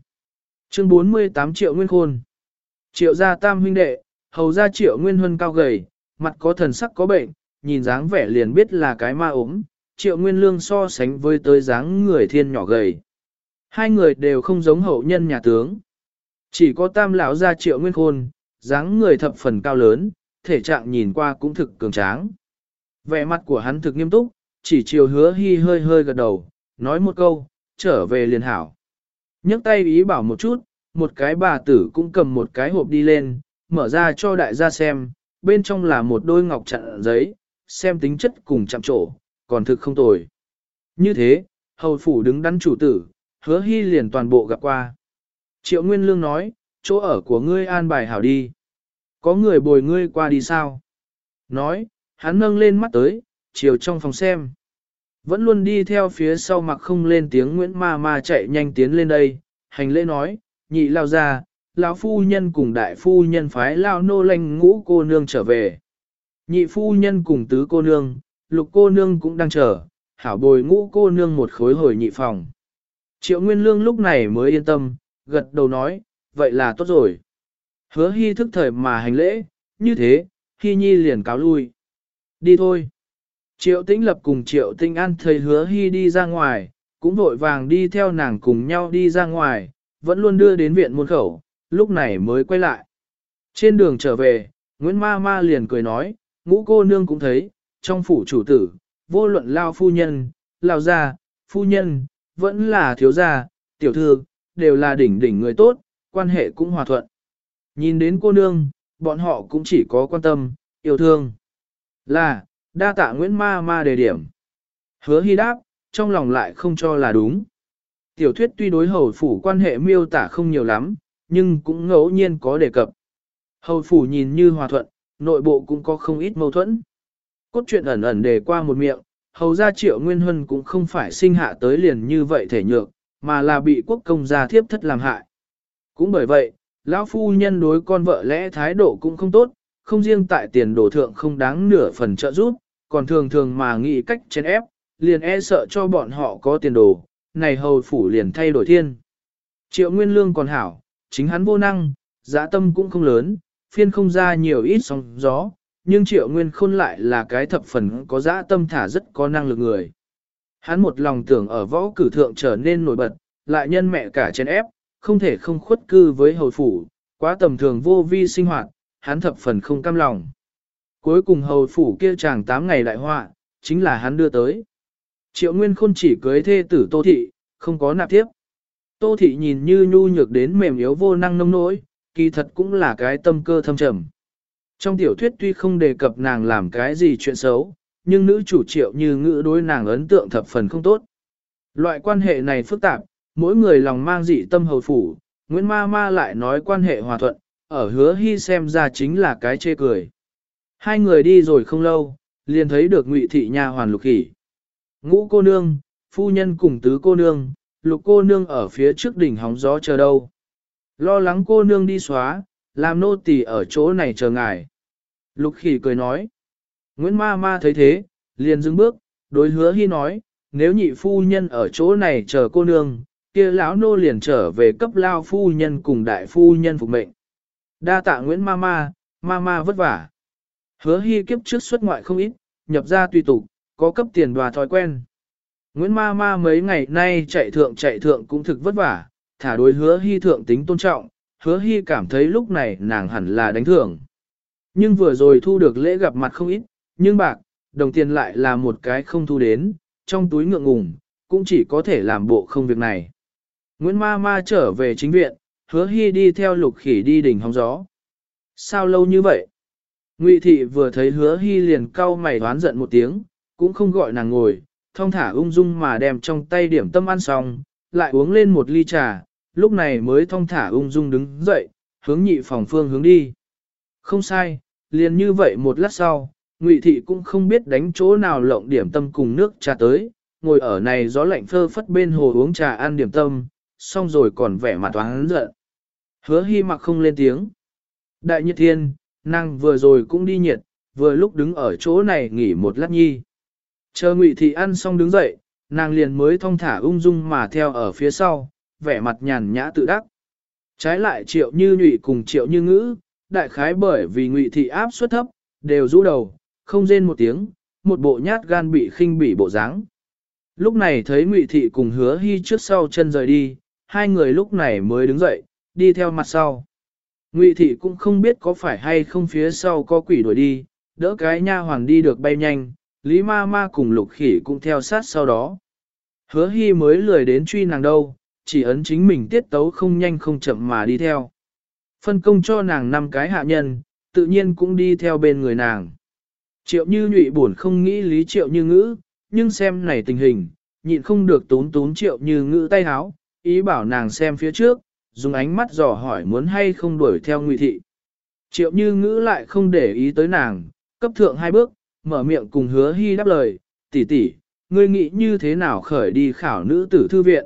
Chương 48 triệu Nguyên Khôn. Triệu gia tam huynh đệ, hầu ra Triệu Nguyên Huân cao gầy, mặt có thần sắc có bệnh, nhìn dáng vẻ liền biết là cái ma ốm. Triệu Nguyên Lương so sánh với tới dáng người thiên nhỏ gầy. Hai người đều không giống hậu nhân nhà tướng. Chỉ có tam lão gia Triệu Nguyên Khôn, dáng người thập phần cao lớn, thể trạng nhìn qua cũng thực cường tráng. Vẻ mặt của hắn thực nghiêm túc, chỉ chiều hứa hy hơi hơi gật đầu, nói một câu, trở về liền hảo. nhấc tay ý bảo một chút, một cái bà tử cũng cầm một cái hộp đi lên, mở ra cho đại gia xem, bên trong là một đôi ngọc chặn giấy, xem tính chất cùng chạm trổ, còn thực không tồi. Như thế, hầu phủ đứng đắn chủ tử, hứa hy liền toàn bộ gặp qua. Triệu Nguyên Lương nói, chỗ ở của ngươi an bài hảo đi. Có người bồi ngươi qua đi sao? Nói, hắn nâng lên mắt tới, chiều trong phòng xem. Vẫn luôn đi theo phía sau mặc không lên tiếng Nguyễn Ma Ma chạy nhanh tiến lên đây, hành lễ nói, nhị lao ra, lão phu nhân cùng đại phu nhân phái lao nô lanh ngũ cô nương trở về. Nhị phu nhân cùng tứ cô nương, lục cô nương cũng đang chờ, hảo bồi ngũ cô nương một khối hồi nhị phòng. Triệu Nguyên Lương lúc này mới yên tâm, gật đầu nói, vậy là tốt rồi. Hứa hy thức thời mà hành lễ, như thế, hy nhi liền cáo lui. Đi thôi. Triệu tĩnh lập cùng triệu tinh an thấy hứa hy đi ra ngoài, cũng vội vàng đi theo nàng cùng nhau đi ra ngoài, vẫn luôn đưa đến viện môn khẩu, lúc này mới quay lại. Trên đường trở về, Nguyễn Ma Ma liền cười nói, ngũ cô nương cũng thấy, trong phủ chủ tử, vô luận lao phu nhân, lao gia, phu nhân, vẫn là thiếu gia, tiểu thư, đều là đỉnh đỉnh người tốt, quan hệ cũng hòa thuận. Nhìn đến cô nương, bọn họ cũng chỉ có quan tâm, yêu thương. Là, đa tạ Nguyễn Ma Ma đề điểm. Hứa hy đáp, trong lòng lại không cho là đúng. Tiểu thuyết tuy đối hầu phủ quan hệ miêu tả không nhiều lắm, nhưng cũng ngẫu nhiên có đề cập. Hầu phủ nhìn như hòa thuận, nội bộ cũng có không ít mâu thuẫn. Cốt truyện ẩn ẩn đề qua một miệng, hầu ra triệu nguyên huân cũng không phải sinh hạ tới liền như vậy thể nhược, mà là bị quốc công gia thiếp thất làm hại. Cũng bởi vậy, lão phu nhân đối con vợ lẽ thái độ cũng không tốt, không riêng tại tiền đổ thượng không đáng nửa phần trợ giúp, còn thường thường mà nghĩ cách chèn ép, liền e sợ cho bọn họ có tiền đồ, này hầu phủ liền thay đổi thiên. Triệu Nguyên Lương còn hảo, chính hắn vô năng, giá tâm cũng không lớn, phiên không ra nhiều ít sóng gió, nhưng Triệu Nguyên Khôn lại là cái thập phần có dã tâm thả rất có năng lực người. Hắn một lòng tưởng ở võ cử thượng trở nên nổi bật, lại nhân mẹ cả chén ép, không thể không khuất cư với hầu phủ, quá tầm thường vô vi sinh hoạt, hắn thập phần không cam lòng. Cuối cùng hầu phủ kia chàng 8 ngày đại họa, chính là hắn đưa tới. Triệu Nguyên Khôn chỉ cưới thê tử Tô Thị, không có nạp tiếp. Tô Thị nhìn như nhu nhược đến mềm yếu vô năng nông nỗi, kỳ thật cũng là cái tâm cơ thâm trầm. Trong tiểu thuyết tuy không đề cập nàng làm cái gì chuyện xấu, nhưng nữ chủ triệu như ngữ đối nàng ấn tượng thập phần không tốt. Loại quan hệ này phức tạp, mỗi người lòng mang dị tâm hầu phủ, Nguyễn Ma Ma lại nói quan hệ hòa thuận, ở hứa hy xem ra chính là cái chê cười. Hai người đi rồi không lâu, liền thấy được ngụy thị nha hoàn lục khỉ. Ngũ cô nương, phu nhân cùng tứ cô nương, lục cô nương ở phía trước đỉnh hóng gió chờ đâu. Lo lắng cô nương đi xóa, làm nô tỳ ở chỗ này chờ ngài. Lục khỉ cười nói. Nguyễn ma ma thấy thế, liền dừng bước, đối hứa hy nói, nếu nhị phu nhân ở chỗ này chờ cô nương, kia lão nô liền trở về cấp lao phu nhân cùng đại phu nhân phục mệnh. Đa tạ Nguyễn ma ma, ma ma vất vả. Hứa hy kiếp trước xuất ngoại không ít, nhập ra tùy tục, có cấp tiền và thói quen. Nguyễn ma ma mấy ngày nay chạy thượng chạy thượng cũng thực vất vả, thả đối hứa hy thượng tính tôn trọng, hứa hy cảm thấy lúc này nàng hẳn là đánh thưởng. Nhưng vừa rồi thu được lễ gặp mặt không ít, nhưng bạc, đồng tiền lại là một cái không thu đến, trong túi ngượng ngùng, cũng chỉ có thể làm bộ không việc này. Nguyễn ma ma trở về chính viện, hứa hy đi theo lục khỉ đi đỉnh hóng gió. Sao lâu như vậy? Ngụy thị vừa thấy hứa hy liền cau mày đoán giận một tiếng, cũng không gọi nàng ngồi, thong thả ung dung mà đem trong tay điểm tâm ăn xong, lại uống lên một ly trà, lúc này mới thong thả ung dung đứng dậy, hướng nhị phòng phương hướng đi. Không sai, liền như vậy một lát sau, Ngụy thị cũng không biết đánh chỗ nào lộng điểm tâm cùng nước trà tới, ngồi ở này gió lạnh phơ phất bên hồ uống trà ăn điểm tâm, xong rồi còn vẻ mặt toán giận. Hứa hy mặc không lên tiếng. Đại nhiệt thiên, nàng vừa rồi cũng đi nhiệt, vừa lúc đứng ở chỗ này nghỉ một lát nhi. Chờ Ngụy Thị ăn xong đứng dậy, nàng liền mới thong thả ung dung mà theo ở phía sau, vẻ mặt nhàn nhã tự đắc. Trái lại triệu như nhụy cùng triệu như ngữ, đại khái bởi vì Ngụy Thị áp suất thấp, đều rũ đầu, không rên một tiếng, một bộ nhát gan bị khinh bỉ bộ dáng. Lúc này thấy Ngụy Thị cùng hứa hy trước sau chân rời đi, hai người lúc này mới đứng dậy, đi theo mặt sau. Ngụy thị cũng không biết có phải hay không phía sau có quỷ đuổi đi, đỡ cái nha hoàng đi được bay nhanh, Lý ma ma cùng lục khỉ cũng theo sát sau đó. Hứa hy mới lười đến truy nàng đâu, chỉ ấn chính mình tiết tấu không nhanh không chậm mà đi theo. Phân công cho nàng năm cái hạ nhân, tự nhiên cũng đi theo bên người nàng. Triệu như nhụy buồn không nghĩ lý triệu như ngữ, nhưng xem này tình hình, nhịn không được tốn tốn triệu như ngữ tay háo, ý bảo nàng xem phía trước, dùng ánh mắt dò hỏi muốn hay không đuổi theo ngụy thị. Triệu như ngữ lại không để ý tới nàng, cấp thượng hai bước, mở miệng cùng hứa hy đáp lời, tỷ tỷ, ngươi nghĩ như thế nào khởi đi khảo nữ tử thư viện.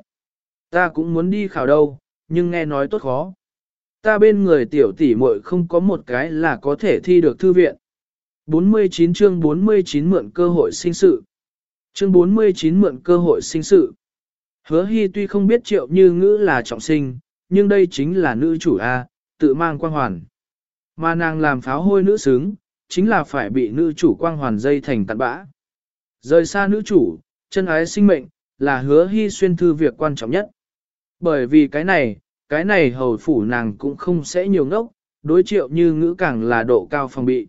Ta cũng muốn đi khảo đâu, nhưng nghe nói tốt khó. Ta bên người tiểu tỷ muội không có một cái là có thể thi được thư viện. 49 chương 49 mượn cơ hội sinh sự. Chương 49 mượn cơ hội sinh sự. Hứa hy tuy không biết triệu như ngữ là trọng sinh, nhưng đây chính là nữ chủ A, tự mang quang hoàn. Mà nàng làm pháo hôi nữ xứng, chính là phải bị nữ chủ quang hoàn dây thành tận bã. Rời xa nữ chủ, chân ái sinh mệnh, là hứa hy xuyên thư việc quan trọng nhất. Bởi vì cái này, cái này hầu phủ nàng cũng không sẽ nhiều ngốc, đối triệu như ngữ càng là độ cao phòng bị.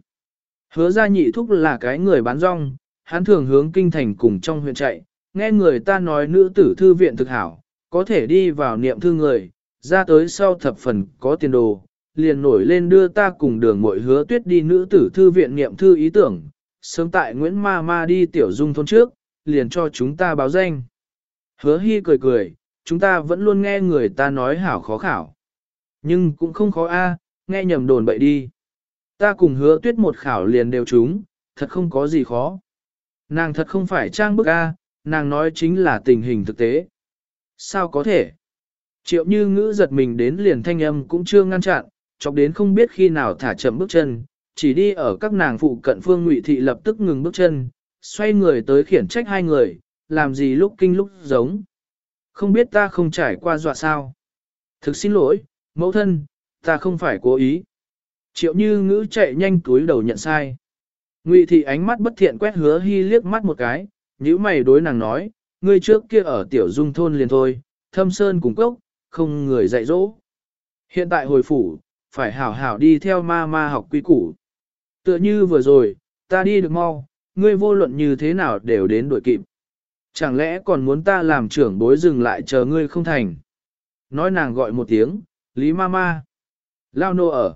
Hứa ra nhị thúc là cái người bán rong, hắn thường hướng kinh thành cùng trong huyện chạy, nghe người ta nói nữ tử thư viện thực hảo, có thể đi vào niệm thư người, ra tới sau thập phần có tiền đồ, liền nổi lên đưa ta cùng đường mội hứa tuyết đi nữ tử thư viện niệm thư ý tưởng, sớm tại Nguyễn Ma Ma đi tiểu dung thôn trước, liền cho chúng ta báo danh. Hứa hy cười cười, chúng ta vẫn luôn nghe người ta nói hảo khó khảo. Nhưng cũng không khó a, nghe nhầm đồn bậy đi. Ta cùng hứa tuyết một khảo liền đều chúng, thật không có gì khó. Nàng thật không phải trang bức a, nàng nói chính là tình hình thực tế. Sao có thể? Triệu như ngữ giật mình đến liền thanh âm cũng chưa ngăn chặn, chọc đến không biết khi nào thả chậm bước chân, chỉ đi ở các nàng phụ cận phương ngụy thị lập tức ngừng bước chân, xoay người tới khiển trách hai người, làm gì lúc kinh lúc giống. Không biết ta không trải qua dọa sao. Thực xin lỗi, mẫu thân, ta không phải cố ý. Triệu như ngữ chạy nhanh túi đầu nhận sai. Ngụy thị ánh mắt bất thiện quét hứa hy liếc mắt một cái, nhíu mày đối nàng nói, ngươi trước kia ở tiểu dung thôn liền thôi, thâm sơn cùng cốc, không người dạy dỗ. Hiện tại hồi phủ, phải hảo hảo đi theo ma ma học quy củ. Tựa như vừa rồi, ta đi được mau, ngươi vô luận như thế nào đều đến đuổi kịp. Chẳng lẽ còn muốn ta làm trưởng bối dừng lại chờ ngươi không thành? Nói nàng gọi một tiếng, Lý Mama. Lao nô ở.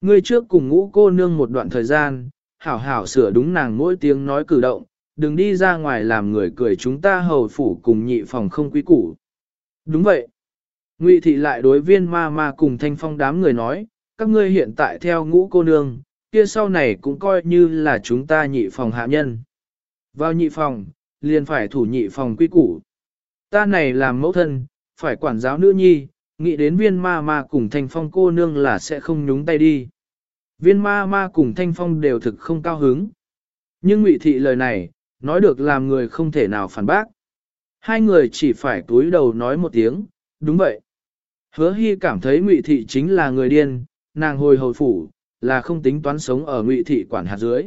Ngươi trước cùng ngũ cô nương một đoạn thời gian, hảo hảo sửa đúng nàng mỗi tiếng nói cử động, đừng đi ra ngoài làm người cười chúng ta hầu phủ cùng nhị phòng không quý củ. Đúng vậy. Ngụy thị lại đối viên ma ma cùng thanh phong đám người nói, các ngươi hiện tại theo ngũ cô nương, kia sau này cũng coi như là chúng ta nhị phòng hạ nhân. Vào nhị phòng, liền phải thủ nhị phòng quy củ. Ta này làm mẫu thân, phải quản giáo nữ nhi, nghĩ đến viên ma ma cùng thanh phong cô nương là sẽ không nhúng tay đi. Viên ma ma cùng thanh phong đều thực không cao hứng. Nhưng ngụy thị lời này, nói được làm người không thể nào phản bác. Hai người chỉ phải túi đầu nói một tiếng, đúng vậy. Hứa hy cảm thấy ngụy thị chính là người điên, nàng hồi hồi phủ, là không tính toán sống ở ngụy thị quản hạt dưới.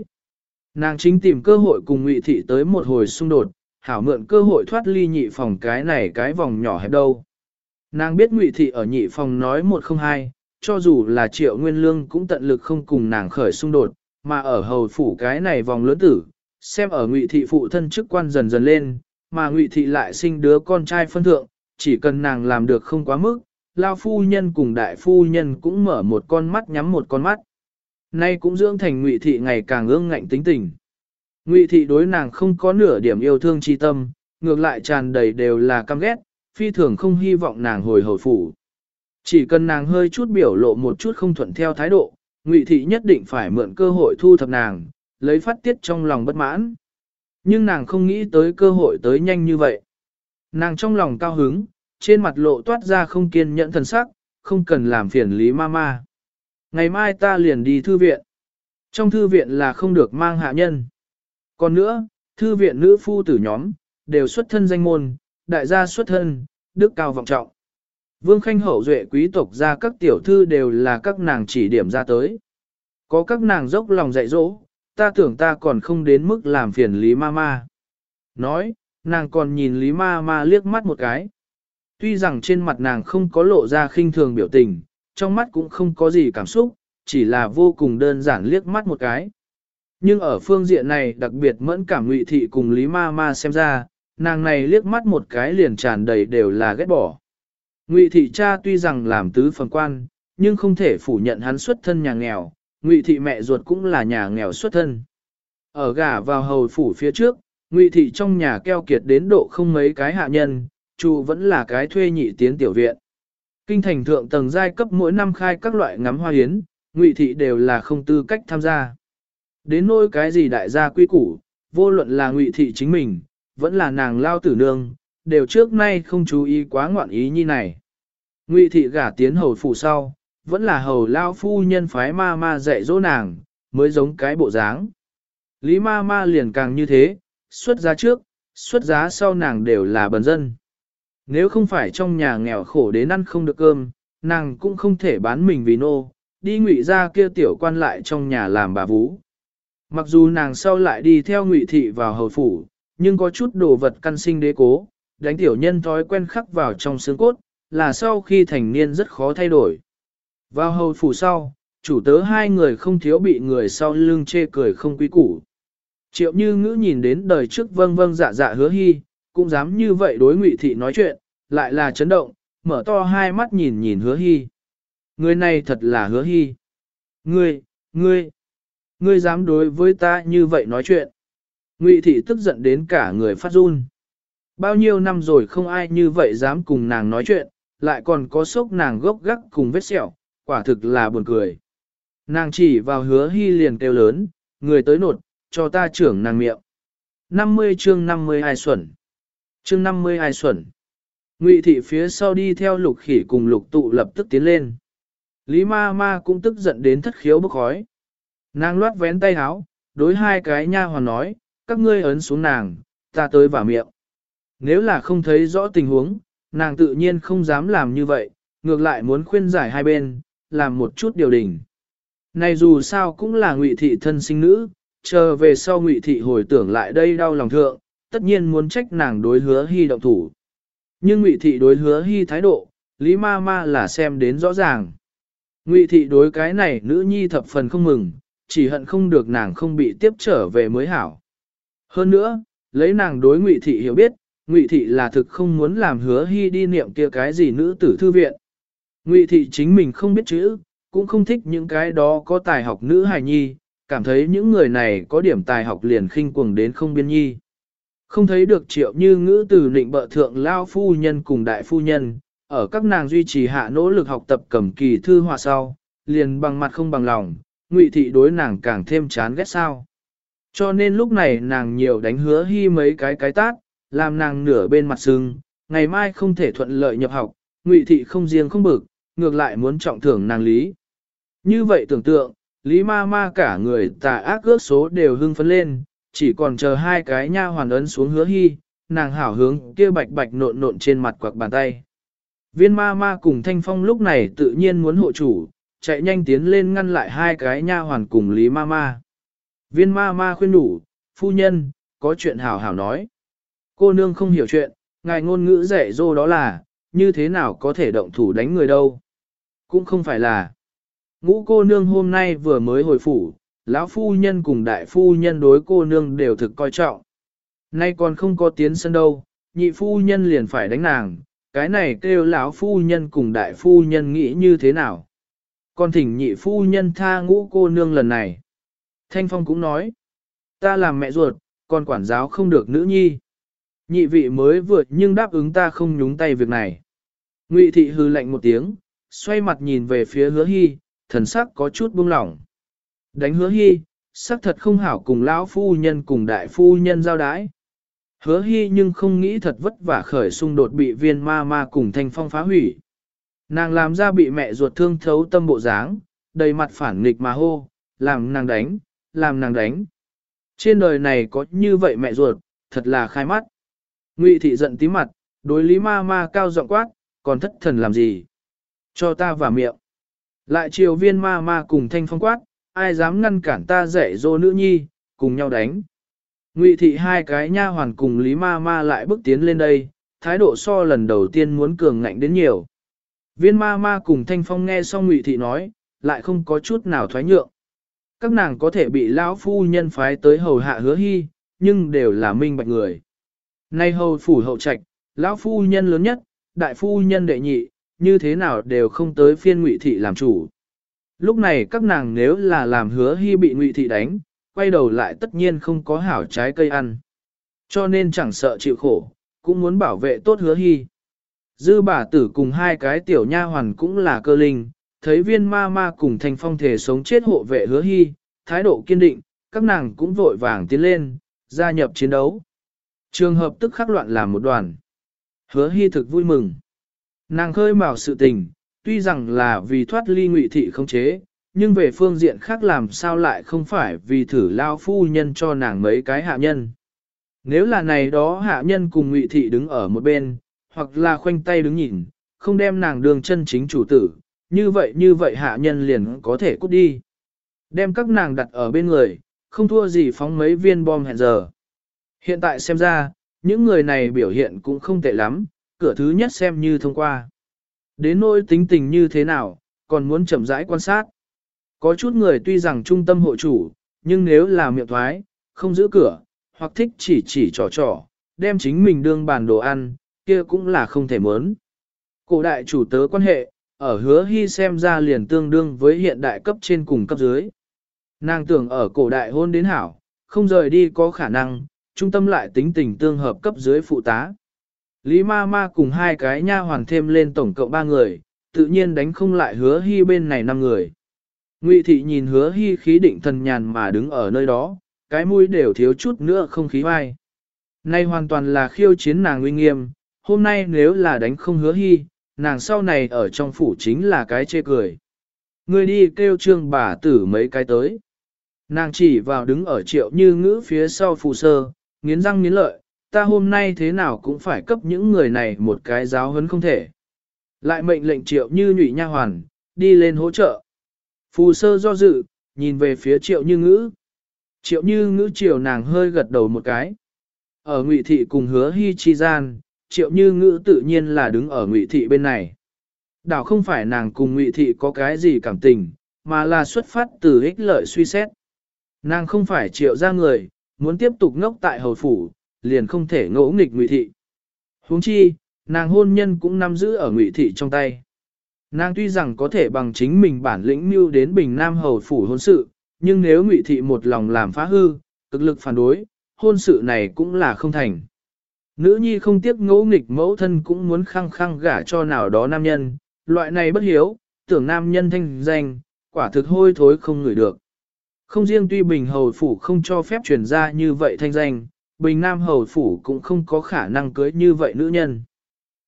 Nàng chính tìm cơ hội cùng ngụy thị tới một hồi xung đột, hảo mượn cơ hội thoát ly nhị phòng cái này cái vòng nhỏ hẹp đâu. Nàng biết ngụy thị ở nhị phòng nói một không hai, cho dù là triệu nguyên lương cũng tận lực không cùng nàng khởi xung đột, mà ở hầu phủ cái này vòng lớn tử, xem ở ngụy thị phụ thân chức quan dần dần lên, mà ngụy thị lại sinh đứa con trai phân thượng, chỉ cần nàng làm được không quá mức, lao phu nhân cùng đại phu nhân cũng mở một con mắt nhắm một con mắt. Nay cũng dưỡng thành ngụy thị ngày càng ương ngạnh tính tình. Ngụy thị đối nàng không có nửa điểm yêu thương chi tâm, ngược lại tràn đầy đều là căm ghét, phi thường không hy vọng nàng hồi hồi phủ. Chỉ cần nàng hơi chút biểu lộ một chút không thuận theo thái độ, Ngụy thị nhất định phải mượn cơ hội thu thập nàng, lấy phát tiết trong lòng bất mãn. Nhưng nàng không nghĩ tới cơ hội tới nhanh như vậy. Nàng trong lòng cao hứng, trên mặt lộ toát ra không kiên nhẫn thần sắc, không cần làm phiền Lý Mama. Ngày mai ta liền đi thư viện. Trong thư viện là không được mang hạ nhân. Còn nữa, thư viện nữ phu tử nhóm, đều xuất thân danh môn, đại gia xuất thân, đức cao vọng trọng. Vương Khanh hậu duệ quý tộc ra các tiểu thư đều là các nàng chỉ điểm ra tới. Có các nàng dốc lòng dạy dỗ, ta tưởng ta còn không đến mức làm phiền Lý Ma Ma. Nói, nàng còn nhìn Lý Ma Ma liếc mắt một cái. Tuy rằng trên mặt nàng không có lộ ra khinh thường biểu tình, trong mắt cũng không có gì cảm xúc, chỉ là vô cùng đơn giản liếc mắt một cái. Nhưng ở phương diện này đặc biệt mẫn cảm ngụy thị cùng Lý Ma Ma xem ra, nàng này liếc mắt một cái liền tràn đầy đều là ghét bỏ. Ngụy thị cha tuy rằng làm tứ phần quan, nhưng không thể phủ nhận hắn xuất thân nhà nghèo, Ngụy thị mẹ ruột cũng là nhà nghèo xuất thân. Ở gả vào hầu phủ phía trước, Ngụy thị trong nhà keo kiệt đến độ không mấy cái hạ nhân, chủ vẫn là cái thuê nhị tiến tiểu viện. Kinh thành thượng tầng giai cấp mỗi năm khai các loại ngắm hoa hiến, ngụy thị đều là không tư cách tham gia. Đến nỗi cái gì đại gia quy củ, vô luận là ngụy thị chính mình, vẫn là nàng lao tử nương, đều trước nay không chú ý quá ngoạn ý như này. Ngụy thị gả tiến hầu phủ sau, vẫn là hầu lao phu nhân phái ma ma dạy dỗ nàng, mới giống cái bộ dáng. Lý ma ma liền càng như thế, xuất giá trước, xuất giá sau nàng đều là bần dân. Nếu không phải trong nhà nghèo khổ đến ăn không được cơm, nàng cũng không thể bán mình vì nô, đi ngụy ra kia tiểu quan lại trong nhà làm bà vú. Mặc dù nàng sau lại đi theo ngụy thị vào hầu phủ, nhưng có chút đồ vật căn sinh đế cố, đánh tiểu nhân thói quen khắc vào trong xương cốt, là sau khi thành niên rất khó thay đổi. Vào hầu phủ sau, chủ tớ hai người không thiếu bị người sau lưng chê cười không quý củ. Triệu như ngữ nhìn đến đời trước vâng vâng dạ dạ hứa hy, cũng dám như vậy đối ngụy thị nói chuyện, lại là chấn động, mở to hai mắt nhìn nhìn hứa hy. Người này thật là hứa hy. Ngươi, ngươi, ngươi dám đối với ta như vậy nói chuyện. Ngụy thị tức giận đến cả người phát run. Bao nhiêu năm rồi không ai như vậy dám cùng nàng nói chuyện, lại còn có sốc nàng gốc gác cùng vết sẹo, quả thực là buồn cười. Nàng chỉ vào hứa hy liền kêu lớn, người tới nột, cho ta trưởng nàng miệng. 50 chương 50 ai xuẩn. Chương 50 ai xuẩn. Ngụy thị phía sau đi theo lục khỉ cùng lục tụ lập tức tiến lên. Lý ma ma cũng tức giận đến thất khiếu bốc khói. Nàng loát vén tay háo, đối hai cái nha hoàn nói, các ngươi ấn xuống nàng, ta tới vào miệng. Nếu là không thấy rõ tình huống, nàng tự nhiên không dám làm như vậy, ngược lại muốn khuyên giải hai bên, làm một chút điều đình. Này dù sao cũng là ngụy thị thân sinh nữ, chờ về sau ngụy thị hồi tưởng lại đây đau lòng thượng, tất nhiên muốn trách nàng đối hứa hy động thủ. Nhưng ngụy thị đối hứa hy thái độ, lý ma ma là xem đến rõ ràng. Ngụy thị đối cái này nữ nhi thập phần không mừng, chỉ hận không được nàng không bị tiếp trở về mới hảo. Hơn nữa, lấy nàng đối ngụy thị hiểu biết, ngụy thị là thực không muốn làm hứa hy đi niệm kia cái gì nữ tử thư viện. Ngụy thị chính mình không biết chữ, cũng không thích những cái đó có tài học nữ hài nhi, cảm thấy những người này có điểm tài học liền khinh cuồng đến không biên nhi. Không thấy được triệu như ngữ từ định bợ thượng lao phu nhân cùng đại phu nhân, ở các nàng duy trì hạ nỗ lực học tập cầm kỳ thư họa sau, liền bằng mặt không bằng lòng, ngụy thị đối nàng càng thêm chán ghét sao. Cho nên lúc này nàng nhiều đánh hứa hy mấy cái cái tát, làm nàng nửa bên mặt sưng, ngày mai không thể thuận lợi nhập học, ngụy thị không riêng không bực, ngược lại muốn trọng thưởng nàng lý. Như vậy tưởng tượng, lý ma ma cả người tà ác ước số đều hưng phấn lên, chỉ còn chờ hai cái nha hoàn ấn xuống hứa hy, nàng hảo hướng kia bạch bạch nộn nộn trên mặt quạc bàn tay. Viên ma ma cùng thanh phong lúc này tự nhiên muốn hộ chủ, chạy nhanh tiến lên ngăn lại hai cái nha hoàn cùng lý ma ma. Viên ma ma khuyên đủ, phu nhân, có chuyện hảo hảo nói. Cô nương không hiểu chuyện, ngài ngôn ngữ rẻ dô đó là, như thế nào có thể động thủ đánh người đâu. Cũng không phải là. Ngũ cô nương hôm nay vừa mới hồi phủ, lão phu nhân cùng đại phu nhân đối cô nương đều thực coi trọng. Nay còn không có tiến sân đâu, nhị phu nhân liền phải đánh nàng, cái này kêu lão phu nhân cùng đại phu nhân nghĩ như thế nào. Còn thỉnh nhị phu nhân tha ngũ cô nương lần này. Thanh Phong cũng nói, ta làm mẹ ruột, còn quản giáo không được nữ nhi. Nhị vị mới vượt nhưng đáp ứng ta không nhúng tay việc này. Ngụy thị hư lạnh một tiếng, xoay mặt nhìn về phía hứa hy, thần sắc có chút buông lỏng. Đánh hứa hy, xác thật không hảo cùng lão phu nhân cùng đại phu nhân giao đái. Hứa hy nhưng không nghĩ thật vất vả khởi xung đột bị viên ma ma cùng thanh phong phá hủy. Nàng làm ra bị mẹ ruột thương thấu tâm bộ dáng, đầy mặt phản nghịch mà hô, làm nàng đánh, làm nàng đánh. Trên đời này có như vậy mẹ ruột, thật là khai mắt. Ngụy thị giận tí mặt, đối lý ma ma cao giọng quát, còn thất thần làm gì? Cho ta vào miệng. Lại chiều viên ma ma cùng thanh phong quát, ai dám ngăn cản ta dạy dỗ nữ nhi, cùng nhau đánh. Ngụy thị hai cái nha hoàn cùng Lý Ma Ma lại bước tiến lên đây, thái độ so lần đầu tiên muốn cường ngạnh đến nhiều. Viên Ma Ma cùng Thanh Phong nghe xong Ngụy thị nói, lại không có chút nào thoái nhượng. Các nàng có thể bị lão phu nhân phái tới hầu hạ hứa hy, nhưng đều là minh bạch người. Nay hầu phủ hậu trạch, lão phu nhân lớn nhất, đại phu nhân đệ nhị, như thế nào đều không tới phiên Ngụy thị làm chủ. Lúc này các nàng nếu là làm hứa hy bị Ngụy thị đánh, quay đầu lại tất nhiên không có hảo trái cây ăn. Cho nên chẳng sợ chịu khổ, cũng muốn bảo vệ tốt hứa hy. Dư bà tử cùng hai cái tiểu nha hoàn cũng là cơ linh, thấy viên ma ma cùng thành phong thể sống chết hộ vệ hứa hy, thái độ kiên định, các nàng cũng vội vàng tiến lên, gia nhập chiến đấu. Trường hợp tức khắc loạn làm một đoàn. Hứa hy thực vui mừng. Nàng khơi mào sự tình, tuy rằng là vì thoát ly ngụy thị không chế, nhưng về phương diện khác làm sao lại không phải vì thử lao phu nhân cho nàng mấy cái hạ nhân. Nếu là này đó hạ nhân cùng ngụy thị đứng ở một bên, hoặc là khoanh tay đứng nhìn, không đem nàng đường chân chính chủ tử, như vậy như vậy hạ nhân liền có thể cút đi. Đem các nàng đặt ở bên người, không thua gì phóng mấy viên bom hẹn giờ. Hiện tại xem ra, những người này biểu hiện cũng không tệ lắm, cửa thứ nhất xem như thông qua. Đến nỗi tính tình như thế nào, còn muốn chậm rãi quan sát. Có chút người tuy rằng trung tâm hộ chủ, nhưng nếu là miệng thoái, không giữ cửa, hoặc thích chỉ chỉ trò trò, đem chính mình đương bàn đồ ăn, kia cũng là không thể mớn. Cổ đại chủ tớ quan hệ, ở hứa hy xem ra liền tương đương với hiện đại cấp trên cùng cấp dưới. Nàng tưởng ở cổ đại hôn đến hảo, không rời đi có khả năng, trung tâm lại tính tình tương hợp cấp dưới phụ tá. Lý ma ma cùng hai cái nha hoàn thêm lên tổng cộng ba người, tự nhiên đánh không lại hứa hy bên này năm người. Ngụy thị nhìn hứa hy khí định thần nhàn mà đứng ở nơi đó, cái mũi đều thiếu chút nữa không khí vai. Nay hoàn toàn là khiêu chiến nàng uy nghiêm, hôm nay nếu là đánh không hứa hy, nàng sau này ở trong phủ chính là cái chê cười. Người đi kêu trương bà tử mấy cái tới. Nàng chỉ vào đứng ở triệu như ngữ phía sau phù sơ, nghiến răng nghiến lợi, ta hôm nay thế nào cũng phải cấp những người này một cái giáo huấn không thể. Lại mệnh lệnh triệu như nhụy nha hoàn, đi lên hỗ trợ. Phù sơ do dự, nhìn về phía triệu như ngữ. Triệu như ngữ chiều nàng hơi gật đầu một cái. Ở ngụy thị cùng hứa hy chi gian, triệu như ngữ tự nhiên là đứng ở ngụy thị bên này. Đảo không phải nàng cùng ngụy thị có cái gì cảm tình, mà là xuất phát từ ích lợi suy xét. Nàng không phải triệu ra người, muốn tiếp tục ngốc tại hầu phủ, liền không thể ngỗ nghịch ngụy thị. huống chi, nàng hôn nhân cũng nắm giữ ở ngụy thị trong tay. Nàng tuy rằng có thể bằng chính mình bản lĩnh mưu đến bình nam hầu phủ hôn sự, nhưng nếu ngụy thị một lòng làm phá hư, cực lực phản đối, hôn sự này cũng là không thành. Nữ nhi không tiếc ngỗ nghịch mẫu thân cũng muốn khăng khăng gả cho nào đó nam nhân, loại này bất hiếu, tưởng nam nhân thanh danh, quả thực hôi thối không ngửi được. Không riêng tuy Bình Hầu Phủ không cho phép truyền ra như vậy thanh danh, Bình Nam Hầu Phủ cũng không có khả năng cưới như vậy nữ nhân.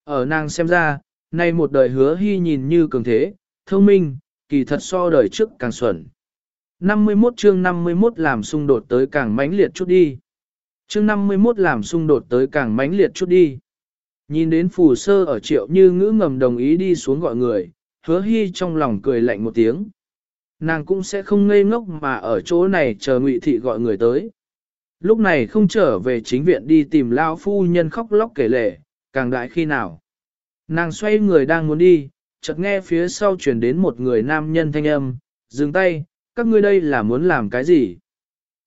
Ở nàng xem ra, nay một đời hứa hy nhìn như cường thế, thông minh, kỳ thật so đời trước càng xuẩn. 51 chương 51 làm xung đột tới càng mãnh liệt chút đi. Chương 51 làm xung đột tới càng mãnh liệt chút đi. Nhìn đến phù sơ ở triệu như ngữ ngầm đồng ý đi xuống gọi người, hứa hy trong lòng cười lạnh một tiếng. Nàng cũng sẽ không ngây ngốc mà ở chỗ này chờ ngụy thị gọi người tới. Lúc này không trở về chính viện đi tìm lao phu nhân khóc lóc kể lể, càng đại khi nào. Nàng xoay người đang muốn đi, chợt nghe phía sau truyền đến một người nam nhân thanh âm, dừng tay, các ngươi đây là muốn làm cái gì?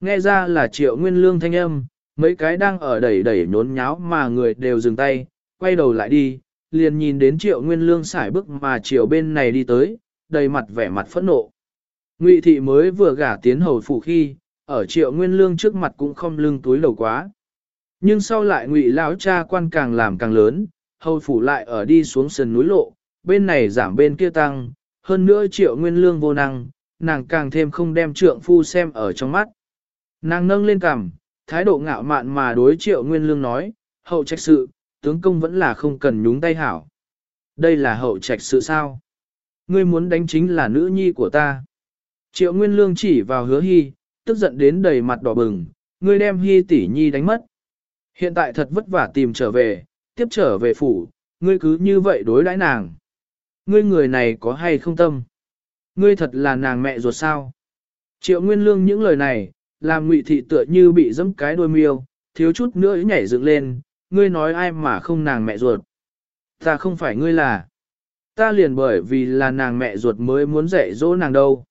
Nghe ra là triệu nguyên lương thanh âm, mấy cái đang ở đẩy đẩy nhốn nháo mà người đều dừng tay, quay đầu lại đi, liền nhìn đến triệu nguyên lương xải bước mà triệu bên này đi tới, đầy mặt vẻ mặt phẫn nộ. Ngụy thị mới vừa gả tiến hầu phủ khi, ở triệu nguyên lương trước mặt cũng không lưng túi đầu quá. Nhưng sau lại ngụy lão cha quan càng làm càng lớn, hầu phủ lại ở đi xuống sườn núi lộ, bên này giảm bên kia tăng, hơn nữa triệu nguyên lương vô năng, nàng càng thêm không đem trượng phu xem ở trong mắt. Nàng nâng lên cằm, thái độ ngạo mạn mà đối triệu nguyên lương nói, hậu trách sự, tướng công vẫn là không cần nhúng tay hảo. Đây là hậu trạch sự sao? Ngươi muốn đánh chính là nữ nhi của ta. Triệu Nguyên Lương chỉ vào hứa hy, tức giận đến đầy mặt đỏ bừng, ngươi đem hy tỷ nhi đánh mất. Hiện tại thật vất vả tìm trở về, tiếp trở về phủ, ngươi cứ như vậy đối đãi nàng. Ngươi người này có hay không tâm? Ngươi thật là nàng mẹ ruột sao? Triệu Nguyên Lương những lời này, làm ngụy thị tựa như bị dẫm cái đôi miêu, thiếu chút nữa nhảy dựng lên, ngươi nói ai mà không nàng mẹ ruột. Ta không phải ngươi là. Ta liền bởi vì là nàng mẹ ruột mới muốn dạy dỗ nàng đâu.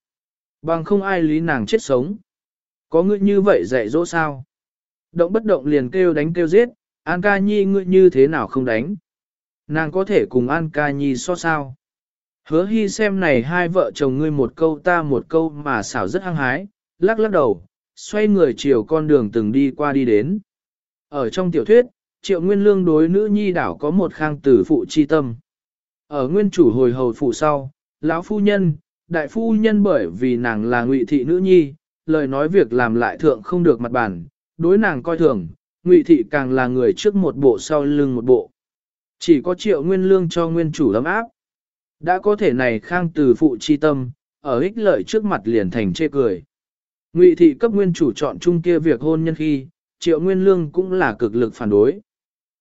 Bằng không ai lý nàng chết sống. Có ngươi như vậy dạy dỗ sao? Động bất động liền kêu đánh kêu giết, An ca nhi ngươi như thế nào không đánh? Nàng có thể cùng An ca nhi so sao? Hứa hy xem này hai vợ chồng ngươi một câu ta một câu mà xảo rất hăng hái, lắc lắc đầu, xoay người chiều con đường từng đi qua đi đến. Ở trong tiểu thuyết, triệu nguyên lương đối nữ nhi đảo có một khang tử phụ chi tâm. Ở nguyên chủ hồi hầu phụ sau, lão phu nhân, đại phu nhân bởi vì nàng là ngụy thị nữ nhi, lời nói việc làm lại thượng không được mặt bản, đối nàng coi thường, ngụy thị càng là người trước một bộ sau lưng một bộ. Chỉ có triệu nguyên lương cho nguyên chủ ấm áp. Đã có thể này khang từ phụ chi tâm, ở ích lợi trước mặt liền thành chê cười. Ngụy thị cấp nguyên chủ chọn chung kia việc hôn nhân khi, triệu nguyên lương cũng là cực lực phản đối.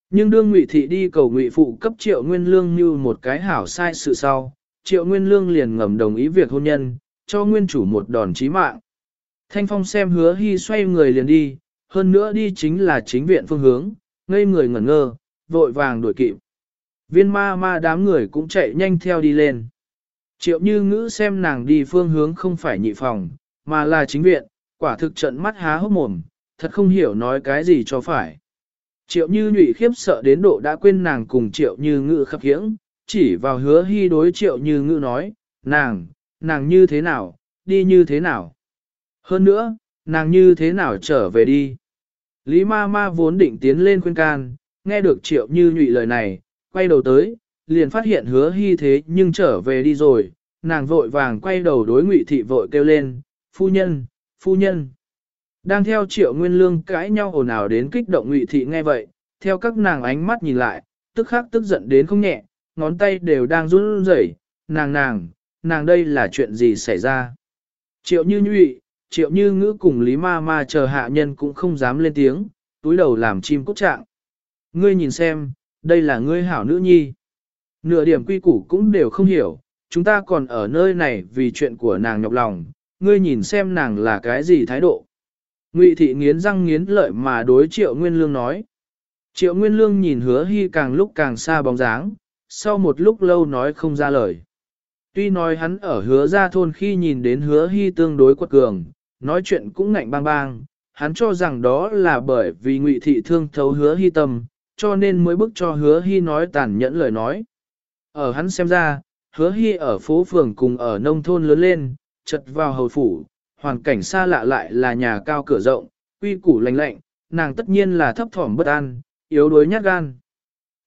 Nhưng đương ngụy thị đi cầu ngụy phụ cấp triệu nguyên lương như một cái hảo sai sự sau, triệu nguyên lương liền ngầm đồng ý việc hôn nhân, cho nguyên chủ một đòn chí mạng. Thanh phong xem hứa hy xoay người liền đi, hơn nữa đi chính là chính viện phương hướng, ngây người ngẩn ngơ, vội vàng đuổi kịp. Viên ma ma đám người cũng chạy nhanh theo đi lên. Triệu như ngữ xem nàng đi phương hướng không phải nhị phòng, mà là chính viện, quả thực trận mắt há hốc mồm, thật không hiểu nói cái gì cho phải. Triệu như nhụy khiếp sợ đến độ đã quên nàng cùng triệu như ngữ khập khiễng, chỉ vào hứa hy đối triệu như ngữ nói, nàng, nàng như thế nào, đi như thế nào. Hơn nữa, nàng như thế nào trở về đi. Lý ma ma vốn định tiến lên khuyên can, nghe được triệu như nhụy lời này, quay đầu tới, liền phát hiện hứa hy thế nhưng trở về đi rồi, nàng vội vàng quay đầu đối ngụy thị vội kêu lên, phu nhân, phu nhân. Đang theo triệu nguyên lương cãi nhau ồn ào đến kích động ngụy thị nghe vậy, theo các nàng ánh mắt nhìn lại, tức khắc tức giận đến không nhẹ, ngón tay đều đang run rẩy, nàng nàng, nàng đây là chuyện gì xảy ra. Triệu như nhụy, triệu như ngữ cùng Lý Ma Ma chờ hạ nhân cũng không dám lên tiếng, túi đầu làm chim cốt trạng. Ngươi nhìn xem, đây là ngươi hảo nữ nhi. Nửa điểm quy củ cũng đều không hiểu, chúng ta còn ở nơi này vì chuyện của nàng nhọc lòng, ngươi nhìn xem nàng là cái gì thái độ. Ngụy thị nghiến răng nghiến lợi mà đối triệu nguyên lương nói. Triệu nguyên lương nhìn hứa hy càng lúc càng xa bóng dáng, sau một lúc lâu nói không ra lời. Tuy nói hắn ở hứa ra thôn khi nhìn đến hứa hy tương đối quật cường, nói chuyện cũng ngạnh bang bang, hắn cho rằng đó là bởi vì ngụy thị thương thấu hứa hy tâm, cho nên mới bức cho hứa hy nói tàn nhẫn lời nói. Ở hắn xem ra, hứa hy ở phố phường cùng ở nông thôn lớn lên, chật vào hầu phủ, hoàn cảnh xa lạ lại là nhà cao cửa rộng, quy củ lành lạnh, nàng tất nhiên là thấp thỏm bất an, yếu đuối nhát gan.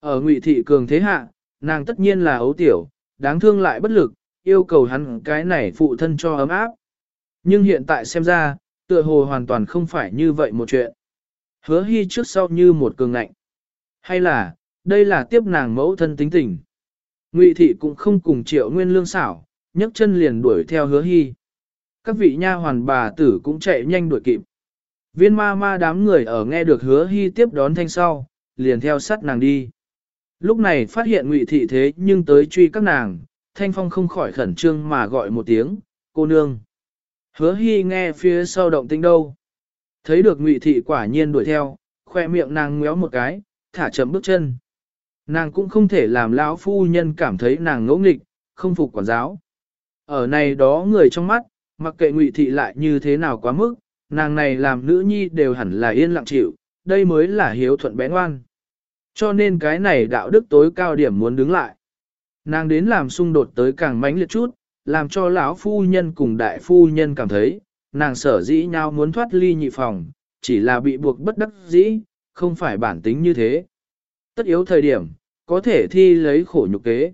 Ở ngụy thị cường thế hạ, nàng tất nhiên là ấu tiểu, đáng thương lại bất lực, yêu cầu hắn cái này phụ thân cho ấm áp. Nhưng hiện tại xem ra, tựa hồ hoàn toàn không phải như vậy một chuyện. Hứa hy trước sau như một cường ngạnh. Hay là, đây là tiếp nàng mẫu thân tính tình. Ngụy thị cũng không cùng triệu nguyên lương xảo, nhấc chân liền đuổi theo hứa hy. Các vị nha hoàn bà tử cũng chạy nhanh đuổi kịp. Viên ma ma đám người ở nghe được hứa hy tiếp đón thanh sau, liền theo sát nàng đi. Lúc này phát hiện ngụy thị thế nhưng tới truy các nàng, thanh phong không khỏi khẩn trương mà gọi một tiếng, cô nương. Hứa hy nghe phía sau động tinh đâu. Thấy được ngụy thị quả nhiên đuổi theo, khoe miệng nàng ngéo một cái, thả chậm bước chân. Nàng cũng không thể làm lão phu nhân cảm thấy nàng ngỗ nghịch, không phục quản giáo. Ở này đó người trong mắt, mặc kệ ngụy thị lại như thế nào quá mức, nàng này làm nữ nhi đều hẳn là yên lặng chịu, đây mới là hiếu thuận bé ngoan. Cho nên cái này đạo đức tối cao điểm muốn đứng lại. Nàng đến làm xung đột tới càng mãnh liệt chút, làm cho lão phu nhân cùng đại phu nhân cảm thấy, nàng sở dĩ nhau muốn thoát ly nhị phòng, chỉ là bị buộc bất đắc dĩ, không phải bản tính như thế. Tất yếu thời điểm, có thể thi lấy khổ nhục kế.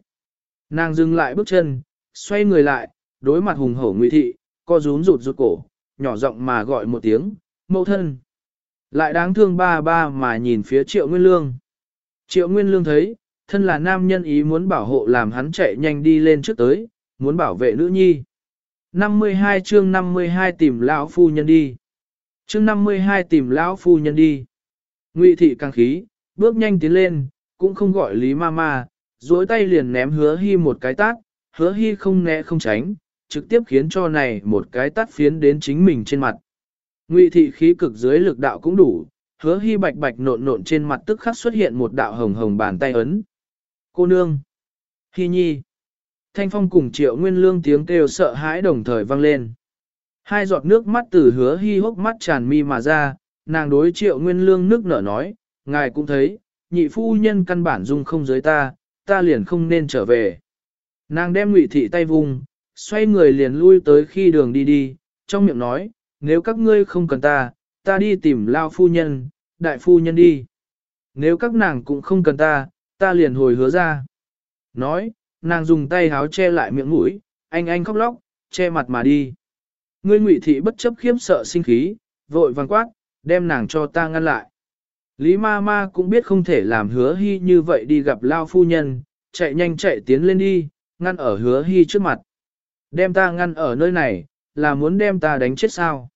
Nàng dừng lại bước chân, xoay người lại, đối mặt hùng hổ nguy thị, co rúm rụt rụt cổ, nhỏ giọng mà gọi một tiếng, mẫu thân. Lại đáng thương ba ba mà nhìn phía triệu nguyên lương. Triệu nguyên lương thấy, thân là nam nhân ý muốn bảo hộ làm hắn chạy nhanh đi lên trước tới, muốn bảo vệ nữ nhi. 52 chương 52 tìm lão phu nhân đi. Chương 52 tìm lão phu nhân đi. Ngụy thị càng khí, bước nhanh tiến lên, cũng không gọi Lý Mama, duỗi tay liền ném hứa hy một cái tát, hứa hy không né không tránh, trực tiếp khiến cho này một cái tát phiến đến chính mình trên mặt. Ngụy thị khí cực dưới lực đạo cũng đủ, hứa hy bạch bạch nộn nộn trên mặt tức khắc xuất hiện một đạo hồng hồng bàn tay ấn. Cô nương! Hi nhi! Thanh phong cùng triệu nguyên lương tiếng kêu sợ hãi đồng thời vang lên. Hai giọt nước mắt từ hứa hy hốc mắt tràn mi mà ra, nàng đối triệu nguyên lương nước nở nói, ngài cũng thấy, nhị phu nhân căn bản dung không giới ta, ta liền không nên trở về. Nàng đem ngụy thị tay vùng, xoay người liền lui tới khi đường đi đi, trong miệng nói, nếu các ngươi không cần ta, ta đi tìm lao phu nhân, đại phu nhân đi. Nếu các nàng cũng không cần ta, ta liền hồi hứa ra. Nói, nàng dùng tay háo che lại miệng mũi, anh anh khóc lóc, che mặt mà đi. Ngươi ngụy thị bất chấp khiếp sợ sinh khí, vội vàng quát, đem nàng cho ta ngăn lại. Lý ma ma cũng biết không thể làm hứa hy như vậy đi gặp lao phu nhân, chạy nhanh chạy tiến lên đi, ngăn ở hứa hy trước mặt. Đem ta ngăn ở nơi này, là muốn đem ta đánh chết sao?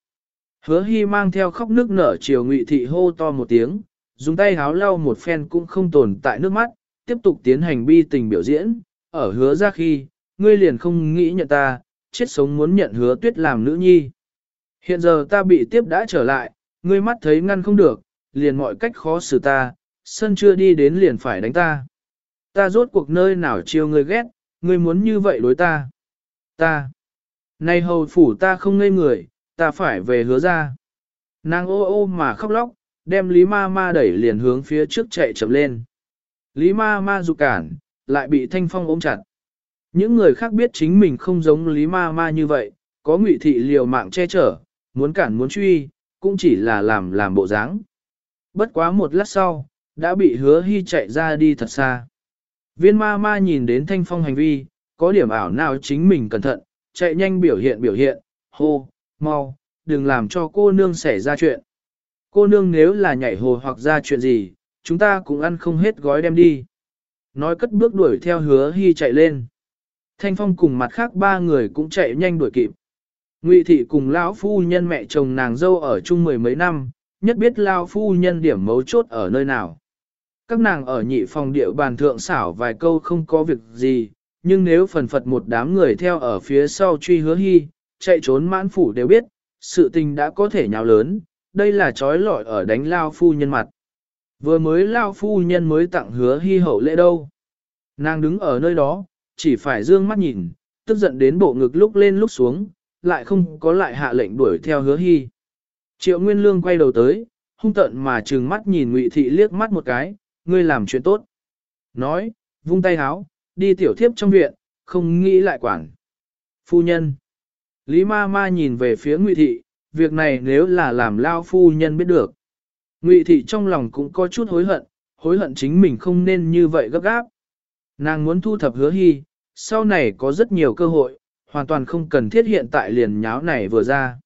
Hứa hy mang theo khóc nước nở chiều ngụy thị hô to một tiếng, dùng tay háo lau một phen cũng không tồn tại nước mắt, tiếp tục tiến hành bi tình biểu diễn, ở hứa ra khi, ngươi liền không nghĩ nhận ta, chết sống muốn nhận hứa tuyết làm nữ nhi. Hiện giờ ta bị tiếp đã trở lại, ngươi mắt thấy ngăn không được, liền mọi cách khó xử ta, sân chưa đi đến liền phải đánh ta. Ta rốt cuộc nơi nào chiêu ngươi ghét, ngươi muốn như vậy đối ta. Ta. Này hầu phủ ta không ngây người, ta phải về hứa ra. Nàng ô ô mà khóc lóc, đem Lý Ma Ma đẩy liền hướng phía trước chạy chậm lên. Lý Ma Ma dục cản, lại bị Thanh Phong ôm chặt. Những người khác biết chính mình không giống Lý Ma Ma như vậy, có ngụy thị liều mạng che chở, muốn cản muốn truy, cũng chỉ là làm làm bộ dáng. Bất quá một lát sau, đã bị hứa hy chạy ra đi thật xa. Viên ma ma nhìn đến thanh phong hành vi, có điểm ảo nào chính mình cẩn thận, chạy nhanh biểu hiện biểu hiện, hô, mau, đừng làm cho cô nương xảy ra chuyện. Cô nương nếu là nhảy hồ hoặc ra chuyện gì, chúng ta cũng ăn không hết gói đem đi. Nói cất bước đuổi theo hứa hy chạy lên. Thanh phong cùng mặt khác ba người cũng chạy nhanh đuổi kịp. Ngụy thị cùng lão phu nhân mẹ chồng nàng dâu ở chung mười mấy năm, nhất biết lão phu nhân điểm mấu chốt ở nơi nào. Các nàng ở nhị phòng địa bàn thượng xảo vài câu không có việc gì, nhưng nếu phần phật một đám người theo ở phía sau truy hứa hy, chạy trốn mãn phủ đều biết, sự tình đã có thể nhào lớn, đây là trói lọi ở đánh lao phu nhân mặt. Vừa mới lao phu nhân mới tặng hứa hy hậu lễ đâu. Nàng đứng ở nơi đó, chỉ phải dương mắt nhìn, tức giận đến bộ ngực lúc lên lúc xuống, lại không có lại hạ lệnh đuổi theo hứa hy. Triệu Nguyên Lương quay đầu tới, hung tận mà trừng mắt nhìn Ngụy Thị liếc mắt một cái, ngươi làm chuyện tốt. Nói, vung tay háo, đi tiểu thiếp trong viện, không nghĩ lại quản. Phu nhân. Lý ma ma nhìn về phía Ngụy Thị, việc này nếu là làm lao phu nhân biết được. Ngụy Thị trong lòng cũng có chút hối hận, hối hận chính mình không nên như vậy gấp gáp. Nàng muốn thu thập hứa hy, sau này có rất nhiều cơ hội, hoàn toàn không cần thiết hiện tại liền nháo này vừa ra.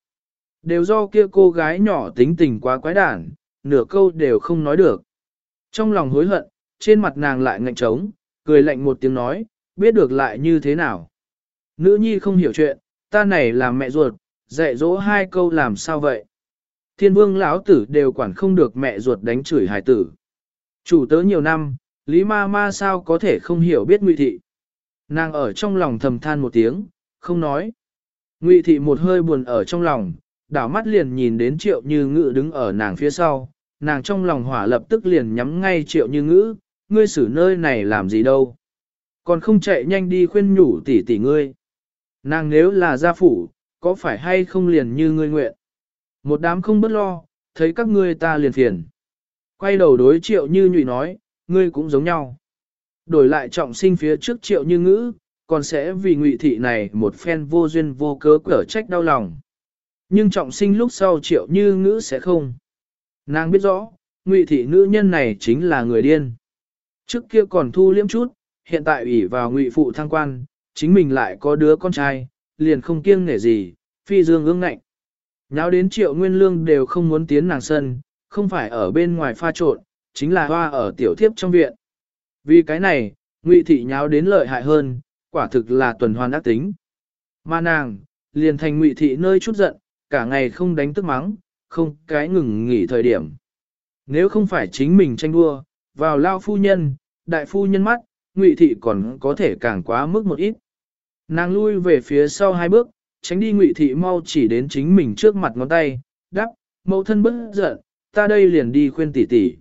Đều do kia cô gái nhỏ tính tình quá quái đản, nửa câu đều không nói được. Trong lòng hối hận, trên mặt nàng lại ngạnh trống, cười lạnh một tiếng nói, biết được lại như thế nào. Nữ nhi không hiểu chuyện, ta này là mẹ ruột, dạy dỗ hai câu làm sao vậy. Thiên vương lão tử đều quản không được mẹ ruột đánh chửi hài tử. Chủ tớ nhiều năm, Lý ma ma sao có thể không hiểu biết Ngụy thị. Nàng ở trong lòng thầm than một tiếng, không nói. Ngụy thị một hơi buồn ở trong lòng, đảo mắt liền nhìn đến triệu như ngữ đứng ở nàng phía sau, nàng trong lòng hỏa lập tức liền nhắm ngay triệu như ngữ, ngươi xử nơi này làm gì đâu. Còn không chạy nhanh đi khuyên nhủ tỷ tỷ ngươi. Nàng nếu là gia phủ, có phải hay không liền như ngươi nguyện. Một đám không bất lo, thấy các ngươi ta liền phiền. Quay đầu đối triệu như nhụy nói, ngươi cũng giống nhau. Đổi lại trọng sinh phía trước triệu như ngữ, còn sẽ vì ngụy thị này một phen vô duyên vô cớ cở trách đau lòng. Nhưng trọng sinh lúc sau triệu như ngữ sẽ không. Nàng biết rõ, ngụy thị nữ nhân này chính là người điên. Trước kia còn thu liếm chút, hiện tại ủy vào ngụy phụ thăng quan, chính mình lại có đứa con trai, liền không kiêng nể gì, phi dương ương ngạnh. Nháo đến triệu nguyên lương đều không muốn tiến nàng sân, không phải ở bên ngoài pha trộn, chính là hoa ở tiểu thiếp trong viện. Vì cái này, ngụy thị nháo đến lợi hại hơn, quả thực là tuần hoàn ác tính. Mà nàng, liền thành ngụy thị nơi chút giận, cả ngày không đánh tức mắng, không cái ngừng nghỉ thời điểm. Nếu không phải chính mình tranh đua, vào lao phu nhân, đại phu nhân mắt, ngụy thị còn có thể càng quá mức một ít. Nàng lui về phía sau hai bước, tránh đi ngụy thị mau chỉ đến chính mình trước mặt ngón tay, đáp mẫu thân bất giận, ta đây liền đi khuyên tỷ tỷ.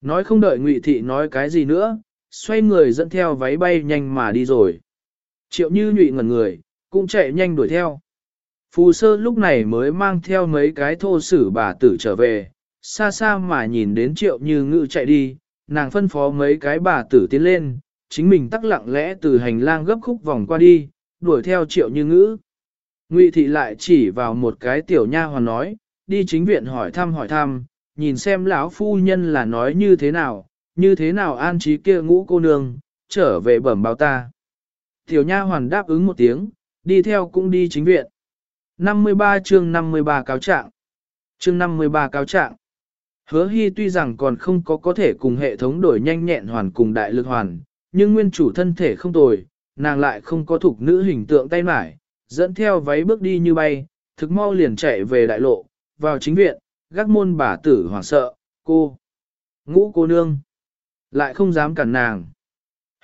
Nói không đợi ngụy thị nói cái gì nữa, xoay người dẫn theo váy bay nhanh mà đi rồi. Triệu như nhụy ngẩn người, cũng chạy nhanh đuổi theo. Phù sơ lúc này mới mang theo mấy cái thô sử bà tử trở về, xa xa mà nhìn đến triệu như ngự chạy đi, nàng phân phó mấy cái bà tử tiến lên, chính mình tắc lặng lẽ từ hành lang gấp khúc vòng qua đi, đuổi theo triệu như ngữ. Ngụy thị lại chỉ vào một cái tiểu nha hoàn nói, đi chính viện hỏi thăm hỏi thăm, nhìn xem lão phu nhân là nói như thế nào, như thế nào an trí kia ngũ cô nương, trở về bẩm báo ta. Tiểu nha hoàn đáp ứng một tiếng, đi theo cũng đi chính viện. 53 chương 53 cáo trạng. Chương 53 cáo trạng. Hứa Hy tuy rằng còn không có có thể cùng hệ thống đổi nhanh nhẹn hoàn cùng đại lực hoàn, nhưng nguyên chủ thân thể không tồi, nàng lại không có thuộc nữ hình tượng tay mải, dẫn theo váy bước đi như bay, thực mau liền chạy về đại lộ, vào chính viện, gác môn bà tử hoảng sợ, cô, ngũ cô nương, lại không dám cản nàng.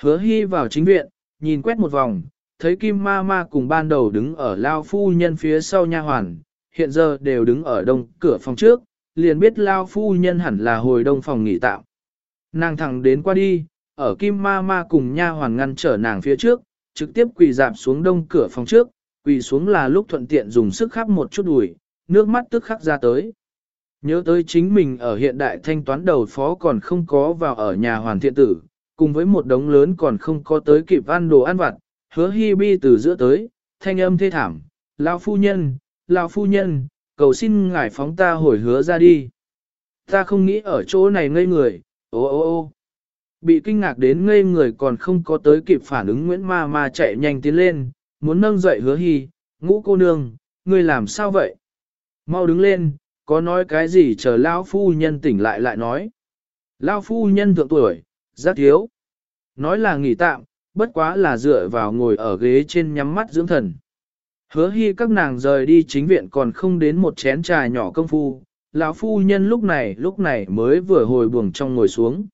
Hứa hy vào chính viện, nhìn quét một vòng, thấy kim ma ma cùng ban đầu đứng ở lao phu nhân phía sau nha hoàn, hiện giờ đều đứng ở đông cửa phòng trước, liền biết lao phu nhân hẳn là hồi đông phòng nghỉ tạm. Nàng thẳng đến qua đi, ở kim ma ma cùng nha hoàn ngăn trở nàng phía trước, trực tiếp quỳ dạp xuống đông cửa phòng trước, quỳ xuống là lúc thuận tiện dùng sức khắp một chút đùi, nước mắt tức khắc ra tới. Nhớ tới chính mình ở hiện đại thanh toán đầu phó còn không có vào ở nhà hoàn thiện tử, cùng với một đống lớn còn không có tới kịp ăn đồ ăn vặt, hứa hi bi từ giữa tới, thanh âm thê thảm, lão phu nhân, lão phu nhân, cầu xin ngài phóng ta hồi hứa ra đi. Ta không nghĩ ở chỗ này ngây người, ô ô ô. Bị kinh ngạc đến ngây người còn không có tới kịp phản ứng Nguyễn Ma Ma chạy nhanh tiến lên, muốn nâng dậy hứa hy, ngũ cô nương, ngươi làm sao vậy? Mau đứng lên, có nói cái gì chờ Lao phu nhân tỉnh lại lại nói. Lao phu nhân thượng tuổi, rất thiếu. Nói là nghỉ tạm, bất quá là dựa vào ngồi ở ghế trên nhắm mắt dưỡng thần. Hứa hy các nàng rời đi chính viện còn không đến một chén trà nhỏ công phu, lão phu nhân lúc này lúc này mới vừa hồi buồng trong ngồi xuống.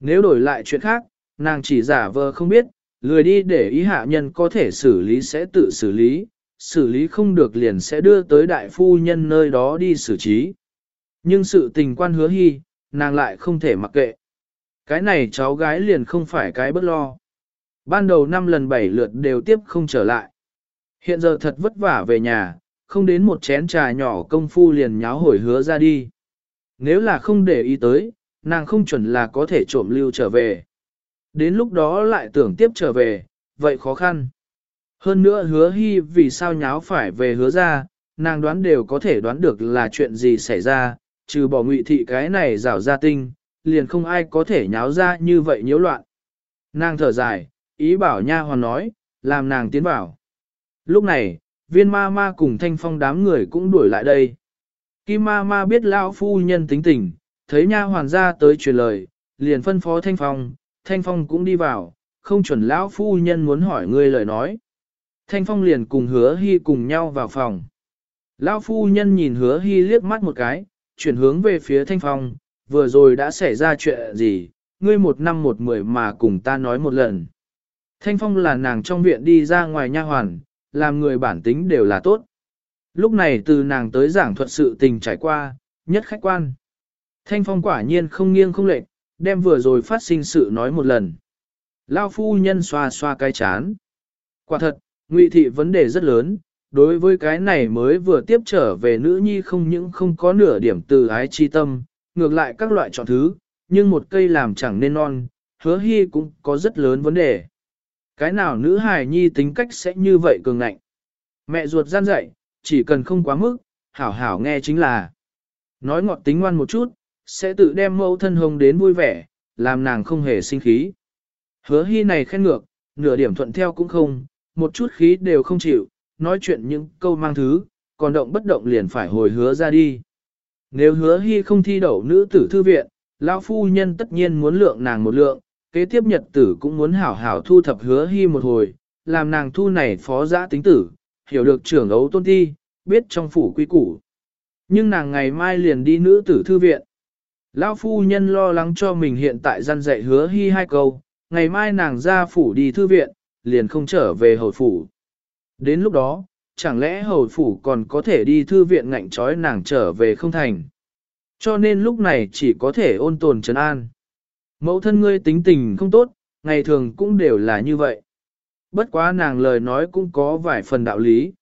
Nếu đổi lại chuyện khác, nàng chỉ giả vờ không biết, lười đi để ý hạ nhân có thể xử lý sẽ tự xử lý, xử lý không được liền sẽ đưa tới đại phu nhân nơi đó đi xử trí. Nhưng sự tình quan hứa hy, nàng lại không thể mặc kệ. Cái này cháu gái liền không phải cái bất lo. Ban đầu năm lần bảy lượt đều tiếp không trở lại. Hiện giờ thật vất vả về nhà, không đến một chén trà nhỏ công phu liền nháo hồi hứa ra đi. Nếu là không để ý tới, nàng không chuẩn là có thể trộm lưu trở về. Đến lúc đó lại tưởng tiếp trở về, vậy khó khăn. Hơn nữa hứa hy vì sao nháo phải về hứa ra, nàng đoán đều có thể đoán được là chuyện gì xảy ra, trừ bỏ ngụy thị cái này rảo ra tinh, liền không ai có thể nháo ra như vậy nhiễu loạn. Nàng thở dài, ý bảo nha hoàn nói, làm nàng tiến vào. Lúc này, viên ma ma cùng thanh phong đám người cũng đuổi lại đây. Kim ma ma biết lão phu nhân tính tình, thấy nha hoàn ra tới truyền lời, liền phân phó thanh phong, thanh phong cũng đi vào, không chuẩn lão phu nhân muốn hỏi ngươi lời nói. Thanh phong liền cùng hứa hy cùng nhau vào phòng. Lão phu nhân nhìn hứa hy liếc mắt một cái, chuyển hướng về phía thanh phong, vừa rồi đã xảy ra chuyện gì, ngươi một năm một mười mà cùng ta nói một lần. Thanh phong là nàng trong viện đi ra ngoài nha hoàn, làm người bản tính đều là tốt. Lúc này từ nàng tới giảng thuật sự tình trải qua, nhất khách quan. Thanh phong quả nhiên không nghiêng không lệch, đem vừa rồi phát sinh sự nói một lần. Lao phu nhân xoa xoa cái chán. Quả thật, ngụy thị vấn đề rất lớn, đối với cái này mới vừa tiếp trở về nữ nhi không những không có nửa điểm từ ái chi tâm, ngược lại các loại chọn thứ, nhưng một cây làm chẳng nên non, hứa hy cũng có rất lớn vấn đề. Cái nào nữ hài nhi tính cách sẽ như vậy cường ngạnh. Mẹ ruột gian dạy, chỉ cần không quá mức, hảo hảo nghe chính là. Nói ngọt tính ngoan một chút, sẽ tự đem mẫu thân hồng đến vui vẻ, làm nàng không hề sinh khí. Hứa hy này khen ngược, nửa điểm thuận theo cũng không, một chút khí đều không chịu, nói chuyện những câu mang thứ, còn động bất động liền phải hồi hứa ra đi. Nếu hứa hy không thi đậu nữ tử thư viện, lão phu nhân tất nhiên muốn lượng nàng một lượng, kế tiếp nhật tử cũng muốn hảo hảo thu thập hứa hy một hồi, làm nàng thu này phó giã tính tử, hiểu được trưởng ấu tôn thi, biết trong phủ quy củ. Nhưng nàng ngày mai liền đi nữ tử thư viện. Lão phu nhân lo lắng cho mình hiện tại gian dạy hứa hy hai câu, ngày mai nàng ra phủ đi thư viện, liền không trở về hồi phủ. Đến lúc đó, chẳng lẽ hầu phủ còn có thể đi thư viện ngạnh trói nàng trở về không thành. Cho nên lúc này chỉ có thể ôn tồn trấn an. Mẫu thân ngươi tính tình không tốt, ngày thường cũng đều là như vậy. Bất quá nàng lời nói cũng có vài phần đạo lý.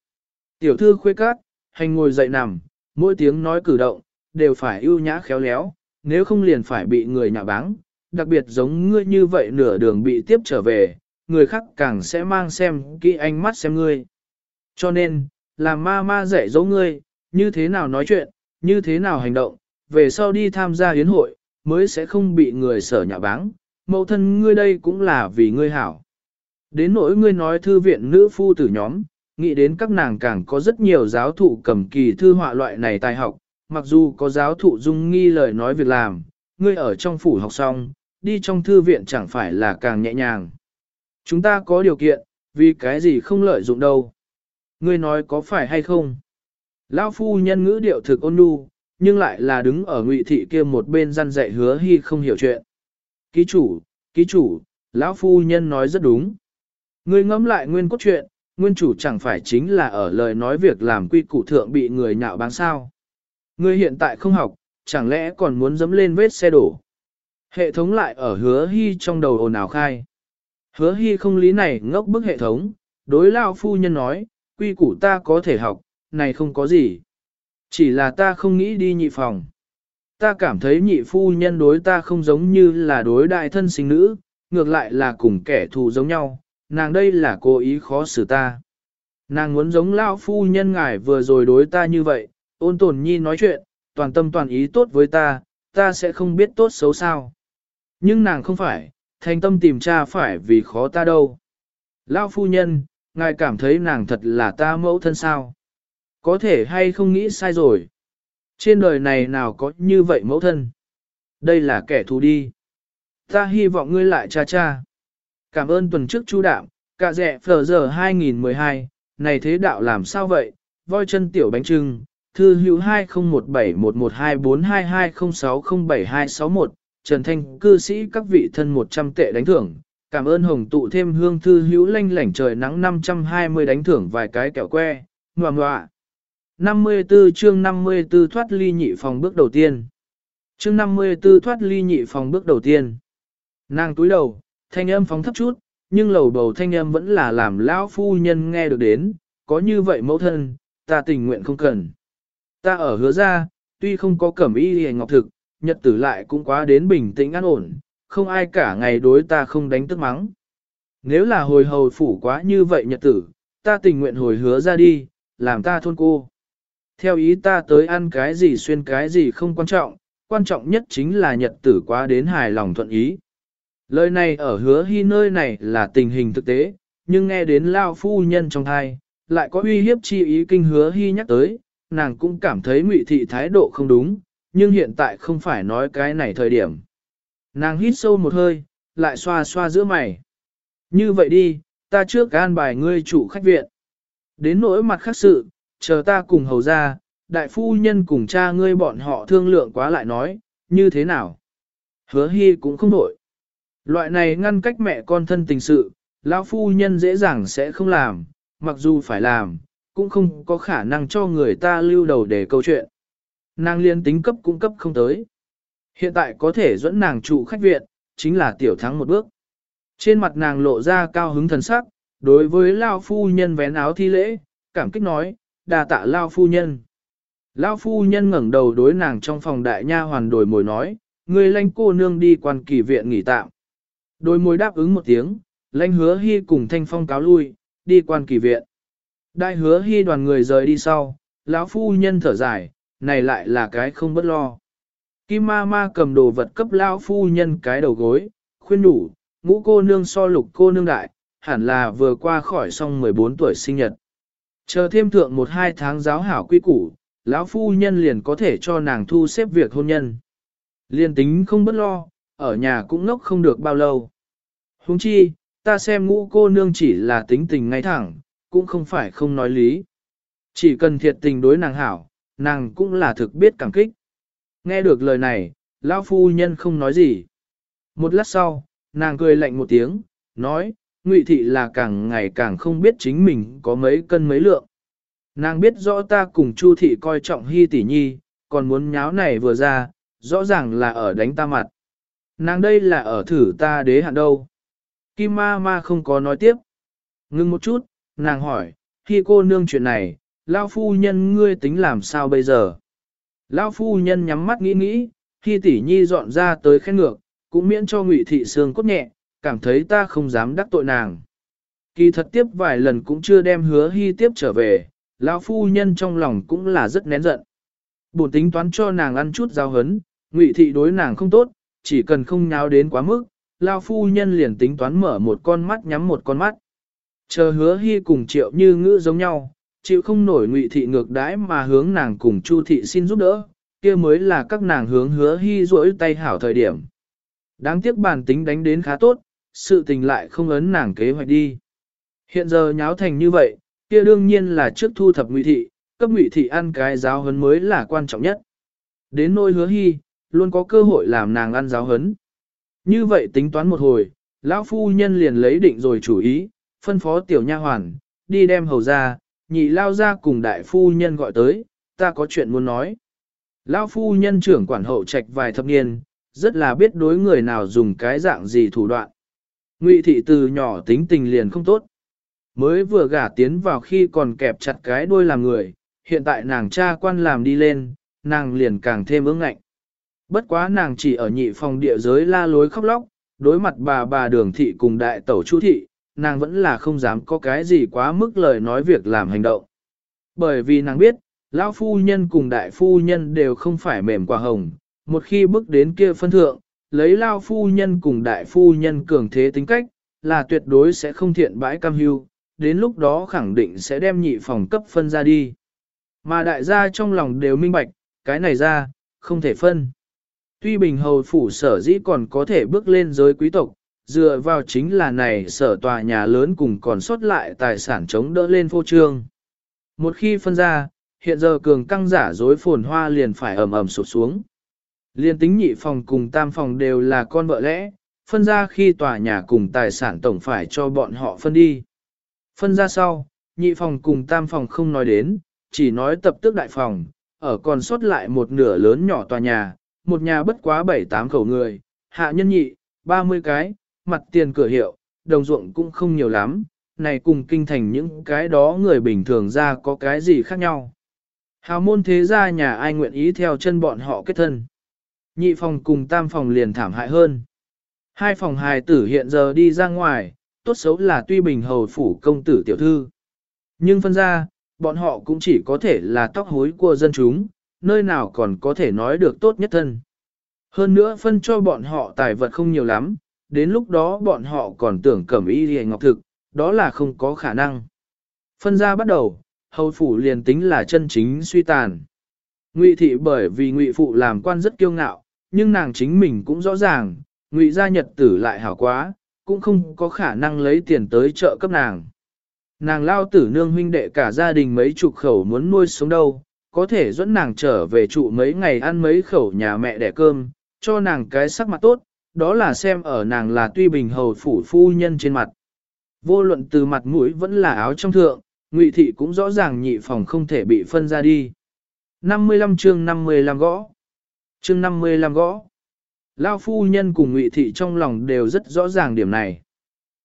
Tiểu thư khuê cát, hành ngồi dậy nằm, mỗi tiếng nói cử động, đều phải ưu nhã khéo léo, nếu không liền phải bị người nhà báng, đặc biệt giống ngươi như vậy nửa đường bị tiếp trở về, người khác càng sẽ mang xem kỹ ánh mắt xem ngươi. Cho nên, làm ma ma dạy dỗ ngươi, như thế nào nói chuyện, như thế nào hành động, về sau đi tham gia hiến hội, mới sẽ không bị người sở nhà báng, mẫu thân ngươi đây cũng là vì ngươi hảo. Đến nỗi ngươi nói thư viện nữ phu tử nhóm, nghĩ đến các nàng càng có rất nhiều giáo thụ cầm kỳ thư họa loại này tài học, mặc dù có giáo thụ dung nghi lời nói việc làm, ngươi ở trong phủ học xong, đi trong thư viện chẳng phải là càng nhẹ nhàng. Chúng ta có điều kiện, vì cái gì không lợi dụng đâu. Ngươi nói có phải hay không? Lão phu nhân ngữ điệu thực ôn nhu, nhưng lại là đứng ở ngụy thị kia một bên răn dạy hứa hy không hiểu chuyện. Ký chủ, ký chủ, lão phu nhân nói rất đúng. Ngươi ngẫm lại nguyên cốt truyện, nguyên chủ chẳng phải chính là ở lời nói việc làm quy củ thượng bị người nhạo báng sao. Ngươi hiện tại không học, chẳng lẽ còn muốn dẫm lên vết xe đổ. Hệ thống lại ở hứa hy trong đầu ồn ào khai. Hứa hy không lý này ngốc bức hệ thống, đối lao phu nhân nói, quy củ ta có thể học, này không có gì. Chỉ là ta không nghĩ đi nhị phòng. Ta cảm thấy nhị phu nhân đối ta không giống như là đối đại thân sinh nữ, ngược lại là cùng kẻ thù giống nhau, nàng đây là cố ý khó xử ta. Nàng muốn giống lao phu nhân ngài vừa rồi đối ta như vậy, ôn tồn nhi nói chuyện, toàn tâm toàn ý tốt với ta, ta sẽ không biết tốt xấu sao. Nhưng nàng không phải, thành tâm tìm cha phải vì khó ta đâu. Lao phu nhân, ngài cảm thấy nàng thật là ta mẫu thân sao? Có thể hay không nghĩ sai rồi? Trên đời này nào có như vậy mẫu thân? Đây là kẻ thù đi. Ta hy vọng ngươi lại cha cha. Cảm ơn tuần trước chú đạm, cả rẻ phở giờ 2012, này thế đạo làm sao vậy? Voi chân tiểu bánh trưng, thư hữu 2017112422060761, Trần Thanh cư sĩ các vị thân 100 tệ đánh thưởng, cảm ơn hồng tụ thêm hương thư hữu lanh lảnh trời nắng 520 đánh thưởng vài cái kẹo que, ngoà ngoạ. 54 chương 54 thoát ly nhị phòng bước đầu tiên. Chương 54 thoát ly nhị phòng bước đầu tiên. Nàng túi đầu, thanh âm phóng thấp chút, nhưng lầu bầu thanh âm vẫn là làm lão phu nhân nghe được đến, có như vậy mẫu thân, ta tình nguyện không cần. Ta ở hứa ra, tuy không có cẩm y hề ngọc thực, nhật tử lại cũng quá đến bình tĩnh an ổn, không ai cả ngày đối ta không đánh tức mắng. Nếu là hồi hầu phủ quá như vậy nhật tử, ta tình nguyện hồi hứa ra đi, làm ta thôn cô. Theo ý ta tới ăn cái gì xuyên cái gì không quan trọng, quan trọng nhất chính là nhật tử quá đến hài lòng thuận ý. Lời này ở hứa hy nơi này là tình hình thực tế, nhưng nghe đến lao phu nhân trong thai, lại có uy hiếp chi ý kinh hứa hy nhắc tới, nàng cũng cảm thấy ngụy thị thái độ không đúng, nhưng hiện tại không phải nói cái này thời điểm. Nàng hít sâu một hơi, lại xoa xoa giữa mày. Như vậy đi, ta trước gan bài ngươi chủ khách viện. Đến nỗi mặt khác sự, chờ ta cùng hầu ra, đại phu nhân cùng cha ngươi bọn họ thương lượng quá lại nói, như thế nào. Hứa hy cũng không đổi. Loại này ngăn cách mẹ con thân tình sự, lão phu nhân dễ dàng sẽ không làm, mặc dù phải làm, cũng không có khả năng cho người ta lưu đầu để câu chuyện. Nàng liên tính cấp cũng cấp không tới. Hiện tại có thể dẫn nàng trụ khách viện, chính là tiểu thắng một bước. Trên mặt nàng lộ ra cao hứng thần sắc, đối với Lao phu nhân vén áo thi lễ, cảm kích nói, đà tạ Lao phu nhân. Lao phu nhân ngẩng đầu đối nàng trong phòng đại nha hoàn đổi mồi nói, người lanh cô nương đi quan kỳ viện nghỉ tạm. Đôi môi đáp ứng một tiếng, lãnh hứa hy cùng thanh phong cáo lui, đi quan kỳ viện. Đại hứa hy đoàn người rời đi sau, lão phu nhân thở dài, này lại là cái không bất lo. Kim ma ma cầm đồ vật cấp lão phu nhân cái đầu gối, khuyên đủ, ngũ cô nương so lục cô nương đại, hẳn là vừa qua khỏi xong 14 tuổi sinh nhật. Chờ thêm thượng một hai tháng giáo hảo quy củ, lão phu nhân liền có thể cho nàng thu xếp việc hôn nhân. Liên tính không bất lo, ở nhà cũng ngốc không được bao lâu. Huống chi, ta xem ngũ cô nương chỉ là tính tình ngay thẳng, cũng không phải không nói lý. Chỉ cần thiệt tình đối nàng hảo, nàng cũng là thực biết cảm kích. Nghe được lời này, lão phu nhân không nói gì. Một lát sau, nàng cười lạnh một tiếng, nói, ngụy thị là càng ngày càng không biết chính mình có mấy cân mấy lượng. Nàng biết rõ ta cùng Chu thị coi trọng hy tỷ nhi, còn muốn nháo này vừa ra, rõ ràng là ở đánh ta mặt. Nàng đây là ở thử ta đế hạn đâu. Kim ma ma không có nói tiếp. Ngưng một chút, nàng hỏi, khi cô nương chuyện này, lao phu nhân ngươi tính làm sao bây giờ? Lao phu nhân nhắm mắt nghĩ nghĩ, khi tỷ nhi dọn ra tới khen ngược, cũng miễn cho ngụy thị xương cốt nhẹ, cảm thấy ta không dám đắc tội nàng. Kỳ thật tiếp vài lần cũng chưa đem hứa hy tiếp trở về, lão phu nhân trong lòng cũng là rất nén giận. Bổn tính toán cho nàng ăn chút giao hấn, ngụy thị đối nàng không tốt, chỉ cần không nháo đến quá mức, lão phu nhân liền tính toán mở một con mắt nhắm một con mắt. Chờ hứa hy cùng triệu như ngữ giống nhau, chịu không nổi ngụy thị ngược đãi mà hướng nàng cùng chu thị xin giúp đỡ, kia mới là các nàng hướng hứa hy rỗi tay hảo thời điểm. Đáng tiếc bản tính đánh đến khá tốt, sự tình lại không ấn nàng kế hoạch đi. Hiện giờ nháo thành như vậy, kia đương nhiên là trước thu thập ngụy thị, cấp ngụy thị ăn cái giáo hấn mới là quan trọng nhất. Đến nôi hứa hy, luôn có cơ hội làm nàng ăn giáo hấn. Như vậy tính toán một hồi, lão phu nhân liền lấy định rồi chủ ý, phân phó tiểu nha hoàn, đi đem hầu ra, nhị lao ra cùng đại phu nhân gọi tới, ta có chuyện muốn nói. Lão phu nhân trưởng quản hậu trạch vài thập niên, rất là biết đối người nào dùng cái dạng gì thủ đoạn. Ngụy thị từ nhỏ tính tình liền không tốt. Mới vừa gả tiến vào khi còn kẹp chặt cái đuôi làm người, hiện tại nàng cha quan làm đi lên, nàng liền càng thêm ứng ngạnh. Bất quá nàng chỉ ở nhị phòng địa giới la lối khóc lóc, đối mặt bà bà đường thị cùng đại tẩu chu thị, nàng vẫn là không dám có cái gì quá mức lời nói việc làm hành động. Bởi vì nàng biết, lão phu nhân cùng đại phu nhân đều không phải mềm quả hồng, một khi bước đến kia phân thượng, lấy lao phu nhân cùng đại phu nhân cường thế tính cách, là tuyệt đối sẽ không thiện bãi cam hưu, đến lúc đó khẳng định sẽ đem nhị phòng cấp phân ra đi. Mà đại gia trong lòng đều minh bạch, cái này ra, không thể phân. Tuy bình hầu phủ sở dĩ còn có thể bước lên giới quý tộc, dựa vào chính là này sở tòa nhà lớn cùng còn sót lại tài sản chống đỡ lên phô trương. Một khi phân ra, hiện giờ cường căng giả dối phồn hoa liền phải ầm ầm sụp xuống. Liên tính nhị phòng cùng tam phòng đều là con vợ lẽ, phân ra khi tòa nhà cùng tài sản tổng phải cho bọn họ phân đi. Phân ra sau, nhị phòng cùng tam phòng không nói đến, chỉ nói tập tước đại phòng, ở còn sót lại một nửa lớn nhỏ tòa nhà, một nhà bất quá 7-8 khẩu người, hạ nhân nhị, 30 cái, mặt tiền cửa hiệu, đồng ruộng cũng không nhiều lắm, này cùng kinh thành những cái đó người bình thường ra có cái gì khác nhau. Hào môn thế gia nhà ai nguyện ý theo chân bọn họ kết thân. Nhị phòng cùng tam phòng liền thảm hại hơn. Hai phòng hài tử hiện giờ đi ra ngoài, tốt xấu là tuy bình hầu phủ công tử tiểu thư. Nhưng phân ra, bọn họ cũng chỉ có thể là tóc hối của dân chúng, nơi nào còn có thể nói được tốt nhất thân. Hơn nữa phân cho bọn họ tài vật không nhiều lắm, đến lúc đó bọn họ còn tưởng cẩm y hề ngọc thực, đó là không có khả năng. Phân ra bắt đầu, hầu phủ liền tính là chân chính suy tàn. Ngụy thị bởi vì ngụy phụ làm quan rất kiêu ngạo, nhưng nàng chính mình cũng rõ ràng, ngụy gia nhật tử lại hảo quá, cũng không có khả năng lấy tiền tới trợ cấp nàng. Nàng lao tử nương huynh đệ cả gia đình mấy chục khẩu muốn nuôi sống đâu, có thể dẫn nàng trở về trụ mấy ngày ăn mấy khẩu nhà mẹ đẻ cơm, cho nàng cái sắc mặt tốt, đó là xem ở nàng là tuy bình hầu phủ phu nhân trên mặt. Vô luận từ mặt mũi vẫn là áo trong thượng, ngụy thị cũng rõ ràng nhị phòng không thể bị phân ra đi. 55 chương 55 gõ. Chương 55 gõ. Lao phu nhân cùng ngụy thị trong lòng đều rất rõ ràng điểm này.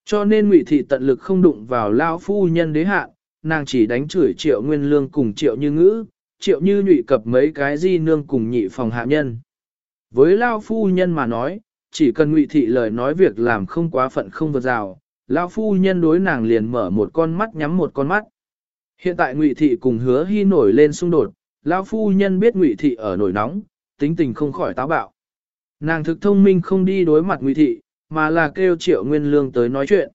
Cho nên ngụy thị tận lực không đụng vào Lao phu nhân đế hạ, nàng chỉ đánh chửi triệu nguyên lương cùng triệu như ngữ, triệu như nhụy cập mấy cái di nương cùng nhị phòng hạ nhân. Với Lao phu nhân mà nói, chỉ cần ngụy thị lời nói việc làm không quá phận không vượt rào, lão phu nhân đối nàng liền mở một con mắt nhắm một con mắt. Hiện tại ngụy thị cùng hứa hy nổi lên xung đột, lão phu nhân biết ngụy thị ở nổi nóng, tính tình không khỏi táo bạo. Nàng thực thông minh không đi đối mặt ngụy thị, mà là kêu triệu nguyên lương tới nói chuyện.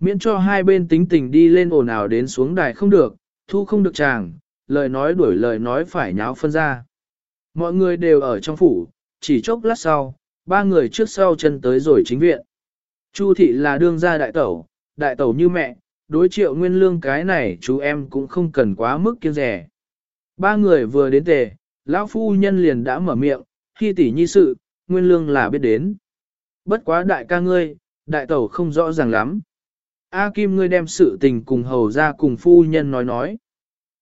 Miễn cho hai bên tính tình đi lên ồn ào đến xuống đài không được, thu không được chàng, lời nói đuổi lời nói phải nháo phân ra. Mọi người đều ở trong phủ, chỉ chốc lát sau, ba người trước sau chân tới rồi chính viện. Chu thị là đương gia đại tẩu, đại tẩu như mẹ, đối triệu nguyên lương cái này chú em cũng không cần quá mức kiêng rẻ. Ba người vừa đến tề, lão phu nhân liền đã mở miệng, khi tỷ nhi sự, nguyên lương là biết đến. Bất quá đại ca ngươi, đại tẩu không rõ ràng lắm. A Kim ngươi đem sự tình cùng hầu ra cùng phu nhân nói nói.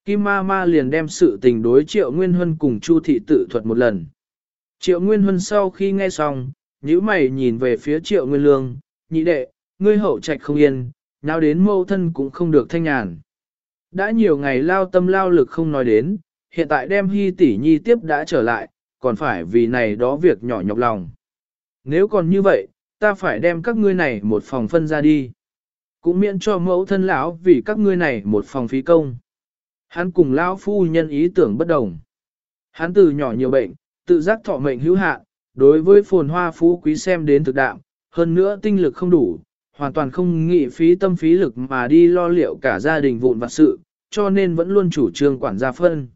Kim ma ma liền đem sự tình đối triệu nguyên huân cùng chu thị tự thuật một lần. Triệu nguyên huân sau khi nghe xong, nhíu mày nhìn về phía triệu nguyên lương, nhị đệ, ngươi hậu trạch không yên, nào đến mâu thân cũng không được thanh nhàn. Đã nhiều ngày lao tâm lao lực không nói đến, hiện tại đem hy tỷ nhi tiếp đã trở lại, còn phải vì này đó việc nhỏ nhọc lòng. Nếu còn như vậy, ta phải đem các ngươi này một phòng phân ra đi. Cũng miễn cho mẫu thân lão vì các ngươi này một phòng phí công. Hắn cùng lão phu nhân ý tưởng bất đồng. Hắn từ nhỏ nhiều bệnh, tự giác thọ mệnh hữu hạn, đối với phồn hoa phú quý xem đến thực đạm, hơn nữa tinh lực không đủ, hoàn toàn không nghĩ phí tâm phí lực mà đi lo liệu cả gia đình vụn vặt sự, cho nên vẫn luôn chủ trương quản gia phân.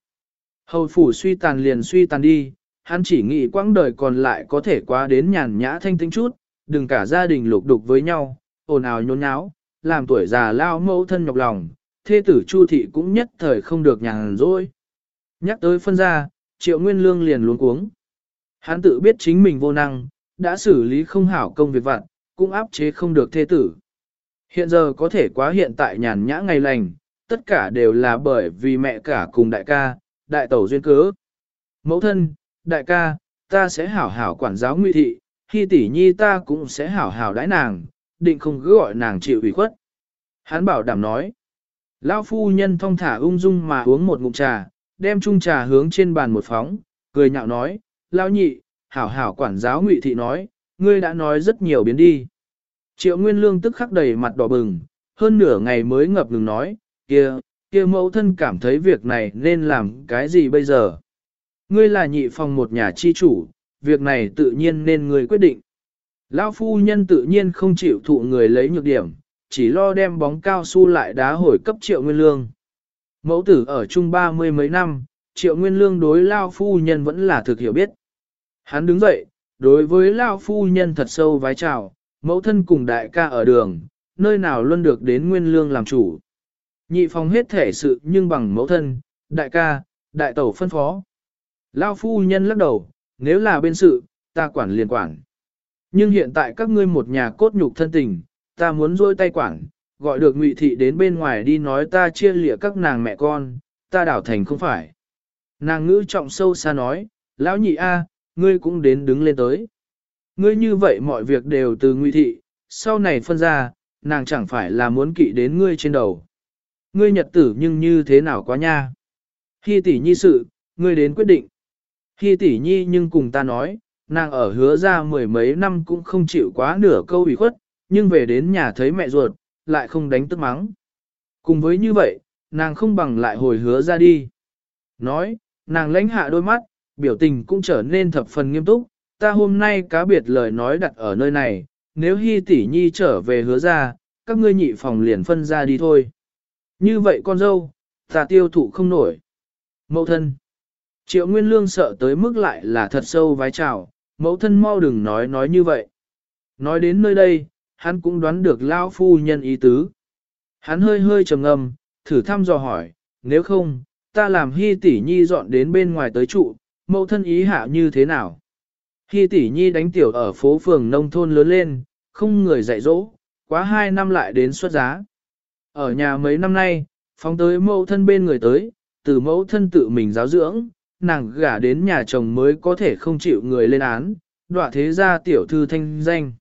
Hầu phủ suy tàn liền suy tàn đi, hắn chỉ nghĩ quãng đời còn lại có thể qua đến nhàn nhã thanh tĩnh chút, đừng cả gia đình lục đục với nhau, ồn ào nhốn nháo, làm tuổi già lao mẫu thân nhọc lòng, thê tử Chu thị cũng nhất thời không được nhàn rỗi. Nhắc tới phân gia, triệu nguyên lương liền luống cuống. Hắn tự biết chính mình vô năng, đã xử lý không hảo công việc vặt, cũng áp chế không được thê tử. Hiện giờ có thể quá hiện tại nhàn nhã ngày lành, tất cả đều là bởi vì mẹ cả cùng đại ca, đại tẩu duyên cớ. Mẫu thân, đại ca, ta sẽ hảo hảo quản giáo nguy thị, khi tỷ nhi ta cũng sẽ hảo hảo đãi nàng, định không cứ gọi nàng chịu ủy khuất. Hắn bảo đảm nói. Lão phu nhân thong thả ung dung mà uống một ngụm trà, đem chung trà hướng trên bàn một phóng, cười nhạo nói, Lão nhị, hảo hảo quản giáo ngụy thị nói, ngươi đã nói rất nhiều biến đi. Triệu Nguyên Lương tức khắc đầy mặt đỏ bừng, hơn nửa ngày mới ngập ngừng nói, kia, kia mẫu thân cảm thấy việc này nên làm cái gì bây giờ. Ngươi là nhị phòng một nhà chi chủ, việc này tự nhiên nên ngươi quyết định. Lão phu nhân tự nhiên không chịu thụ người lấy nhược điểm, chỉ lo đem bóng cao su lại đá hồi cấp triệu nguyên lương. Mẫu tử ở chung ba mươi mấy năm, triệu nguyên lương đối Lao phu nhân vẫn là thực hiểu biết. Hắn đứng dậy, đối với Lao phu nhân thật sâu vái chào, mẫu thân cùng đại ca ở đường, nơi nào luôn được đến nguyên lương làm chủ. Nhị phòng hết thể sự nhưng bằng mẫu thân, đại ca, đại tẩu phân phó. Lao phu nhân lắc đầu, nếu là bên sự, ta quản liền quản. Nhưng hiện tại các ngươi một nhà cốt nhục thân tình, ta muốn rôi tay quản, gọi được ngụy thị đến bên ngoài đi nói ta chia lịa các nàng mẹ con, ta đảo thành không phải. Nàng ngữ trọng sâu xa nói, lão nhị a, ngươi cũng đến đứng lên tới. Ngươi như vậy mọi việc đều từ ngụy thị, sau này phân ra, nàng chẳng phải là muốn kỵ đến ngươi trên đầu. Ngươi nhật tử nhưng như thế nào quá nha. Khi tỷ nhi sự, ngươi đến quyết định. Khi tỷ nhi nhưng cùng ta nói, nàng ở hứa ra mười mấy năm cũng không chịu quá nửa câu ủy khuất, nhưng về đến nhà thấy mẹ ruột, lại không đánh tức mắng. Cùng với như vậy, nàng không bằng lại hồi hứa ra đi. Nói, nàng lãnh hạ đôi mắt, biểu tình cũng trở nên thập phần nghiêm túc, ta hôm nay cá biệt lời nói đặt ở nơi này, nếu hy tỷ nhi trở về hứa ra, các ngươi nhị phòng liền phân ra đi thôi. Như vậy con dâu, ta tiêu thụ không nổi. Mẫu thân. Triệu Nguyên Lương sợ tới mức lại là thật sâu vái chào, mẫu thân mau đừng nói nói như vậy. Nói đến nơi đây, hắn cũng đoán được lão phu nhân ý tứ. Hắn hơi hơi trầm ngâm, thử thăm dò hỏi, nếu không, ta làm hy tỷ nhi dọn đến bên ngoài tới trụ, mẫu thân ý hạ như thế nào? Hy tỷ nhi đánh tiểu ở phố phường nông thôn lớn lên, không người dạy dỗ, quá hai năm lại đến xuất giá. Ở nhà mấy năm nay, phóng tới mẫu thân bên người tới, từ mẫu thân tự mình giáo dưỡng, nàng gả đến nhà chồng mới có thể không chịu người lên án, đọa thế ra tiểu thư thanh danh.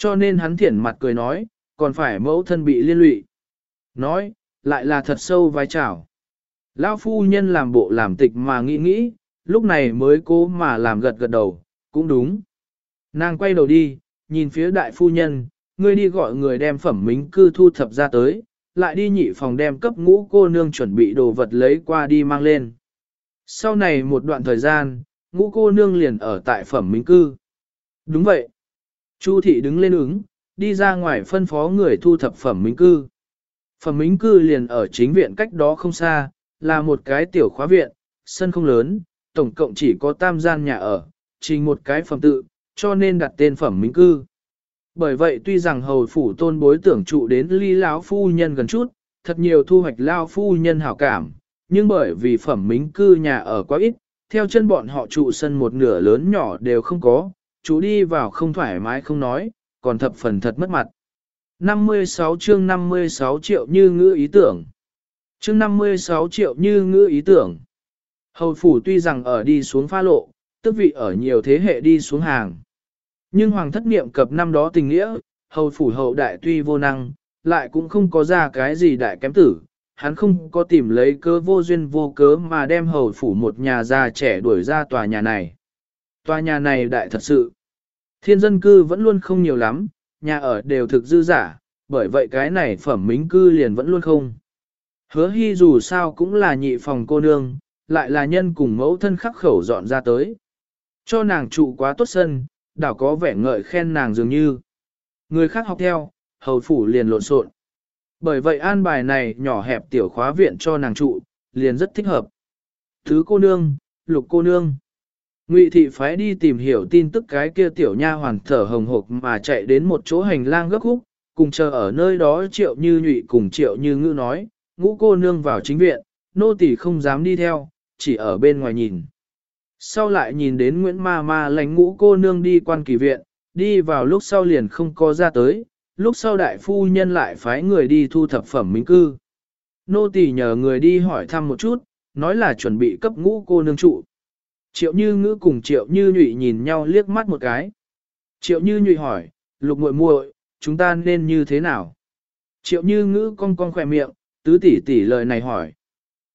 Cho nên hắn thiển mặt cười nói, còn phải mẫu thân bị liên lụy. Nói, lại là thật sâu vai trào. Lão phu nhân làm bộ làm tịch mà nghĩ nghĩ, lúc này mới cố mà làm gật gật đầu, cũng đúng. Nàng quay đầu đi, nhìn phía đại phu nhân, ngươi đi gọi người đem phẩm mính cư thu thập ra tới, lại đi nhị phòng đem cấp ngũ cô nương chuẩn bị đồ vật lấy qua đi mang lên. Sau này một đoạn thời gian, ngũ cô nương liền ở tại phẩm minh cư. Đúng vậy. Chu thị đứng lên ứng, đi ra ngoài phân phó người thu thập phẩm minh cư. Phẩm minh cư liền ở chính viện cách đó không xa, là một cái tiểu khóa viện, sân không lớn, tổng cộng chỉ có tam gian nhà ở, chỉ một cái phẩm tự, cho nên đặt tên phẩm minh cư. Bởi vậy tuy rằng hầu phủ tôn bối tưởng trụ đến ly lão phu nhân gần chút, thật nhiều thu hoạch lao phu nhân hảo cảm, nhưng bởi vì phẩm minh cư nhà ở quá ít, theo chân bọn họ trụ sân một nửa lớn nhỏ đều không có, chú đi vào không thoải mái không nói, còn thập phần thật mất mặt. 56 chương 56 triệu như ngữ ý tưởng. Chương 56 triệu như ngữ ý tưởng. Hầu phủ tuy rằng ở đi xuống pha lộ, tức vị ở nhiều thế hệ đi xuống hàng. Nhưng hoàng thất niệm cập năm đó tình nghĩa, hầu phủ hậu đại tuy vô năng, lại cũng không có ra cái gì đại kém tử, hắn không có tìm lấy cơ vô duyên vô cớ mà đem hầu phủ một nhà già trẻ đuổi ra tòa nhà này. Tòa nhà này đại thật sự. Thiên dân cư vẫn luôn không nhiều lắm, nhà ở đều thực dư giả, bởi vậy cái này phẩm mính cư liền vẫn luôn không. Hứa hy dù sao cũng là nhị phòng cô nương, lại là nhân cùng mẫu thân khắc khẩu dọn ra tới. Cho nàng trụ quá tốt sân, đảo có vẻ ngợi khen nàng dường như. Người khác học theo, hầu phủ liền lộn xộn. Bởi vậy an bài này nhỏ hẹp tiểu khóa viện cho nàng trụ, liền rất thích hợp. Thứ cô nương, lục cô nương. Ngụy thị phái đi tìm hiểu tin tức cái kia tiểu nha hoàn thở hồng hộc mà chạy đến một chỗ hành lang gấp khúc, cùng chờ ở nơi đó triệu như nhụy cùng triệu như ngữ nói, ngũ cô nương vào chính viện, nô tỳ không dám đi theo, chỉ ở bên ngoài nhìn. Sau lại nhìn đến Nguyễn Ma Ma lánh ngũ cô nương đi quan kỳ viện, đi vào lúc sau liền không có ra tới, lúc sau đại phu nhân lại phái người đi thu thập phẩm minh cư. Nô tỳ nhờ người đi hỏi thăm một chút, nói là chuẩn bị cấp ngũ cô nương trụ. Triệu như ngữ cùng triệu như nhụy nhìn nhau liếc mắt một cái. Triệu như nhụy hỏi, lục muội muội, chúng ta nên như thế nào? Triệu như ngữ cong cong khỏe miệng, tứ tỷ tỷ lời này hỏi.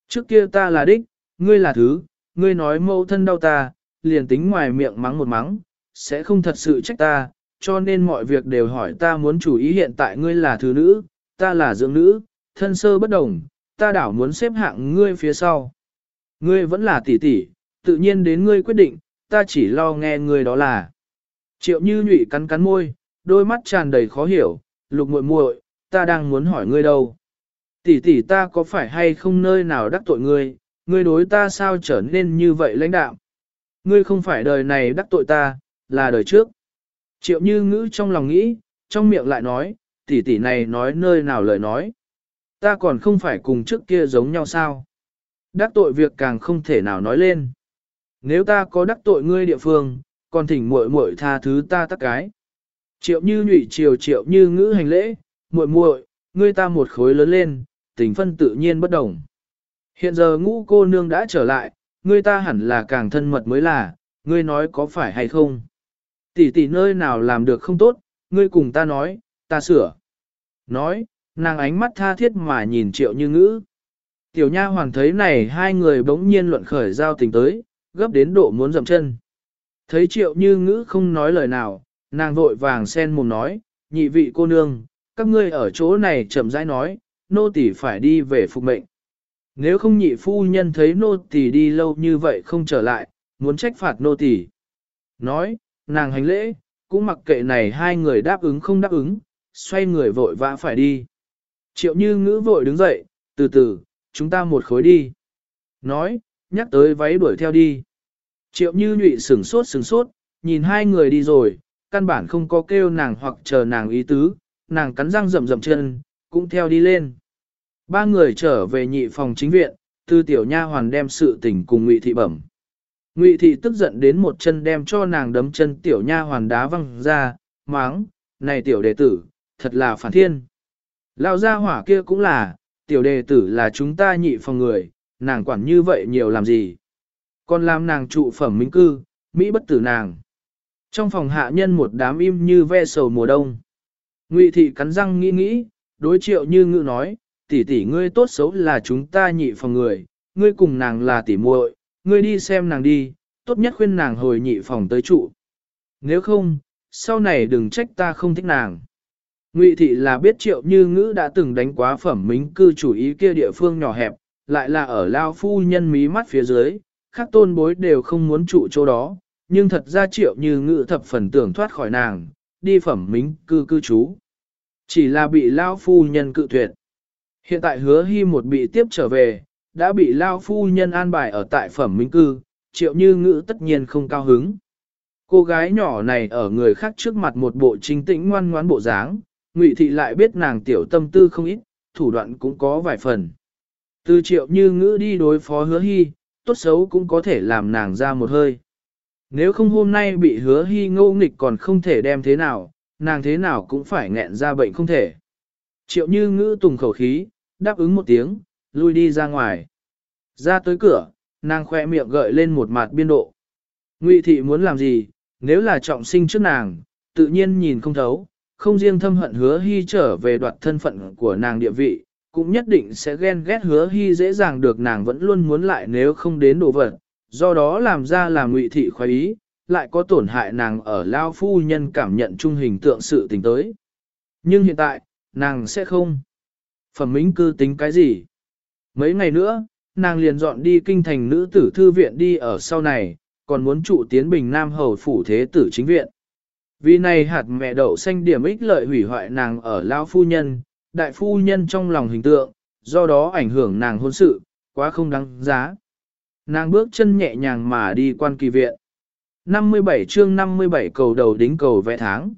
Trước kia ta là đích, ngươi là thứ, ngươi nói mâu thân đau ta, liền tính ngoài miệng mắng một mắng, sẽ không thật sự trách ta, cho nên mọi việc đều hỏi ta muốn chủ ý hiện tại ngươi là thứ nữ, ta là dưỡng nữ, thân sơ bất đồng, ta đảo muốn xếp hạng ngươi phía sau. Ngươi vẫn là tỷ tỷ, tự nhiên đến ngươi quyết định, ta chỉ lo nghe ngươi đó là. Triệu như nhụy cắn cắn môi, đôi mắt tràn đầy khó hiểu, lục muội muội, ta đang muốn hỏi ngươi đâu. Tỷ tỷ ta có phải hay không nơi nào đắc tội ngươi, ngươi đối ta sao trở nên như vậy lãnh đạo? Ngươi không phải đời này đắc tội ta, là đời trước. Triệu như ngữ trong lòng nghĩ, trong miệng lại nói, tỷ tỷ này nói nơi nào lời nói. Ta còn không phải cùng trước kia giống nhau sao. Đắc tội việc càng không thể nào nói lên. Nếu ta có đắc tội ngươi địa phương, còn thỉnh muội muội tha thứ ta tất cái. Triệu như nhụy triều triệu như ngữ hành lễ, muội muội, ngươi ta một khối lớn lên, tình phân tự nhiên bất đồng. Hiện giờ ngũ cô nương đã trở lại, ngươi ta hẳn là càng thân mật mới là, ngươi nói có phải hay không? Tỷ tỷ nơi nào làm được không tốt, ngươi cùng ta nói, ta sửa. Nói, nàng ánh mắt tha thiết mà nhìn triệu như ngữ. Tiểu nha hoàng thấy này hai người bỗng nhiên luận khởi giao tình tới, gấp đến độ muốn dậm chân. Thấy triệu như ngữ không nói lời nào, nàng vội vàng sen mồm nói, nhị vị cô nương, các ngươi ở chỗ này chậm rãi nói, nô tỳ phải đi về phục mệnh. Nếu không nhị phu nhân thấy nô tỳ đi lâu như vậy không trở lại, muốn trách phạt nô tỳ. Nói, nàng hành lễ, cũng mặc kệ này hai người đáp ứng không đáp ứng, xoay người vội vã phải đi. Triệu như ngữ vội đứng dậy, từ từ, chúng ta một khối đi. Nói, nhắc tới váy đuổi theo đi. Triệu như nhụy sửng sốt sửng sốt, nhìn hai người đi rồi, căn bản không có kêu nàng hoặc chờ nàng ý tứ, nàng cắn răng rậm rậm chân, cũng theo đi lên. Ba người trở về nhị phòng chính viện, tư tiểu nha hoàn đem sự tình cùng ngụy thị bẩm. Ngụy thị tức giận đến một chân đem cho nàng đấm chân tiểu nha hoàn đá văng ra, máng, này tiểu đệ tử, thật là phản thiên. lao gia hỏa kia cũng là, tiểu đệ tử là chúng ta nhị phòng người, nàng quản như vậy nhiều làm gì. Còn làm nàng trụ phẩm minh cư, Mỹ bất tử nàng. Trong phòng hạ nhân một đám im như ve sầu mùa đông. Ngụy thị cắn răng nghĩ nghĩ, đối triệu như ngự nói, tỷ tỷ ngươi tốt xấu là chúng ta nhị phòng người, ngươi cùng nàng là tỷ muội, ngươi đi xem nàng đi, tốt nhất khuyên nàng hồi nhị phòng tới trụ. Nếu không, sau này đừng trách ta không thích nàng. Ngụy thị là biết triệu như ngữ đã từng đánh quá phẩm mính cư chủ ý kia địa phương nhỏ hẹp, lại là ở lao phu nhân mí mắt phía dưới, khác tôn bối đều không muốn trụ chỗ đó, nhưng thật ra triệu như ngự thập phần tưởng thoát khỏi nàng, đi phẩm mính cư cư trú. Chỉ là bị lao phu nhân cự tuyệt. Hiện tại hứa hy một bị tiếp trở về, đã bị lao phu nhân an bài ở tại phẩm minh cư, triệu như ngữ tất nhiên không cao hứng. Cô gái nhỏ này ở người khác trước mặt một bộ chính tĩnh ngoan ngoãn bộ dáng, ngụy thị lại biết nàng tiểu tâm tư không ít, thủ đoạn cũng có vài phần. Từ triệu như ngữ đi đối phó hứa hy, tốt xấu cũng có thể làm nàng ra một hơi. Nếu không hôm nay bị hứa hy ngô nghịch còn không thể đem thế nào, nàng thế nào cũng phải nghẹn ra bệnh không thể. Triệu như ngữ tùng khẩu khí, đáp ứng một tiếng, lui đi ra ngoài. Ra tới cửa, nàng khoe miệng gợi lên một mặt biên độ. Ngụy thị muốn làm gì, nếu là trọng sinh trước nàng, tự nhiên nhìn không thấu, không riêng thâm hận hứa hy trở về đoạt thân phận của nàng địa vị, cũng nhất định sẽ ghen ghét hứa hy dễ dàng được nàng vẫn luôn muốn lại nếu không đến đồ vật, do đó làm ra là ngụy thị khoái ý, lại có tổn hại nàng ở lao phu nhân cảm nhận trung hình tượng sự tình tới. Nhưng hiện tại, nàng sẽ không. Phẩm mính cư tính cái gì? Mấy ngày nữa, nàng liền dọn đi kinh thành nữ tử thư viện đi ở sau này, còn muốn trụ tiến bình nam hầu phủ thế tử chính viện. Vì này hạt mẹ đậu xanh điểm ích lợi hủy hoại nàng ở lao phu nhân, đại phu nhân trong lòng hình tượng, do đó ảnh hưởng nàng hôn sự, quá không đáng giá. Nàng bước chân nhẹ nhàng mà đi quan kỳ viện. 57 chương 57 cầu đầu đính cầu vẽ tháng.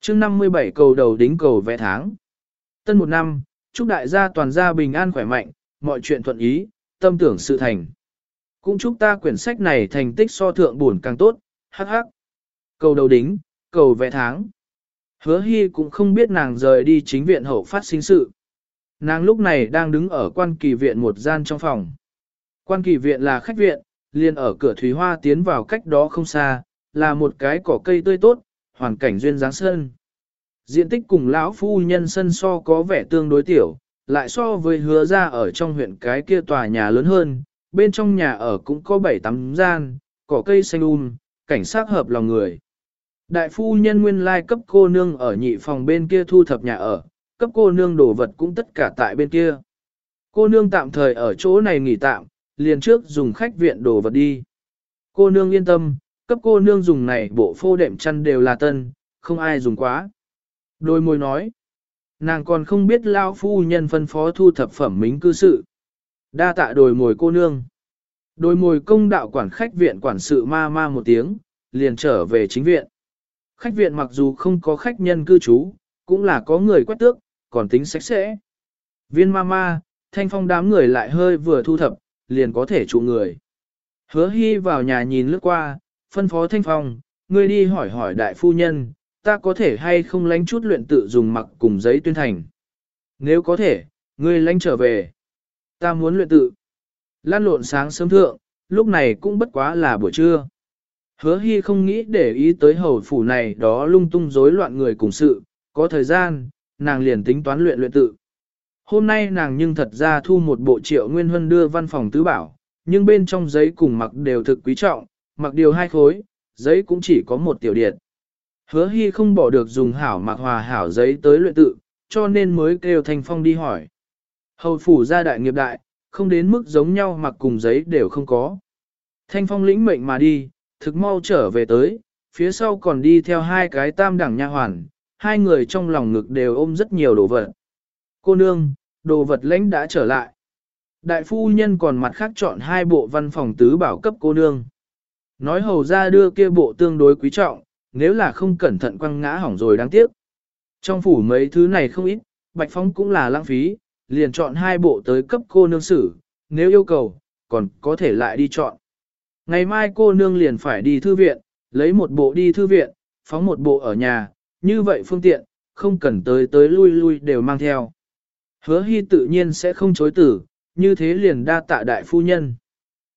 Chương 57 cầu đầu đính cầu vẽ tháng. Tân một năm, chúc đại gia toàn gia bình an khỏe mạnh, mọi chuyện thuận ý, tâm tưởng sự thành. Cũng chúc ta quyển sách này thành tích so thượng buồn càng tốt, hắc hắc. Cầu đầu đính, cầu vẽ tháng. Hứa hy cũng không biết nàng rời đi chính viện hậu phát sinh sự. Nàng lúc này đang đứng ở quan kỳ viện một gian trong phòng. Quan kỳ viện là khách viện, liền ở cửa thúy hoa tiến vào cách đó không xa, là một cái cỏ cây tươi tốt, hoàn cảnh duyên dáng sơn. Diện tích cùng lão phu nhân sân so có vẻ tương đối tiểu, lại so với hứa ra ở trong huyện cái kia tòa nhà lớn hơn, bên trong nhà ở cũng có 7-8 gian, cỏ cây xanh um, cảnh sát hợp lòng người. Đại phu nhân nguyên lai cấp cô nương ở nhị phòng bên kia thu thập nhà ở, cấp cô nương đồ vật cũng tất cả tại bên kia. Cô nương tạm thời ở chỗ này nghỉ tạm, liền trước dùng khách viện đồ vật đi. Cô nương yên tâm, cấp cô nương dùng này bộ phô đệm chăn đều là tân, không ai dùng quá. Đôi môi nói, nàng còn không biết lao phu nhân phân phó thu thập phẩm mính cư sự. Đa tạ đồi mồi cô nương. Đồi mồi công đạo quản khách viện quản sự ma ma một tiếng, liền trở về chính viện. Khách viện mặc dù không có khách nhân cư trú, cũng là có người quét tước, còn tính sạch sẽ. Viên ma ma, thanh phong đám người lại hơi vừa thu thập, liền có thể trụ người. Hứa hy vào nhà nhìn lướt qua, phân phó thanh phong, ngươi đi hỏi hỏi đại phu nhân, ta có thể hay không lánh chút luyện tự dùng mặc cùng giấy tuyên thành. Nếu có thể, ngươi lánh trở về. Ta muốn luyện tự. Lan lộn sáng sớm thượng, lúc này cũng bất quá là buổi trưa. Hứa hy không nghĩ để ý tới hầu phủ này đó lung tung rối loạn người cùng sự, có thời gian, nàng liền tính toán luyện luyện tự. Hôm nay nàng nhưng thật ra thu một bộ triệu nguyên huân đưa văn phòng tứ bảo, nhưng bên trong giấy cùng mặc đều thực quý trọng, mặc điều hai khối, giấy cũng chỉ có một tiểu điện. Hứa hy không bỏ được dùng hảo mặc hòa hảo giấy tới luyện tự, cho nên mới kêu Thanh Phong đi hỏi. Hầu phủ gia đại nghiệp đại, không đến mức giống nhau mặc cùng giấy đều không có. Thanh Phong lĩnh mệnh mà đi, thực mau trở về tới, phía sau còn đi theo hai cái tam đẳng nha hoàn, hai người trong lòng ngực đều ôm rất nhiều đồ vật. Cô nương, đồ vật lãnh đã trở lại. Đại phu nhân còn mặt khác chọn hai bộ văn phòng tứ bảo cấp cô nương. Nói hầu ra đưa kia bộ tương đối quý trọng, nếu là không cẩn thận quăng ngã hỏng rồi đáng tiếc. Trong phủ mấy thứ này không ít, bạch phong cũng là lãng phí, liền chọn hai bộ tới cấp cô nương xử, nếu yêu cầu, còn có thể lại đi chọn. Ngày mai cô nương liền phải đi thư viện, lấy một bộ đi thư viện, phóng một bộ ở nhà, như vậy phương tiện, không cần tới tới lui lui đều mang theo. Hứa hy tự nhiên sẽ không chối tử, như thế liền đa tạ đại phu nhân.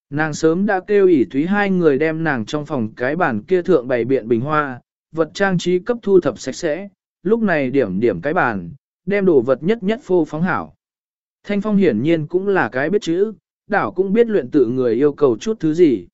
Nàng sớm đã kêu ỉ thúy hai người đem nàng trong phòng cái bàn kia thượng bày biện bình hoa, vật trang trí cấp thu thập sạch sẽ, lúc này điểm điểm cái bàn, đem đồ vật nhất nhất phô phóng hảo. Thanh phong hiển nhiên cũng là cái biết chữ, đảo cũng biết luyện tự người yêu cầu chút thứ gì.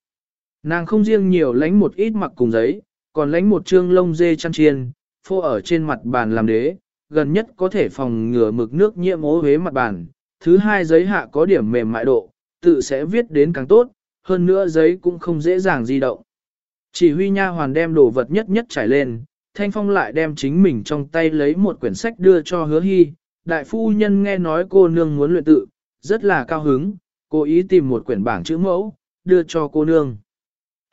Nàng không riêng nhiều lánh một ít mặc cùng giấy, còn lánh một trương lông dê chăn chiên, phô ở trên mặt bàn làm đế, gần nhất có thể phòng ngừa mực nước nhiễm ố huế mặt bàn. Thứ hai giấy hạ có điểm mềm mại độ, tự sẽ viết đến càng tốt, hơn nữa giấy cũng không dễ dàng di động. Chỉ huy nha hoàn đem đồ vật nhất nhất trải lên, Thanh Phong lại đem chính mình trong tay lấy một quyển sách đưa cho hứa hy. Đại phu nhân nghe nói cô nương muốn luyện tự, rất là cao hứng, cố ý tìm một quyển bảng chữ mẫu, đưa cho cô nương.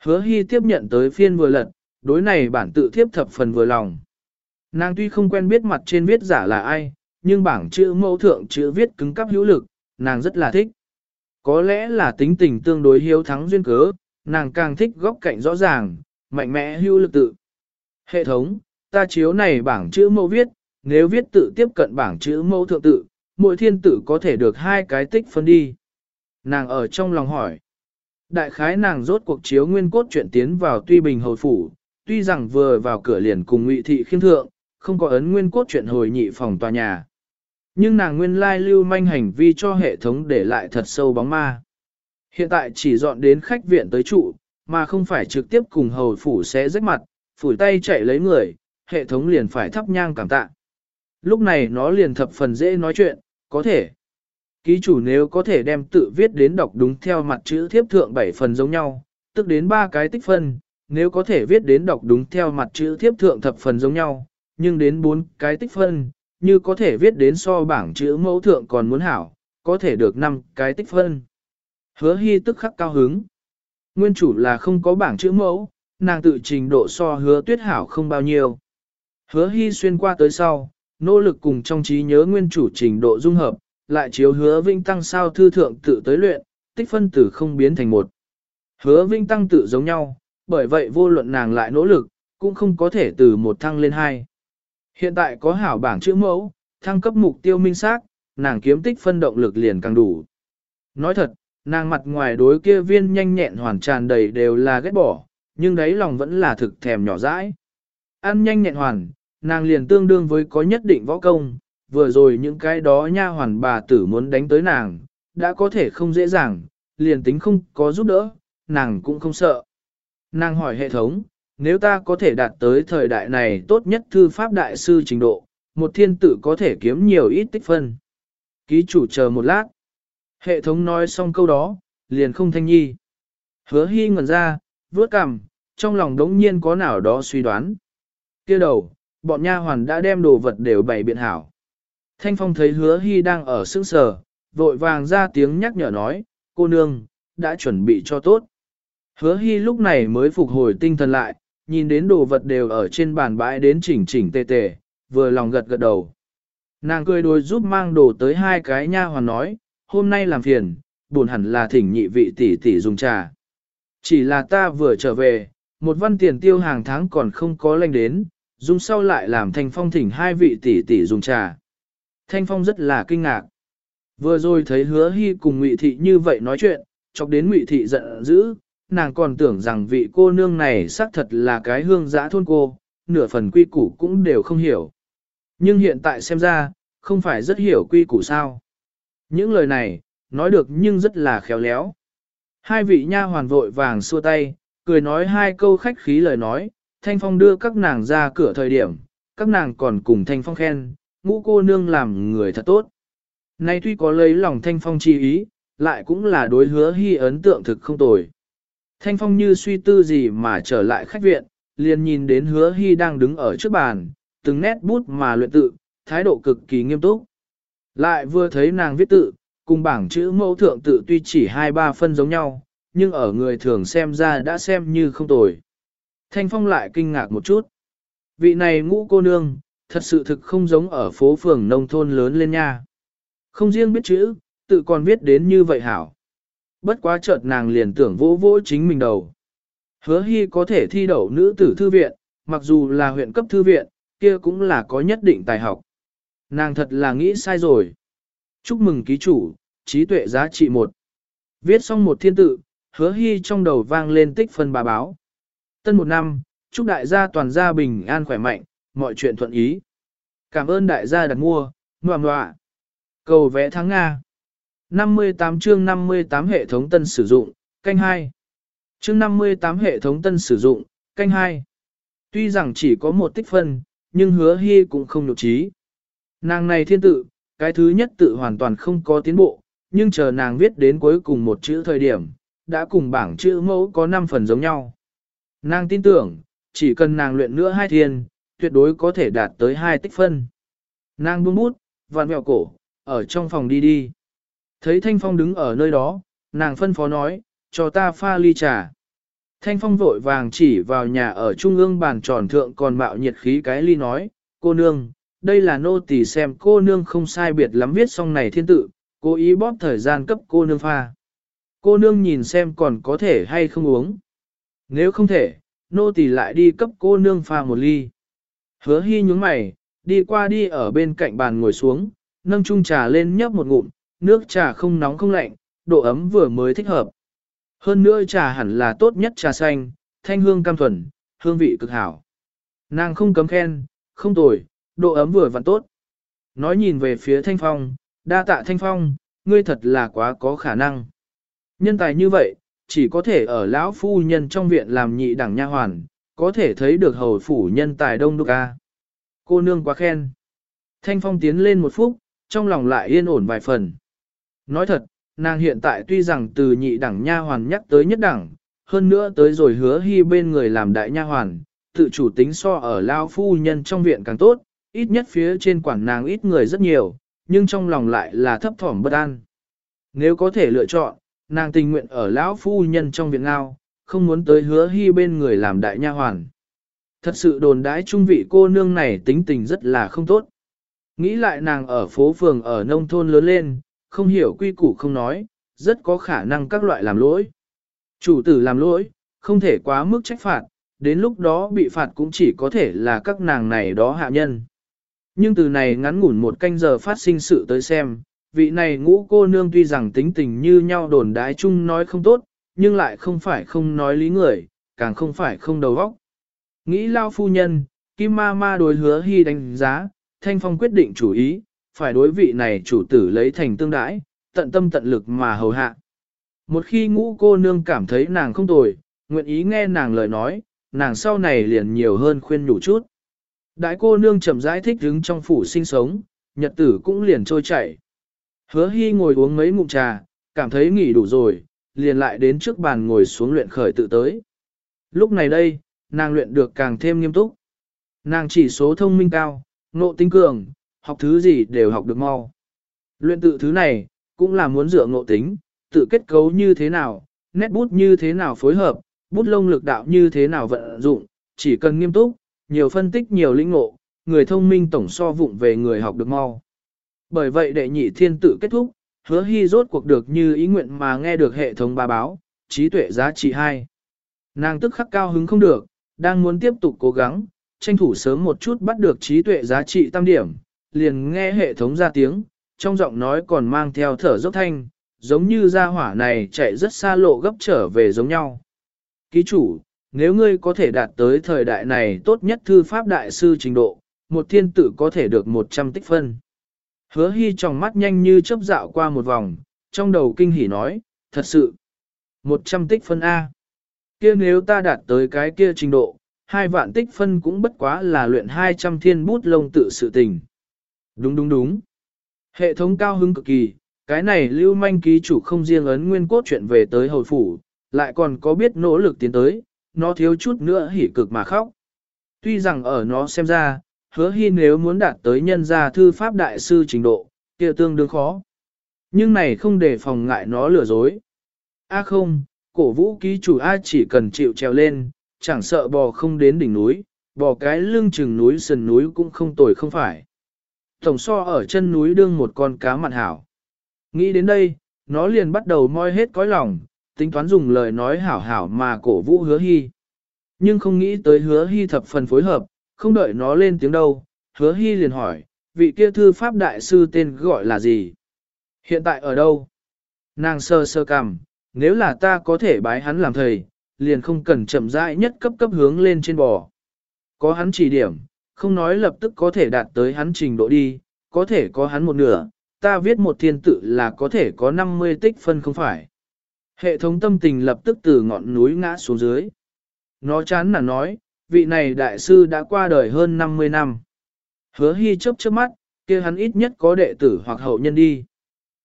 Hứa hy tiếp nhận tới phiên vừa lật, đối này bản tự thiếp thập phần vừa lòng. Nàng tuy không quen biết mặt trên viết giả là ai, nhưng bảng chữ mẫu thượng chữ viết cứng cắp hữu lực, nàng rất là thích. Có lẽ là tính tình tương đối hiếu thắng duyên cớ, nàng càng thích góc cạnh rõ ràng, mạnh mẽ hữu lực tự. Hệ thống, ta chiếu này bảng chữ mẫu viết, nếu viết tự tiếp cận bảng chữ mẫu thượng tự, mỗi thiên Tử có thể được hai cái tích phân đi. Nàng ở trong lòng hỏi. Đại khái nàng rốt cuộc chiếu nguyên cốt chuyện tiến vào tuy bình hồi phủ, tuy rằng vừa vào cửa liền cùng ngụy thị khiêm thượng, không có ấn nguyên cốt chuyện hồi nhị phòng tòa nhà. Nhưng nàng nguyên lai lưu manh hành vi cho hệ thống để lại thật sâu bóng ma. Hiện tại chỉ dọn đến khách viện tới trụ, mà không phải trực tiếp cùng hầu phủ sẽ rách mặt, phủi tay chạy lấy người, hệ thống liền phải thắp nhang cảm tạ. Lúc này nó liền thập phần dễ nói chuyện, có thể. Ký chủ nếu có thể đem tự viết đến đọc đúng theo mặt chữ thiếp thượng 7 phần giống nhau, tức đến 3 cái tích phân, nếu có thể viết đến đọc đúng theo mặt chữ thiếp thượng thập phần giống nhau, nhưng đến 4 cái tích phân, như có thể viết đến so bảng chữ mẫu thượng còn muốn hảo, có thể được 5 cái tích phân. Hứa hy tức khắc cao hứng. Nguyên chủ là không có bảng chữ mẫu, nàng tự trình độ so hứa tuyết hảo không bao nhiêu. Hứa hy xuyên qua tới sau, nỗ lực cùng trong trí nhớ nguyên chủ trình độ dung hợp, lại chiếu hứa vinh tăng sao thư thượng tự tới luyện, tích phân tử không biến thành một. Hứa vinh tăng tự giống nhau, bởi vậy vô luận nàng lại nỗ lực, cũng không có thể từ một thăng lên hai. Hiện tại có hảo bảng chữ mẫu, thăng cấp mục tiêu minh xác, nàng kiếm tích phân động lực liền càng đủ. Nói thật, nàng mặt ngoài đối kia viên nhanh nhẹn hoàn tràn đầy đều là ghét bỏ, nhưng đấy lòng vẫn là thực thèm nhỏ dãi. Ăn nhanh nhẹn hoàn, nàng liền tương đương với có nhất định võ công, vừa rồi những cái đó nha hoàn bà tử muốn đánh tới nàng, đã có thể không dễ dàng, liền tính không có giúp đỡ, nàng cũng không sợ. Nàng hỏi hệ thống, nếu ta có thể đạt tới thời đại này tốt nhất thư pháp đại sư trình độ, một thiên tử có thể kiếm nhiều ít tích phân. Ký chủ chờ một lát. Hệ thống nói xong câu đó, liền không thanh nhi. Hứa hy ngẩn ra, vớt cằm, trong lòng đống nhiên có nào đó suy đoán. kia đầu, bọn nha hoàn đã đem đồ vật đều bày biện hảo. Thanh Phong thấy hứa hy đang ở sững sờ, vội vàng ra tiếng nhắc nhở nói, cô nương, đã chuẩn bị cho tốt. Hứa hy lúc này mới phục hồi tinh thần lại, nhìn đến đồ vật đều ở trên bàn bãi đến chỉnh chỉnh tề tề, vừa lòng gật gật đầu. Nàng cười đôi giúp mang đồ tới hai cái nha hoàn nói, hôm nay làm phiền, buồn hẳn là thỉnh nhị vị tỷ tỷ dùng trà. Chỉ là ta vừa trở về, một văn tiền tiêu hàng tháng còn không có lanh đến, dùng sau lại làm thanh phong thỉnh hai vị tỷ tỷ dùng trà. Thanh phong rất là kinh ngạc. Vừa rồi thấy hứa hy cùng ngụy thị như vậy nói chuyện, chọc đến ngụy thị giận dữ, nàng còn tưởng rằng vị cô nương này xác thật là cái hương giã thôn cô, nửa phần quy củ cũng đều không hiểu. Nhưng hiện tại xem ra, không phải rất hiểu quy củ sao. Những lời này, nói được nhưng rất là khéo léo. Hai vị nha hoàn vội vàng xua tay, cười nói hai câu khách khí lời nói, Thanh Phong đưa các nàng ra cửa thời điểm, các nàng còn cùng Thanh Phong khen, ngũ cô nương làm người thật tốt. Nay tuy có lấy lòng Thanh Phong chi ý, lại cũng là đối hứa hy ấn tượng thực không tồi. Thanh Phong như suy tư gì mà trở lại khách viện, liền nhìn đến hứa hy đang đứng ở trước bàn, từng nét bút mà luyện tự, thái độ cực kỳ nghiêm túc. Lại vừa thấy nàng viết tự, cùng bảng chữ mẫu thượng tự tuy chỉ hai ba phân giống nhau, nhưng ở người thường xem ra đã xem như không tồi. Thanh Phong lại kinh ngạc một chút. Vị này ngũ cô nương, thật sự thực không giống ở phố phường nông thôn lớn lên nha. Không riêng biết chữ, tự còn viết đến như vậy hảo. Bất quá chợt nàng liền tưởng vỗ vỗ chính mình đầu. Hứa hy có thể thi đậu nữ tử thư viện, mặc dù là huyện cấp thư viện, kia cũng là có nhất định tài học. Nàng thật là nghĩ sai rồi. Chúc mừng ký chủ, trí tuệ giá trị một. Viết xong một thiên tự, hứa hy trong đầu vang lên tích phân bà báo. Tân một năm, chúc đại gia toàn gia bình an khỏe mạnh, mọi chuyện thuận ý. Cảm ơn đại gia đặt mua, ngoà ngoạ. Cầu vẽ thắng Nga. 58 chương 58 hệ thống tân sử dụng, canh 2. Chương 58 hệ thống tân sử dụng, canh 2. Tuy rằng chỉ có một tích phân, nhưng hứa hy cũng không nhục trí. Nàng này thiên tự, cái thứ nhất tự hoàn toàn không có tiến bộ, nhưng chờ nàng viết đến cuối cùng một chữ thời điểm, đã cùng bảng chữ mẫu có 5 phần giống nhau. Nàng tin tưởng, chỉ cần nàng luyện nữa hai thiên, tuyệt đối có thể đạt tới hai tích phân. Nàng buông bút, vặn mẹo cổ, ở trong phòng đi đi. Thấy Thanh Phong đứng ở nơi đó, nàng phân phó nói, cho ta pha ly trà. Thanh Phong vội vàng chỉ vào nhà ở trung ương bàn tròn thượng còn bạo nhiệt khí cái ly nói, cô nương, đây là nô tỳ xem cô nương không sai biệt lắm viết xong này thiên tự, cố ý bóp thời gian cấp cô nương pha. Cô nương nhìn xem còn có thể hay không uống. Nếu không thể, nô tỳ lại đi cấp cô nương pha một ly. Hứa hy nhúng mày, đi qua đi ở bên cạnh bàn ngồi xuống, nâng chung trà lên nhấp một ngụm, nước trà không nóng không lạnh, độ ấm vừa mới thích hợp. Hơn nữa trà hẳn là tốt nhất trà xanh, thanh hương cam thuần, hương vị cực hảo. Nàng không cấm khen, không tồi, độ ấm vừa vặn tốt. Nói nhìn về phía thanh phong, đa tạ thanh phong, ngươi thật là quá có khả năng. Nhân tài như vậy, chỉ có thể ở lão phu nhân trong viện làm nhị đẳng nha hoàn, có thể thấy được hầu phủ nhân tài đông đúc ca. Cô nương quá khen. Thanh phong tiến lên một phút, trong lòng lại yên ổn vài phần. Nói thật, nàng hiện tại tuy rằng từ nhị đẳng nha hoàn nhắc tới nhất đẳng, hơn nữa tới rồi hứa hy bên người làm đại nha hoàn, tự chủ tính so ở lao phu nhân trong viện càng tốt, ít nhất phía trên quản nàng ít người rất nhiều, nhưng trong lòng lại là thấp thỏm bất an. Nếu có thể lựa chọn, nàng tình nguyện ở lão phu nhân trong viện ngao, không muốn tới hứa hy bên người làm đại nha hoàn. Thật sự đồn đãi trung vị cô nương này tính tình rất là không tốt. Nghĩ lại nàng ở phố phường ở nông thôn lớn lên, không hiểu quy củ không nói, rất có khả năng các loại làm lỗi. Chủ tử làm lỗi, không thể quá mức trách phạt, đến lúc đó bị phạt cũng chỉ có thể là các nàng này đó hạ nhân. Nhưng từ này ngắn ngủn một canh giờ phát sinh sự tới xem, vị này ngũ cô nương tuy rằng tính tình như nhau đồn đái chung nói không tốt, nhưng lại không phải không nói lý người, càng không phải không đầu óc. Nghĩ lao phu nhân, Kim Ma Ma đối hứa hy đánh giá, Thanh Phong quyết định chủ ý, phải đối vị này chủ tử lấy thành tương đãi, tận tâm tận lực mà hầu hạ. Một khi ngũ cô nương cảm thấy nàng không tồi, nguyện ý nghe nàng lời nói, nàng sau này liền nhiều hơn khuyên nhủ chút. Đại cô nương chậm rãi thích đứng trong phủ sinh sống, nhật tử cũng liền trôi chảy. Hứa hy ngồi uống mấy ngụm trà, cảm thấy nghỉ đủ rồi, liền lại đến trước bàn ngồi xuống luyện khởi tự tới. Lúc này đây, nàng luyện được càng thêm nghiêm túc. Nàng chỉ số thông minh cao, nộ tinh cường, học thứ gì đều học được mau. Luyện tự thứ này, cũng là muốn dựa ngộ tính, tự kết cấu như thế nào, nét bút như thế nào phối hợp, bút lông lực đạo như thế nào vận dụng, chỉ cần nghiêm túc, nhiều phân tích nhiều linh ngộ, người thông minh tổng so vụng về người học được mau. Bởi vậy đệ nhị thiên tự kết thúc, hứa hy rốt cuộc được như ý nguyện mà nghe được hệ thống ba báo, trí tuệ giá trị 2. Nàng tức khắc cao hứng không được, đang muốn tiếp tục cố gắng, tranh thủ sớm một chút bắt được trí tuệ giá trị tam điểm, liền nghe hệ thống ra tiếng, trong giọng nói còn mang theo thở dốc thanh, giống như ra hỏa này chạy rất xa lộ gấp trở về giống nhau. Ký chủ, nếu ngươi có thể đạt tới thời đại này tốt nhất thư pháp đại sư trình độ, một thiên tử có thể được 100 tích phân. Hứa hy trong mắt nhanh như chớp dạo qua một vòng, trong đầu kinh hỉ nói, thật sự, 100 tích phân A. kia nếu ta đạt tới cái kia trình độ, hai vạn tích phân cũng bất quá là luyện 200 thiên bút lông tự sự tình. Đúng đúng đúng. Hệ thống cao hứng cực kỳ, cái này lưu manh ký chủ không riêng ấn nguyên cốt chuyện về tới hồi phủ, lại còn có biết nỗ lực tiến tới, nó thiếu chút nữa hỉ cực mà khóc. Tuy rằng ở nó xem ra, hứa hy nếu muốn đạt tới nhân gia thư pháp đại sư trình độ, kia tương đương khó. Nhưng này không để phòng ngại nó lừa dối. A không, cổ vũ ký chủ A chỉ cần chịu trèo lên, chẳng sợ bò không đến đỉnh núi, bò cái lưng chừng núi sườn núi cũng không tồi không phải. Tổng so ở chân núi đương một con cá mặn hảo. Nghĩ đến đây, nó liền bắt đầu moi hết cõi lòng, tính toán dùng lời nói hảo hảo mà cổ vũ hứa hy. Nhưng không nghĩ tới hứa hy thập phần phối hợp, không đợi nó lên tiếng đâu, hứa hy liền hỏi, vị kia thư pháp đại sư tên gọi là gì? Hiện tại ở đâu? Nàng sơ sơ cằm, nếu là ta có thể bái hắn làm thầy, liền không cần chậm rãi nhất cấp cấp hướng lên trên bò. Có hắn chỉ điểm, không nói lập tức có thể đạt tới hắn trình độ đi, có thể có hắn một nửa, ta viết một thiên tự là có thể có 50 tích phân không phải. Hệ thống tâm tình lập tức từ ngọn núi ngã xuống dưới. Nó chán là nói, vị này đại sư đã qua đời hơn 50 năm. Hứa hy chớp chớp mắt, kia hắn ít nhất có đệ tử hoặc hậu nhân đi.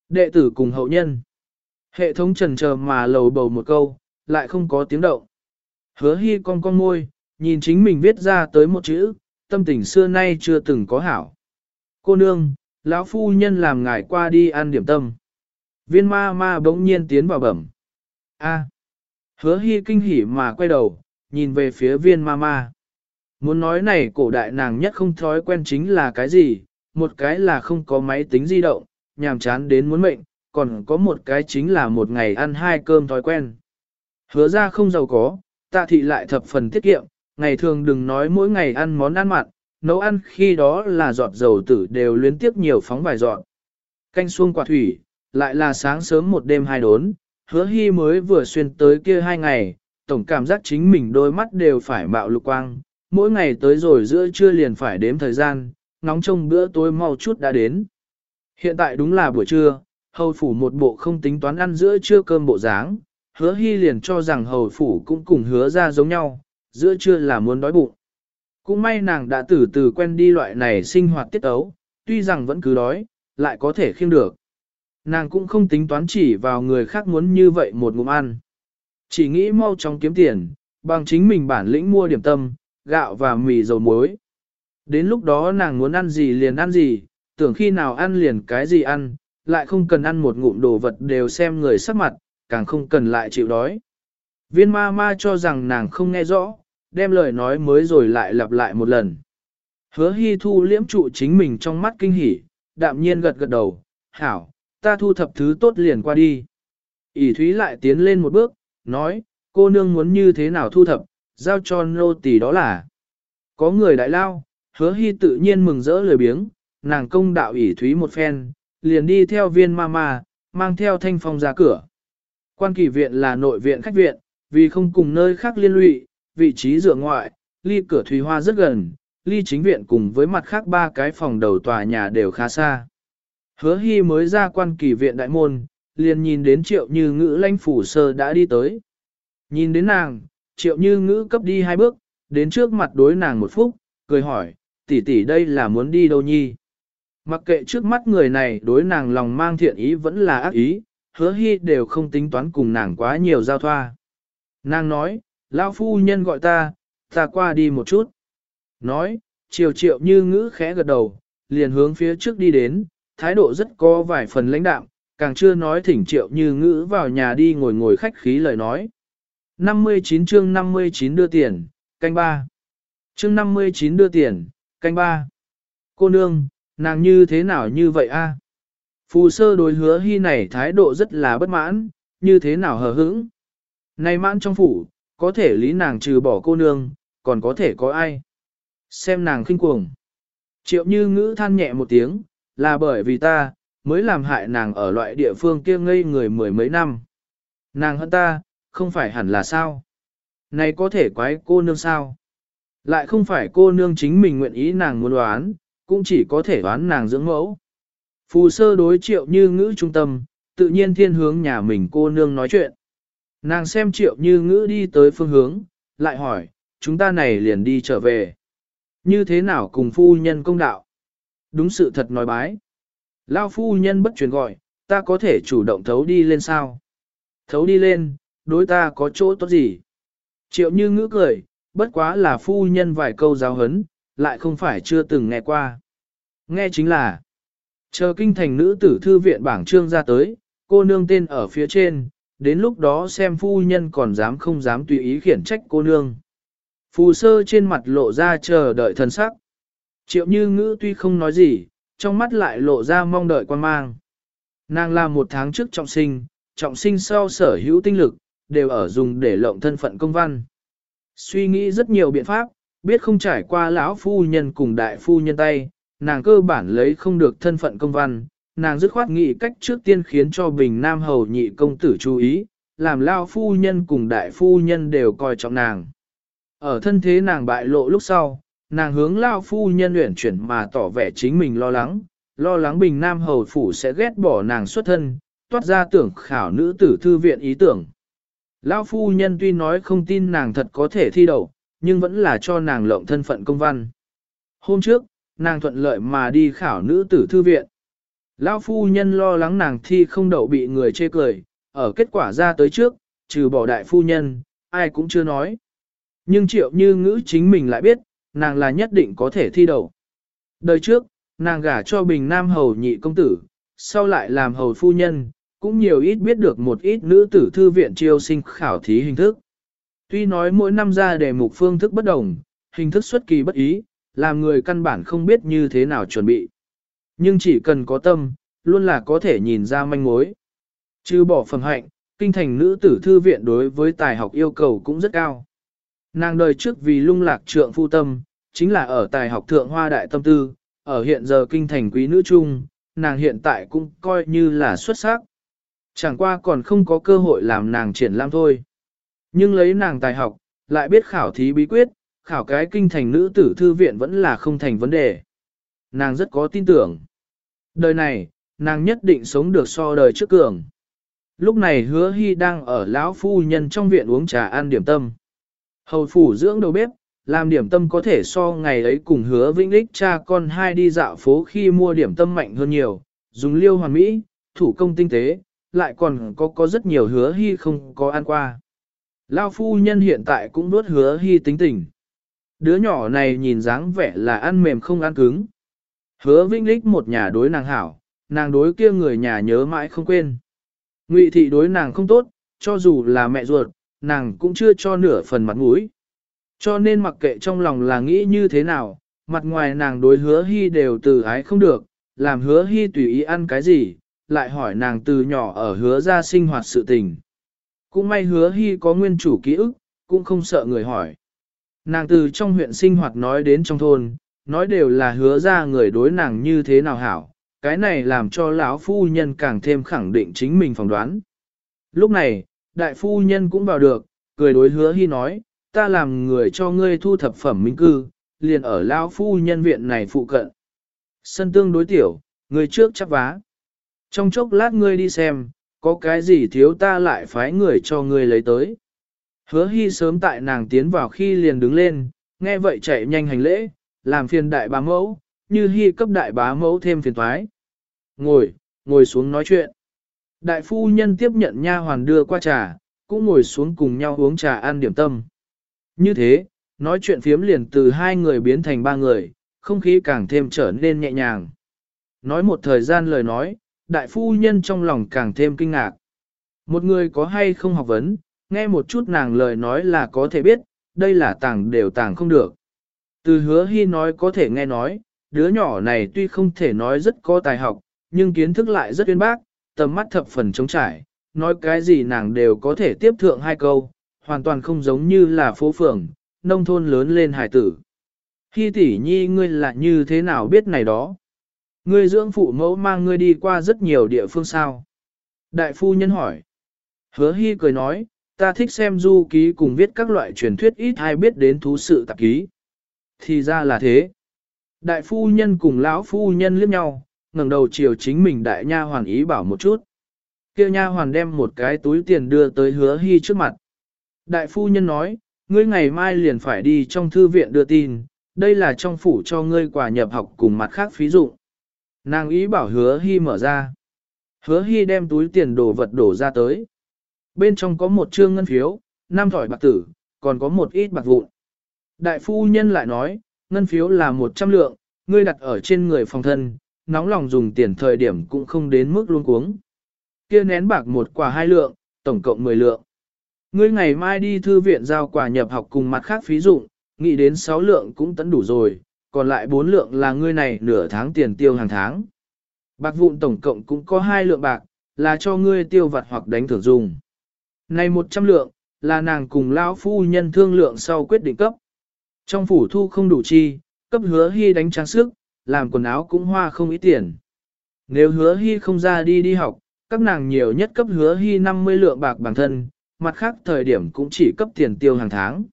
Đệ tử cùng hậu nhân. Hệ thống trần chờ mà lầu bầu một câu, lại không có tiếng động. Hứa hy con con môi, nhìn chính mình viết ra tới một chữ, tâm tình xưa nay chưa từng có hảo. Cô nương, lão phu nhân làm ngài qua đi ăn điểm tâm. Viên ma ma bỗng nhiên tiến vào bẩm. A. Hứa hy kinh hỉ mà quay đầu, nhìn về phía viên ma ma. Muốn nói này cổ đại nàng nhất không thói quen chính là cái gì, một cái là không có máy tính di động, nhàm chán đến muốn mệnh, còn có một cái chính là một ngày ăn hai cơm thói quen. Hứa ra không giàu có, tạ thị lại thập phần tiết kiệm, ngày thường đừng nói mỗi ngày ăn món ăn mặn, nấu ăn khi đó là giọt dầu tử đều liên tiếp nhiều phóng vài giọt. Canh xuông quả thủy, lại là sáng sớm một đêm hai đốn, hứa hy mới vừa xuyên tới kia hai ngày, tổng cảm giác chính mình đôi mắt đều phải mạo lục quang, mỗi ngày tới rồi giữa trưa liền phải đếm thời gian, nóng trông bữa tối mau chút đã đến. Hiện tại đúng là buổi trưa, hầu phủ một bộ không tính toán ăn giữa trưa cơm bộ dáng, hứa hy liền cho rằng hầu phủ cũng cùng hứa ra giống nhau, giữa trưa là muốn đói bụng. Cũng may nàng đã từ từ quen đi loại này sinh hoạt tiết ấu, tuy rằng vẫn cứ đói, lại có thể khiêng được. nàng cũng không tính toán chỉ vào người khác muốn như vậy một ngụm ăn. Chỉ nghĩ mau chóng kiếm tiền, bằng chính mình bản lĩnh mua điểm tâm, gạo và mì dầu muối. Đến lúc đó nàng muốn ăn gì liền ăn gì, tưởng khi nào ăn liền cái gì ăn, lại không cần ăn một ngụm đồ vật đều xem người sắc mặt, càng không cần lại chịu đói. Viên ma ma cho rằng nàng không nghe rõ, đem lời nói mới rồi lại lặp lại một lần. Hứa hy thu liễm trụ chính mình trong mắt kinh hỉ, đạm nhiên gật gật đầu, hảo, ta thu thập thứ tốt liền qua đi. ỉ thúy lại tiến lên một bước, nói, cô nương muốn như thế nào thu thập, giao cho nô tỳ đó là. Có người đại lao, hứa hy tự nhiên mừng rỡ lời biếng, nàng công đạo ủy thúy một phen, liền đi theo viên ma ma, mang theo thanh phong ra cửa. Quan kỳ viện là nội viện khách viện, vì không cùng nơi khác liên lụy, vị trí dựa ngoại, ly cửa thủy hoa rất gần, ly chính viện cùng với mặt khác ba cái phòng đầu tòa nhà đều khá xa. Hứa hy mới ra quan kỳ viện đại môn, liền nhìn đến triệu như ngữ lanh phủ sơ đã đi tới. Nhìn đến nàng, triệu như ngữ cấp đi hai bước, đến trước mặt đối nàng một phút, cười hỏi, tỷ tỷ đây là muốn đi đâu nhi? Mặc kệ trước mắt người này đối nàng lòng mang thiện ý vẫn là ác ý, hứa hy đều không tính toán cùng nàng quá nhiều giao thoa. Nàng nói, lão phu nhân gọi ta, ta qua đi một chút. Nói, triệu triệu như ngữ khẽ gật đầu, liền hướng phía trước đi đến, thái độ rất có vài phần lãnh đạm, càng chưa nói thỉnh triệu như ngữ vào nhà đi ngồi ngồi khách khí lời nói. 59 chương 59 đưa tiền, canh ba. Chương 59 đưa tiền, canh ba. Cô nương, nàng như thế nào như vậy a? Phù sơ đối hứa hy này thái độ rất là bất mãn, như thế nào hờ hững. Này mãn trong phủ, có thể lý nàng trừ bỏ cô nương, còn có thể có ai. Xem nàng khinh cuồng. Triệu như ngữ than nhẹ một tiếng, là bởi vì ta, mới làm hại nàng ở loại địa phương kia ngây người mười mấy năm. Nàng hơn ta, không phải hẳn là sao. Này có thể quái cô nương sao? Lại không phải cô nương chính mình nguyện ý nàng muốn đoán, cũng chỉ có thể đoán nàng dưỡng mẫu. Phù sơ đối triệu như ngữ trung tâm, tự nhiên thiên hướng nhà mình cô nương nói chuyện. Nàng xem triệu như ngữ đi tới phương hướng, lại hỏi, chúng ta này liền đi trở về. Như thế nào cùng phu nhân công đạo? Đúng sự thật nói bái. Lao phu nhân bất truyền gọi, ta có thể chủ động thấu đi lên sao? Thấu đi lên, đối ta có chỗ tốt gì? Triệu như ngữ cười, bất quá là phu nhân vài câu giáo hấn, lại không phải chưa từng nghe qua. Nghe chính là, chờ kinh thành nữ tử thư viện bảng trương ra tới, cô nương tên ở phía trên, đến lúc đó xem phu nhân còn dám không dám tùy ý khiển trách cô nương. Phù sơ trên mặt lộ ra chờ đợi thần sắc. Triệu như ngữ tuy không nói gì, trong mắt lại lộ ra mong đợi quan mang. Nàng là một tháng trước trọng sinh, trọng sinh sau sở hữu tinh lực, đều ở dùng để lộng thân phận công văn. Suy nghĩ rất nhiều biện pháp, biết không trải qua lão phu nhân cùng đại phu nhân tay, nàng cơ bản lấy không được thân phận công văn, nàng dứt khoát nghĩ cách trước tiên khiến cho Bình Nam Hầu nhị công tử chú ý, làm lao phu nhân cùng đại phu nhân đều coi trọng nàng. Ở thân thế nàng bại lộ lúc sau, nàng hướng lao phu nhân luyện chuyển mà tỏ vẻ chính mình lo lắng, lo lắng Bình Nam Hầu Phủ sẽ ghét bỏ nàng xuất thân, toát ra tưởng khảo nữ tử thư viện ý tưởng. Lão phu nhân tuy nói không tin nàng thật có thể thi đậu, nhưng vẫn là cho nàng lộng thân phận công văn. Hôm trước, nàng thuận lợi mà đi khảo nữ tử thư viện. Lão phu nhân lo lắng nàng thi không đậu bị người chê cười, ở kết quả ra tới trước, trừ bỏ đại phu nhân, ai cũng chưa nói. Nhưng triệu như ngữ chính mình lại biết, nàng là nhất định có thể thi đậu. Đời trước, nàng gả cho bình nam hầu nhị công tử, sau lại làm hầu phu nhân, cũng nhiều ít biết được một ít nữ tử thư viện chiêu sinh khảo thí hình thức. Tuy nói mỗi năm ra đề mục phương thức bất đồng, hình thức xuất kỳ bất ý, làm người căn bản không biết như thế nào chuẩn bị. Nhưng chỉ cần có tâm, luôn là có thể nhìn ra manh mối. Chứ bỏ phần hạnh, kinh thành nữ tử thư viện đối với tài học yêu cầu cũng rất cao. Nàng đời trước vì lung lạc trượng phu tâm, chính là ở tài học thượng hoa đại tâm tư, ở hiện giờ kinh thành quý nữ trung, nàng hiện tại cũng coi như là xuất sắc. Chẳng qua còn không có cơ hội làm nàng triển lãm thôi. Nhưng lấy nàng tài học, lại biết khảo thí bí quyết, khảo cái kinh thành nữ tử thư viện vẫn là không thành vấn đề. Nàng rất có tin tưởng. Đời này, nàng nhất định sống được so đời trước cường. Lúc này hứa hy đang ở lão phu nhân trong viện uống trà ăn điểm tâm. Hầu phủ dưỡng đầu bếp, làm điểm tâm có thể so ngày ấy cùng hứa vĩnh lích cha con hai đi dạo phố khi mua điểm tâm mạnh hơn nhiều, dùng liêu hoàn mỹ, thủ công tinh tế, lại còn có có rất nhiều hứa hy không có ăn qua. Lao phu nhân hiện tại cũng nuốt hứa hy tính tình. Đứa nhỏ này nhìn dáng vẻ là ăn mềm không ăn cứng. Hứa vĩnh lích một nhà đối nàng hảo, nàng đối kia người nhà nhớ mãi không quên. Ngụy thị đối nàng không tốt, cho dù là mẹ ruột, nàng cũng chưa cho nửa phần mặt mũi. Cho nên mặc kệ trong lòng là nghĩ như thế nào, mặt ngoài nàng đối hứa hy đều từ ái không được, làm hứa hy tùy ý ăn cái gì, lại hỏi nàng từ nhỏ ở hứa ra sinh hoạt sự tình. Cũng may hứa hy có nguyên chủ ký ức, cũng không sợ người hỏi. Nàng từ trong huyện sinh hoạt nói đến trong thôn, nói đều là hứa ra người đối nàng như thế nào hảo, cái này làm cho lão phu nhân càng thêm khẳng định chính mình phỏng đoán. Lúc này, đại phu nhân cũng vào được, cười đối hứa hy nói, ta làm người cho ngươi thu thập phẩm minh cư, liền ở lão phu nhân viện này phụ cận. Sân tương đối tiểu, người trước chắc vá. Trong chốc lát ngươi đi xem, có cái gì thiếu ta lại phái người cho ngươi lấy tới. Hứa hy sớm tại nàng tiến vào khi liền đứng lên, nghe vậy chạy nhanh hành lễ, làm phiền đại bá mẫu, như hy cấp đại bá mẫu thêm phiền thoái. Ngồi, ngồi xuống nói chuyện. Đại phu nhân tiếp nhận nha hoàn đưa qua trà, cũng ngồi xuống cùng nhau uống trà ăn điểm tâm. Như thế, nói chuyện phiếm liền từ hai người biến thành ba người, không khí càng thêm trở nên nhẹ nhàng. Nói một thời gian lời nói, đại phu nhân trong lòng càng thêm kinh ngạc. Một người có hay không học vấn, nghe một chút nàng lời nói là có thể biết, đây là tàng đều tàng không được. Từ hứa hy nói có thể nghe nói, đứa nhỏ này tuy không thể nói rất có tài học, nhưng kiến thức lại rất uyên bác, tầm mắt thập phần trống trải, nói cái gì nàng đều có thể tiếp thượng hai câu, hoàn toàn không giống như là phố phường, nông thôn lớn lên hải tử. khi tỷ nhi ngươi là như thế nào biết này đó? Ngươi dưỡng phụ mẫu mang ngươi đi qua rất nhiều địa phương sao? Đại phu nhân hỏi. Hứa hy cười nói, ta thích xem du ký cùng viết các loại truyền thuyết ít hay biết đến thú sự tạp ký. Thì ra là thế. Đại phu nhân cùng lão phu nhân liếc nhau, ngẩng đầu chiều chính mình đại nha hoàn ý bảo một chút. Kia nha hoàn đem một cái túi tiền đưa tới hứa hy trước mặt. Đại phu nhân nói, ngươi ngày mai liền phải đi trong thư viện đưa tin, đây là trong phủ cho ngươi quà nhập học cùng mặt khác phí dụng. Nàng ý bảo hứa hy mở ra. Hứa hy đem túi tiền đồ vật đổ ra tới. Bên trong có một trương ngân phiếu, năm thỏi bạc tử, còn có một ít bạc vụn. Đại phu nhân lại nói, ngân phiếu là 100 lượng, ngươi đặt ở trên người phòng thân, nóng lòng dùng tiền thời điểm cũng không đến mức luôn cuống. Kia nén bạc một quả hai lượng, tổng cộng 10 lượng. Ngươi ngày mai đi thư viện giao quả nhập học cùng mặt khác phí dụng, nghĩ đến 6 lượng cũng tấn đủ rồi, còn lại 4 lượng là ngươi này nửa tháng tiền tiêu hàng tháng. Bạc vụn tổng cộng cũng có 2 lượng bạc, là cho ngươi tiêu vặt hoặc đánh thưởng dùng. Này 100 lượng, là nàng cùng lão phu nhân thương lượng sau quyết định cấp. Trong phủ thu không đủ chi, cấp hứa hy đánh trang sức, làm quần áo cũng hoa không ít tiền. Nếu hứa hy không ra đi đi học, các nàng nhiều nhất cấp hứa hy 50 lượng bạc bản thân, mặt khác thời điểm cũng chỉ cấp tiền tiêu hàng tháng.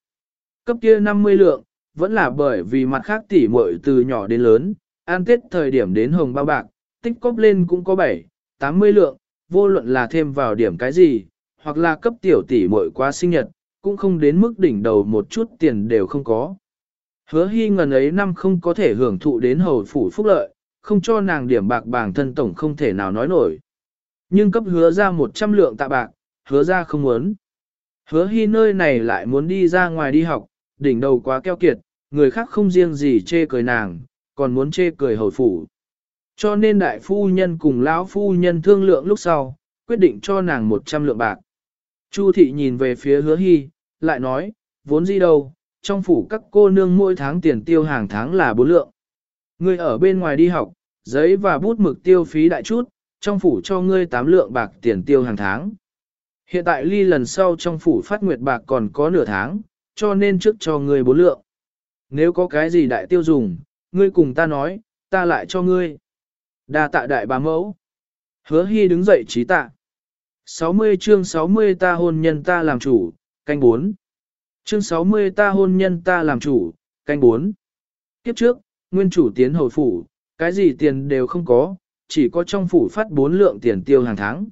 Cấp kia 50 lượng, vẫn là bởi vì mặt khác tỉ muội từ nhỏ đến lớn, an tết thời điểm đến hồng bao bạc, tích cóp lên cũng có 7, 80 lượng, vô luận là thêm vào điểm cái gì, hoặc là cấp tiểu tỷ muội qua sinh nhật, cũng không đến mức đỉnh đầu một chút tiền đều không có. Hứa hy ngần ấy năm không có thể hưởng thụ đến hầu phủ phúc lợi, không cho nàng điểm bạc bảng thân tổng không thể nào nói nổi. Nhưng cấp hứa ra 100 lượng tạ bạc, hứa ra không muốn. Hứa hy nơi này lại muốn đi ra ngoài đi học, đỉnh đầu quá keo kiệt, người khác không riêng gì chê cười nàng, còn muốn chê cười hầu phủ. Cho nên đại phu nhân cùng lão phu nhân thương lượng lúc sau, quyết định cho nàng 100 lượng bạc. Chu thị nhìn về phía hứa hy, lại nói, vốn gì đâu, trong phủ các cô nương mỗi tháng tiền tiêu hàng tháng là bốn lượng. Ngươi ở bên ngoài đi học, giấy và bút mực tiêu phí đại chút, trong phủ cho ngươi tám lượng bạc tiền tiêu hàng tháng. Hiện tại ly lần sau trong phủ phát nguyệt bạc còn có nửa tháng, cho nên trước cho ngươi bốn lượng. Nếu có cái gì đại tiêu dùng, ngươi cùng ta nói, ta lại cho ngươi. Đa tạ đại bà mẫu. Hứa hy đứng dậy trí tạ. 60 chương 60 ta hôn nhân ta làm chủ, canh 4. Chương 60 ta hôn nhân ta làm chủ, canh 4. Kiếp trước, nguyên chủ tiến hồi phủ, cái gì tiền đều không có, chỉ có trong phủ phát 4 lượng tiền tiêu hàng tháng.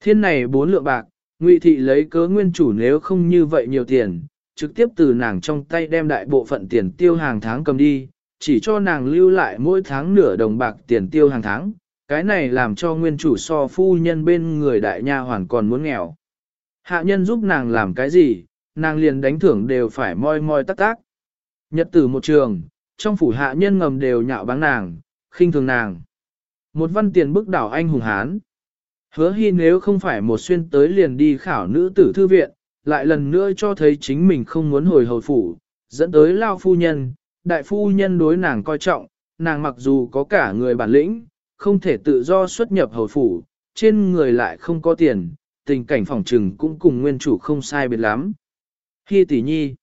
Thiên này 4 lượng bạc, ngụy thị lấy cớ nguyên chủ nếu không như vậy nhiều tiền, trực tiếp từ nàng trong tay đem đại bộ phận tiền tiêu hàng tháng cầm đi, chỉ cho nàng lưu lại mỗi tháng nửa đồng bạc tiền tiêu hàng tháng, cái này làm cho nguyên chủ so phu nhân bên người đại nha hoàn còn muốn nghèo. Hạ nhân giúp nàng làm cái gì, nàng liền đánh thưởng đều phải moi moi tắc tác. Nhật tử một trường, trong phủ hạ nhân ngầm đều nhạo báng nàng, khinh thường nàng. Một văn tiền bức đảo anh hùng hán. Hứa hy nếu không phải một xuyên tới liền đi khảo nữ tử thư viện, lại lần nữa cho thấy chính mình không muốn hồi hồi phủ, dẫn tới lao phu nhân, đại phu nhân đối nàng coi trọng, nàng mặc dù có cả người bản lĩnh, không thể tự do xuất nhập hồi phủ, trên người lại không có tiền, tình cảnh phòng trừng cũng cùng nguyên chủ không sai biệt lắm. Hi tỷ nhi,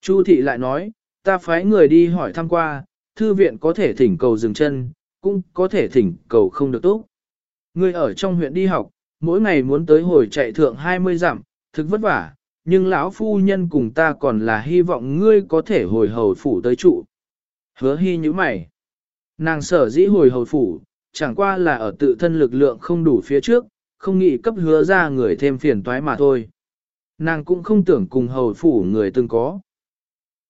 Chu thị lại nói, ta phái người đi hỏi thăm qua, thư viện có thể thỉnh cầu dừng chân, cũng có thể thỉnh cầu không được tốt. Ngươi ở trong huyện đi học, mỗi ngày muốn tới hồi chạy thượng 20 dặm, thực vất vả, nhưng lão phu nhân cùng ta còn là hy vọng ngươi có thể hồi hầu phủ tới trụ. Hứa hy như mày. Nàng sở dĩ hồi hầu phủ, chẳng qua là ở tự thân lực lượng không đủ phía trước, không nghĩ cấp hứa ra người thêm phiền toái mà thôi. Nàng cũng không tưởng cùng hầu phủ người từng có.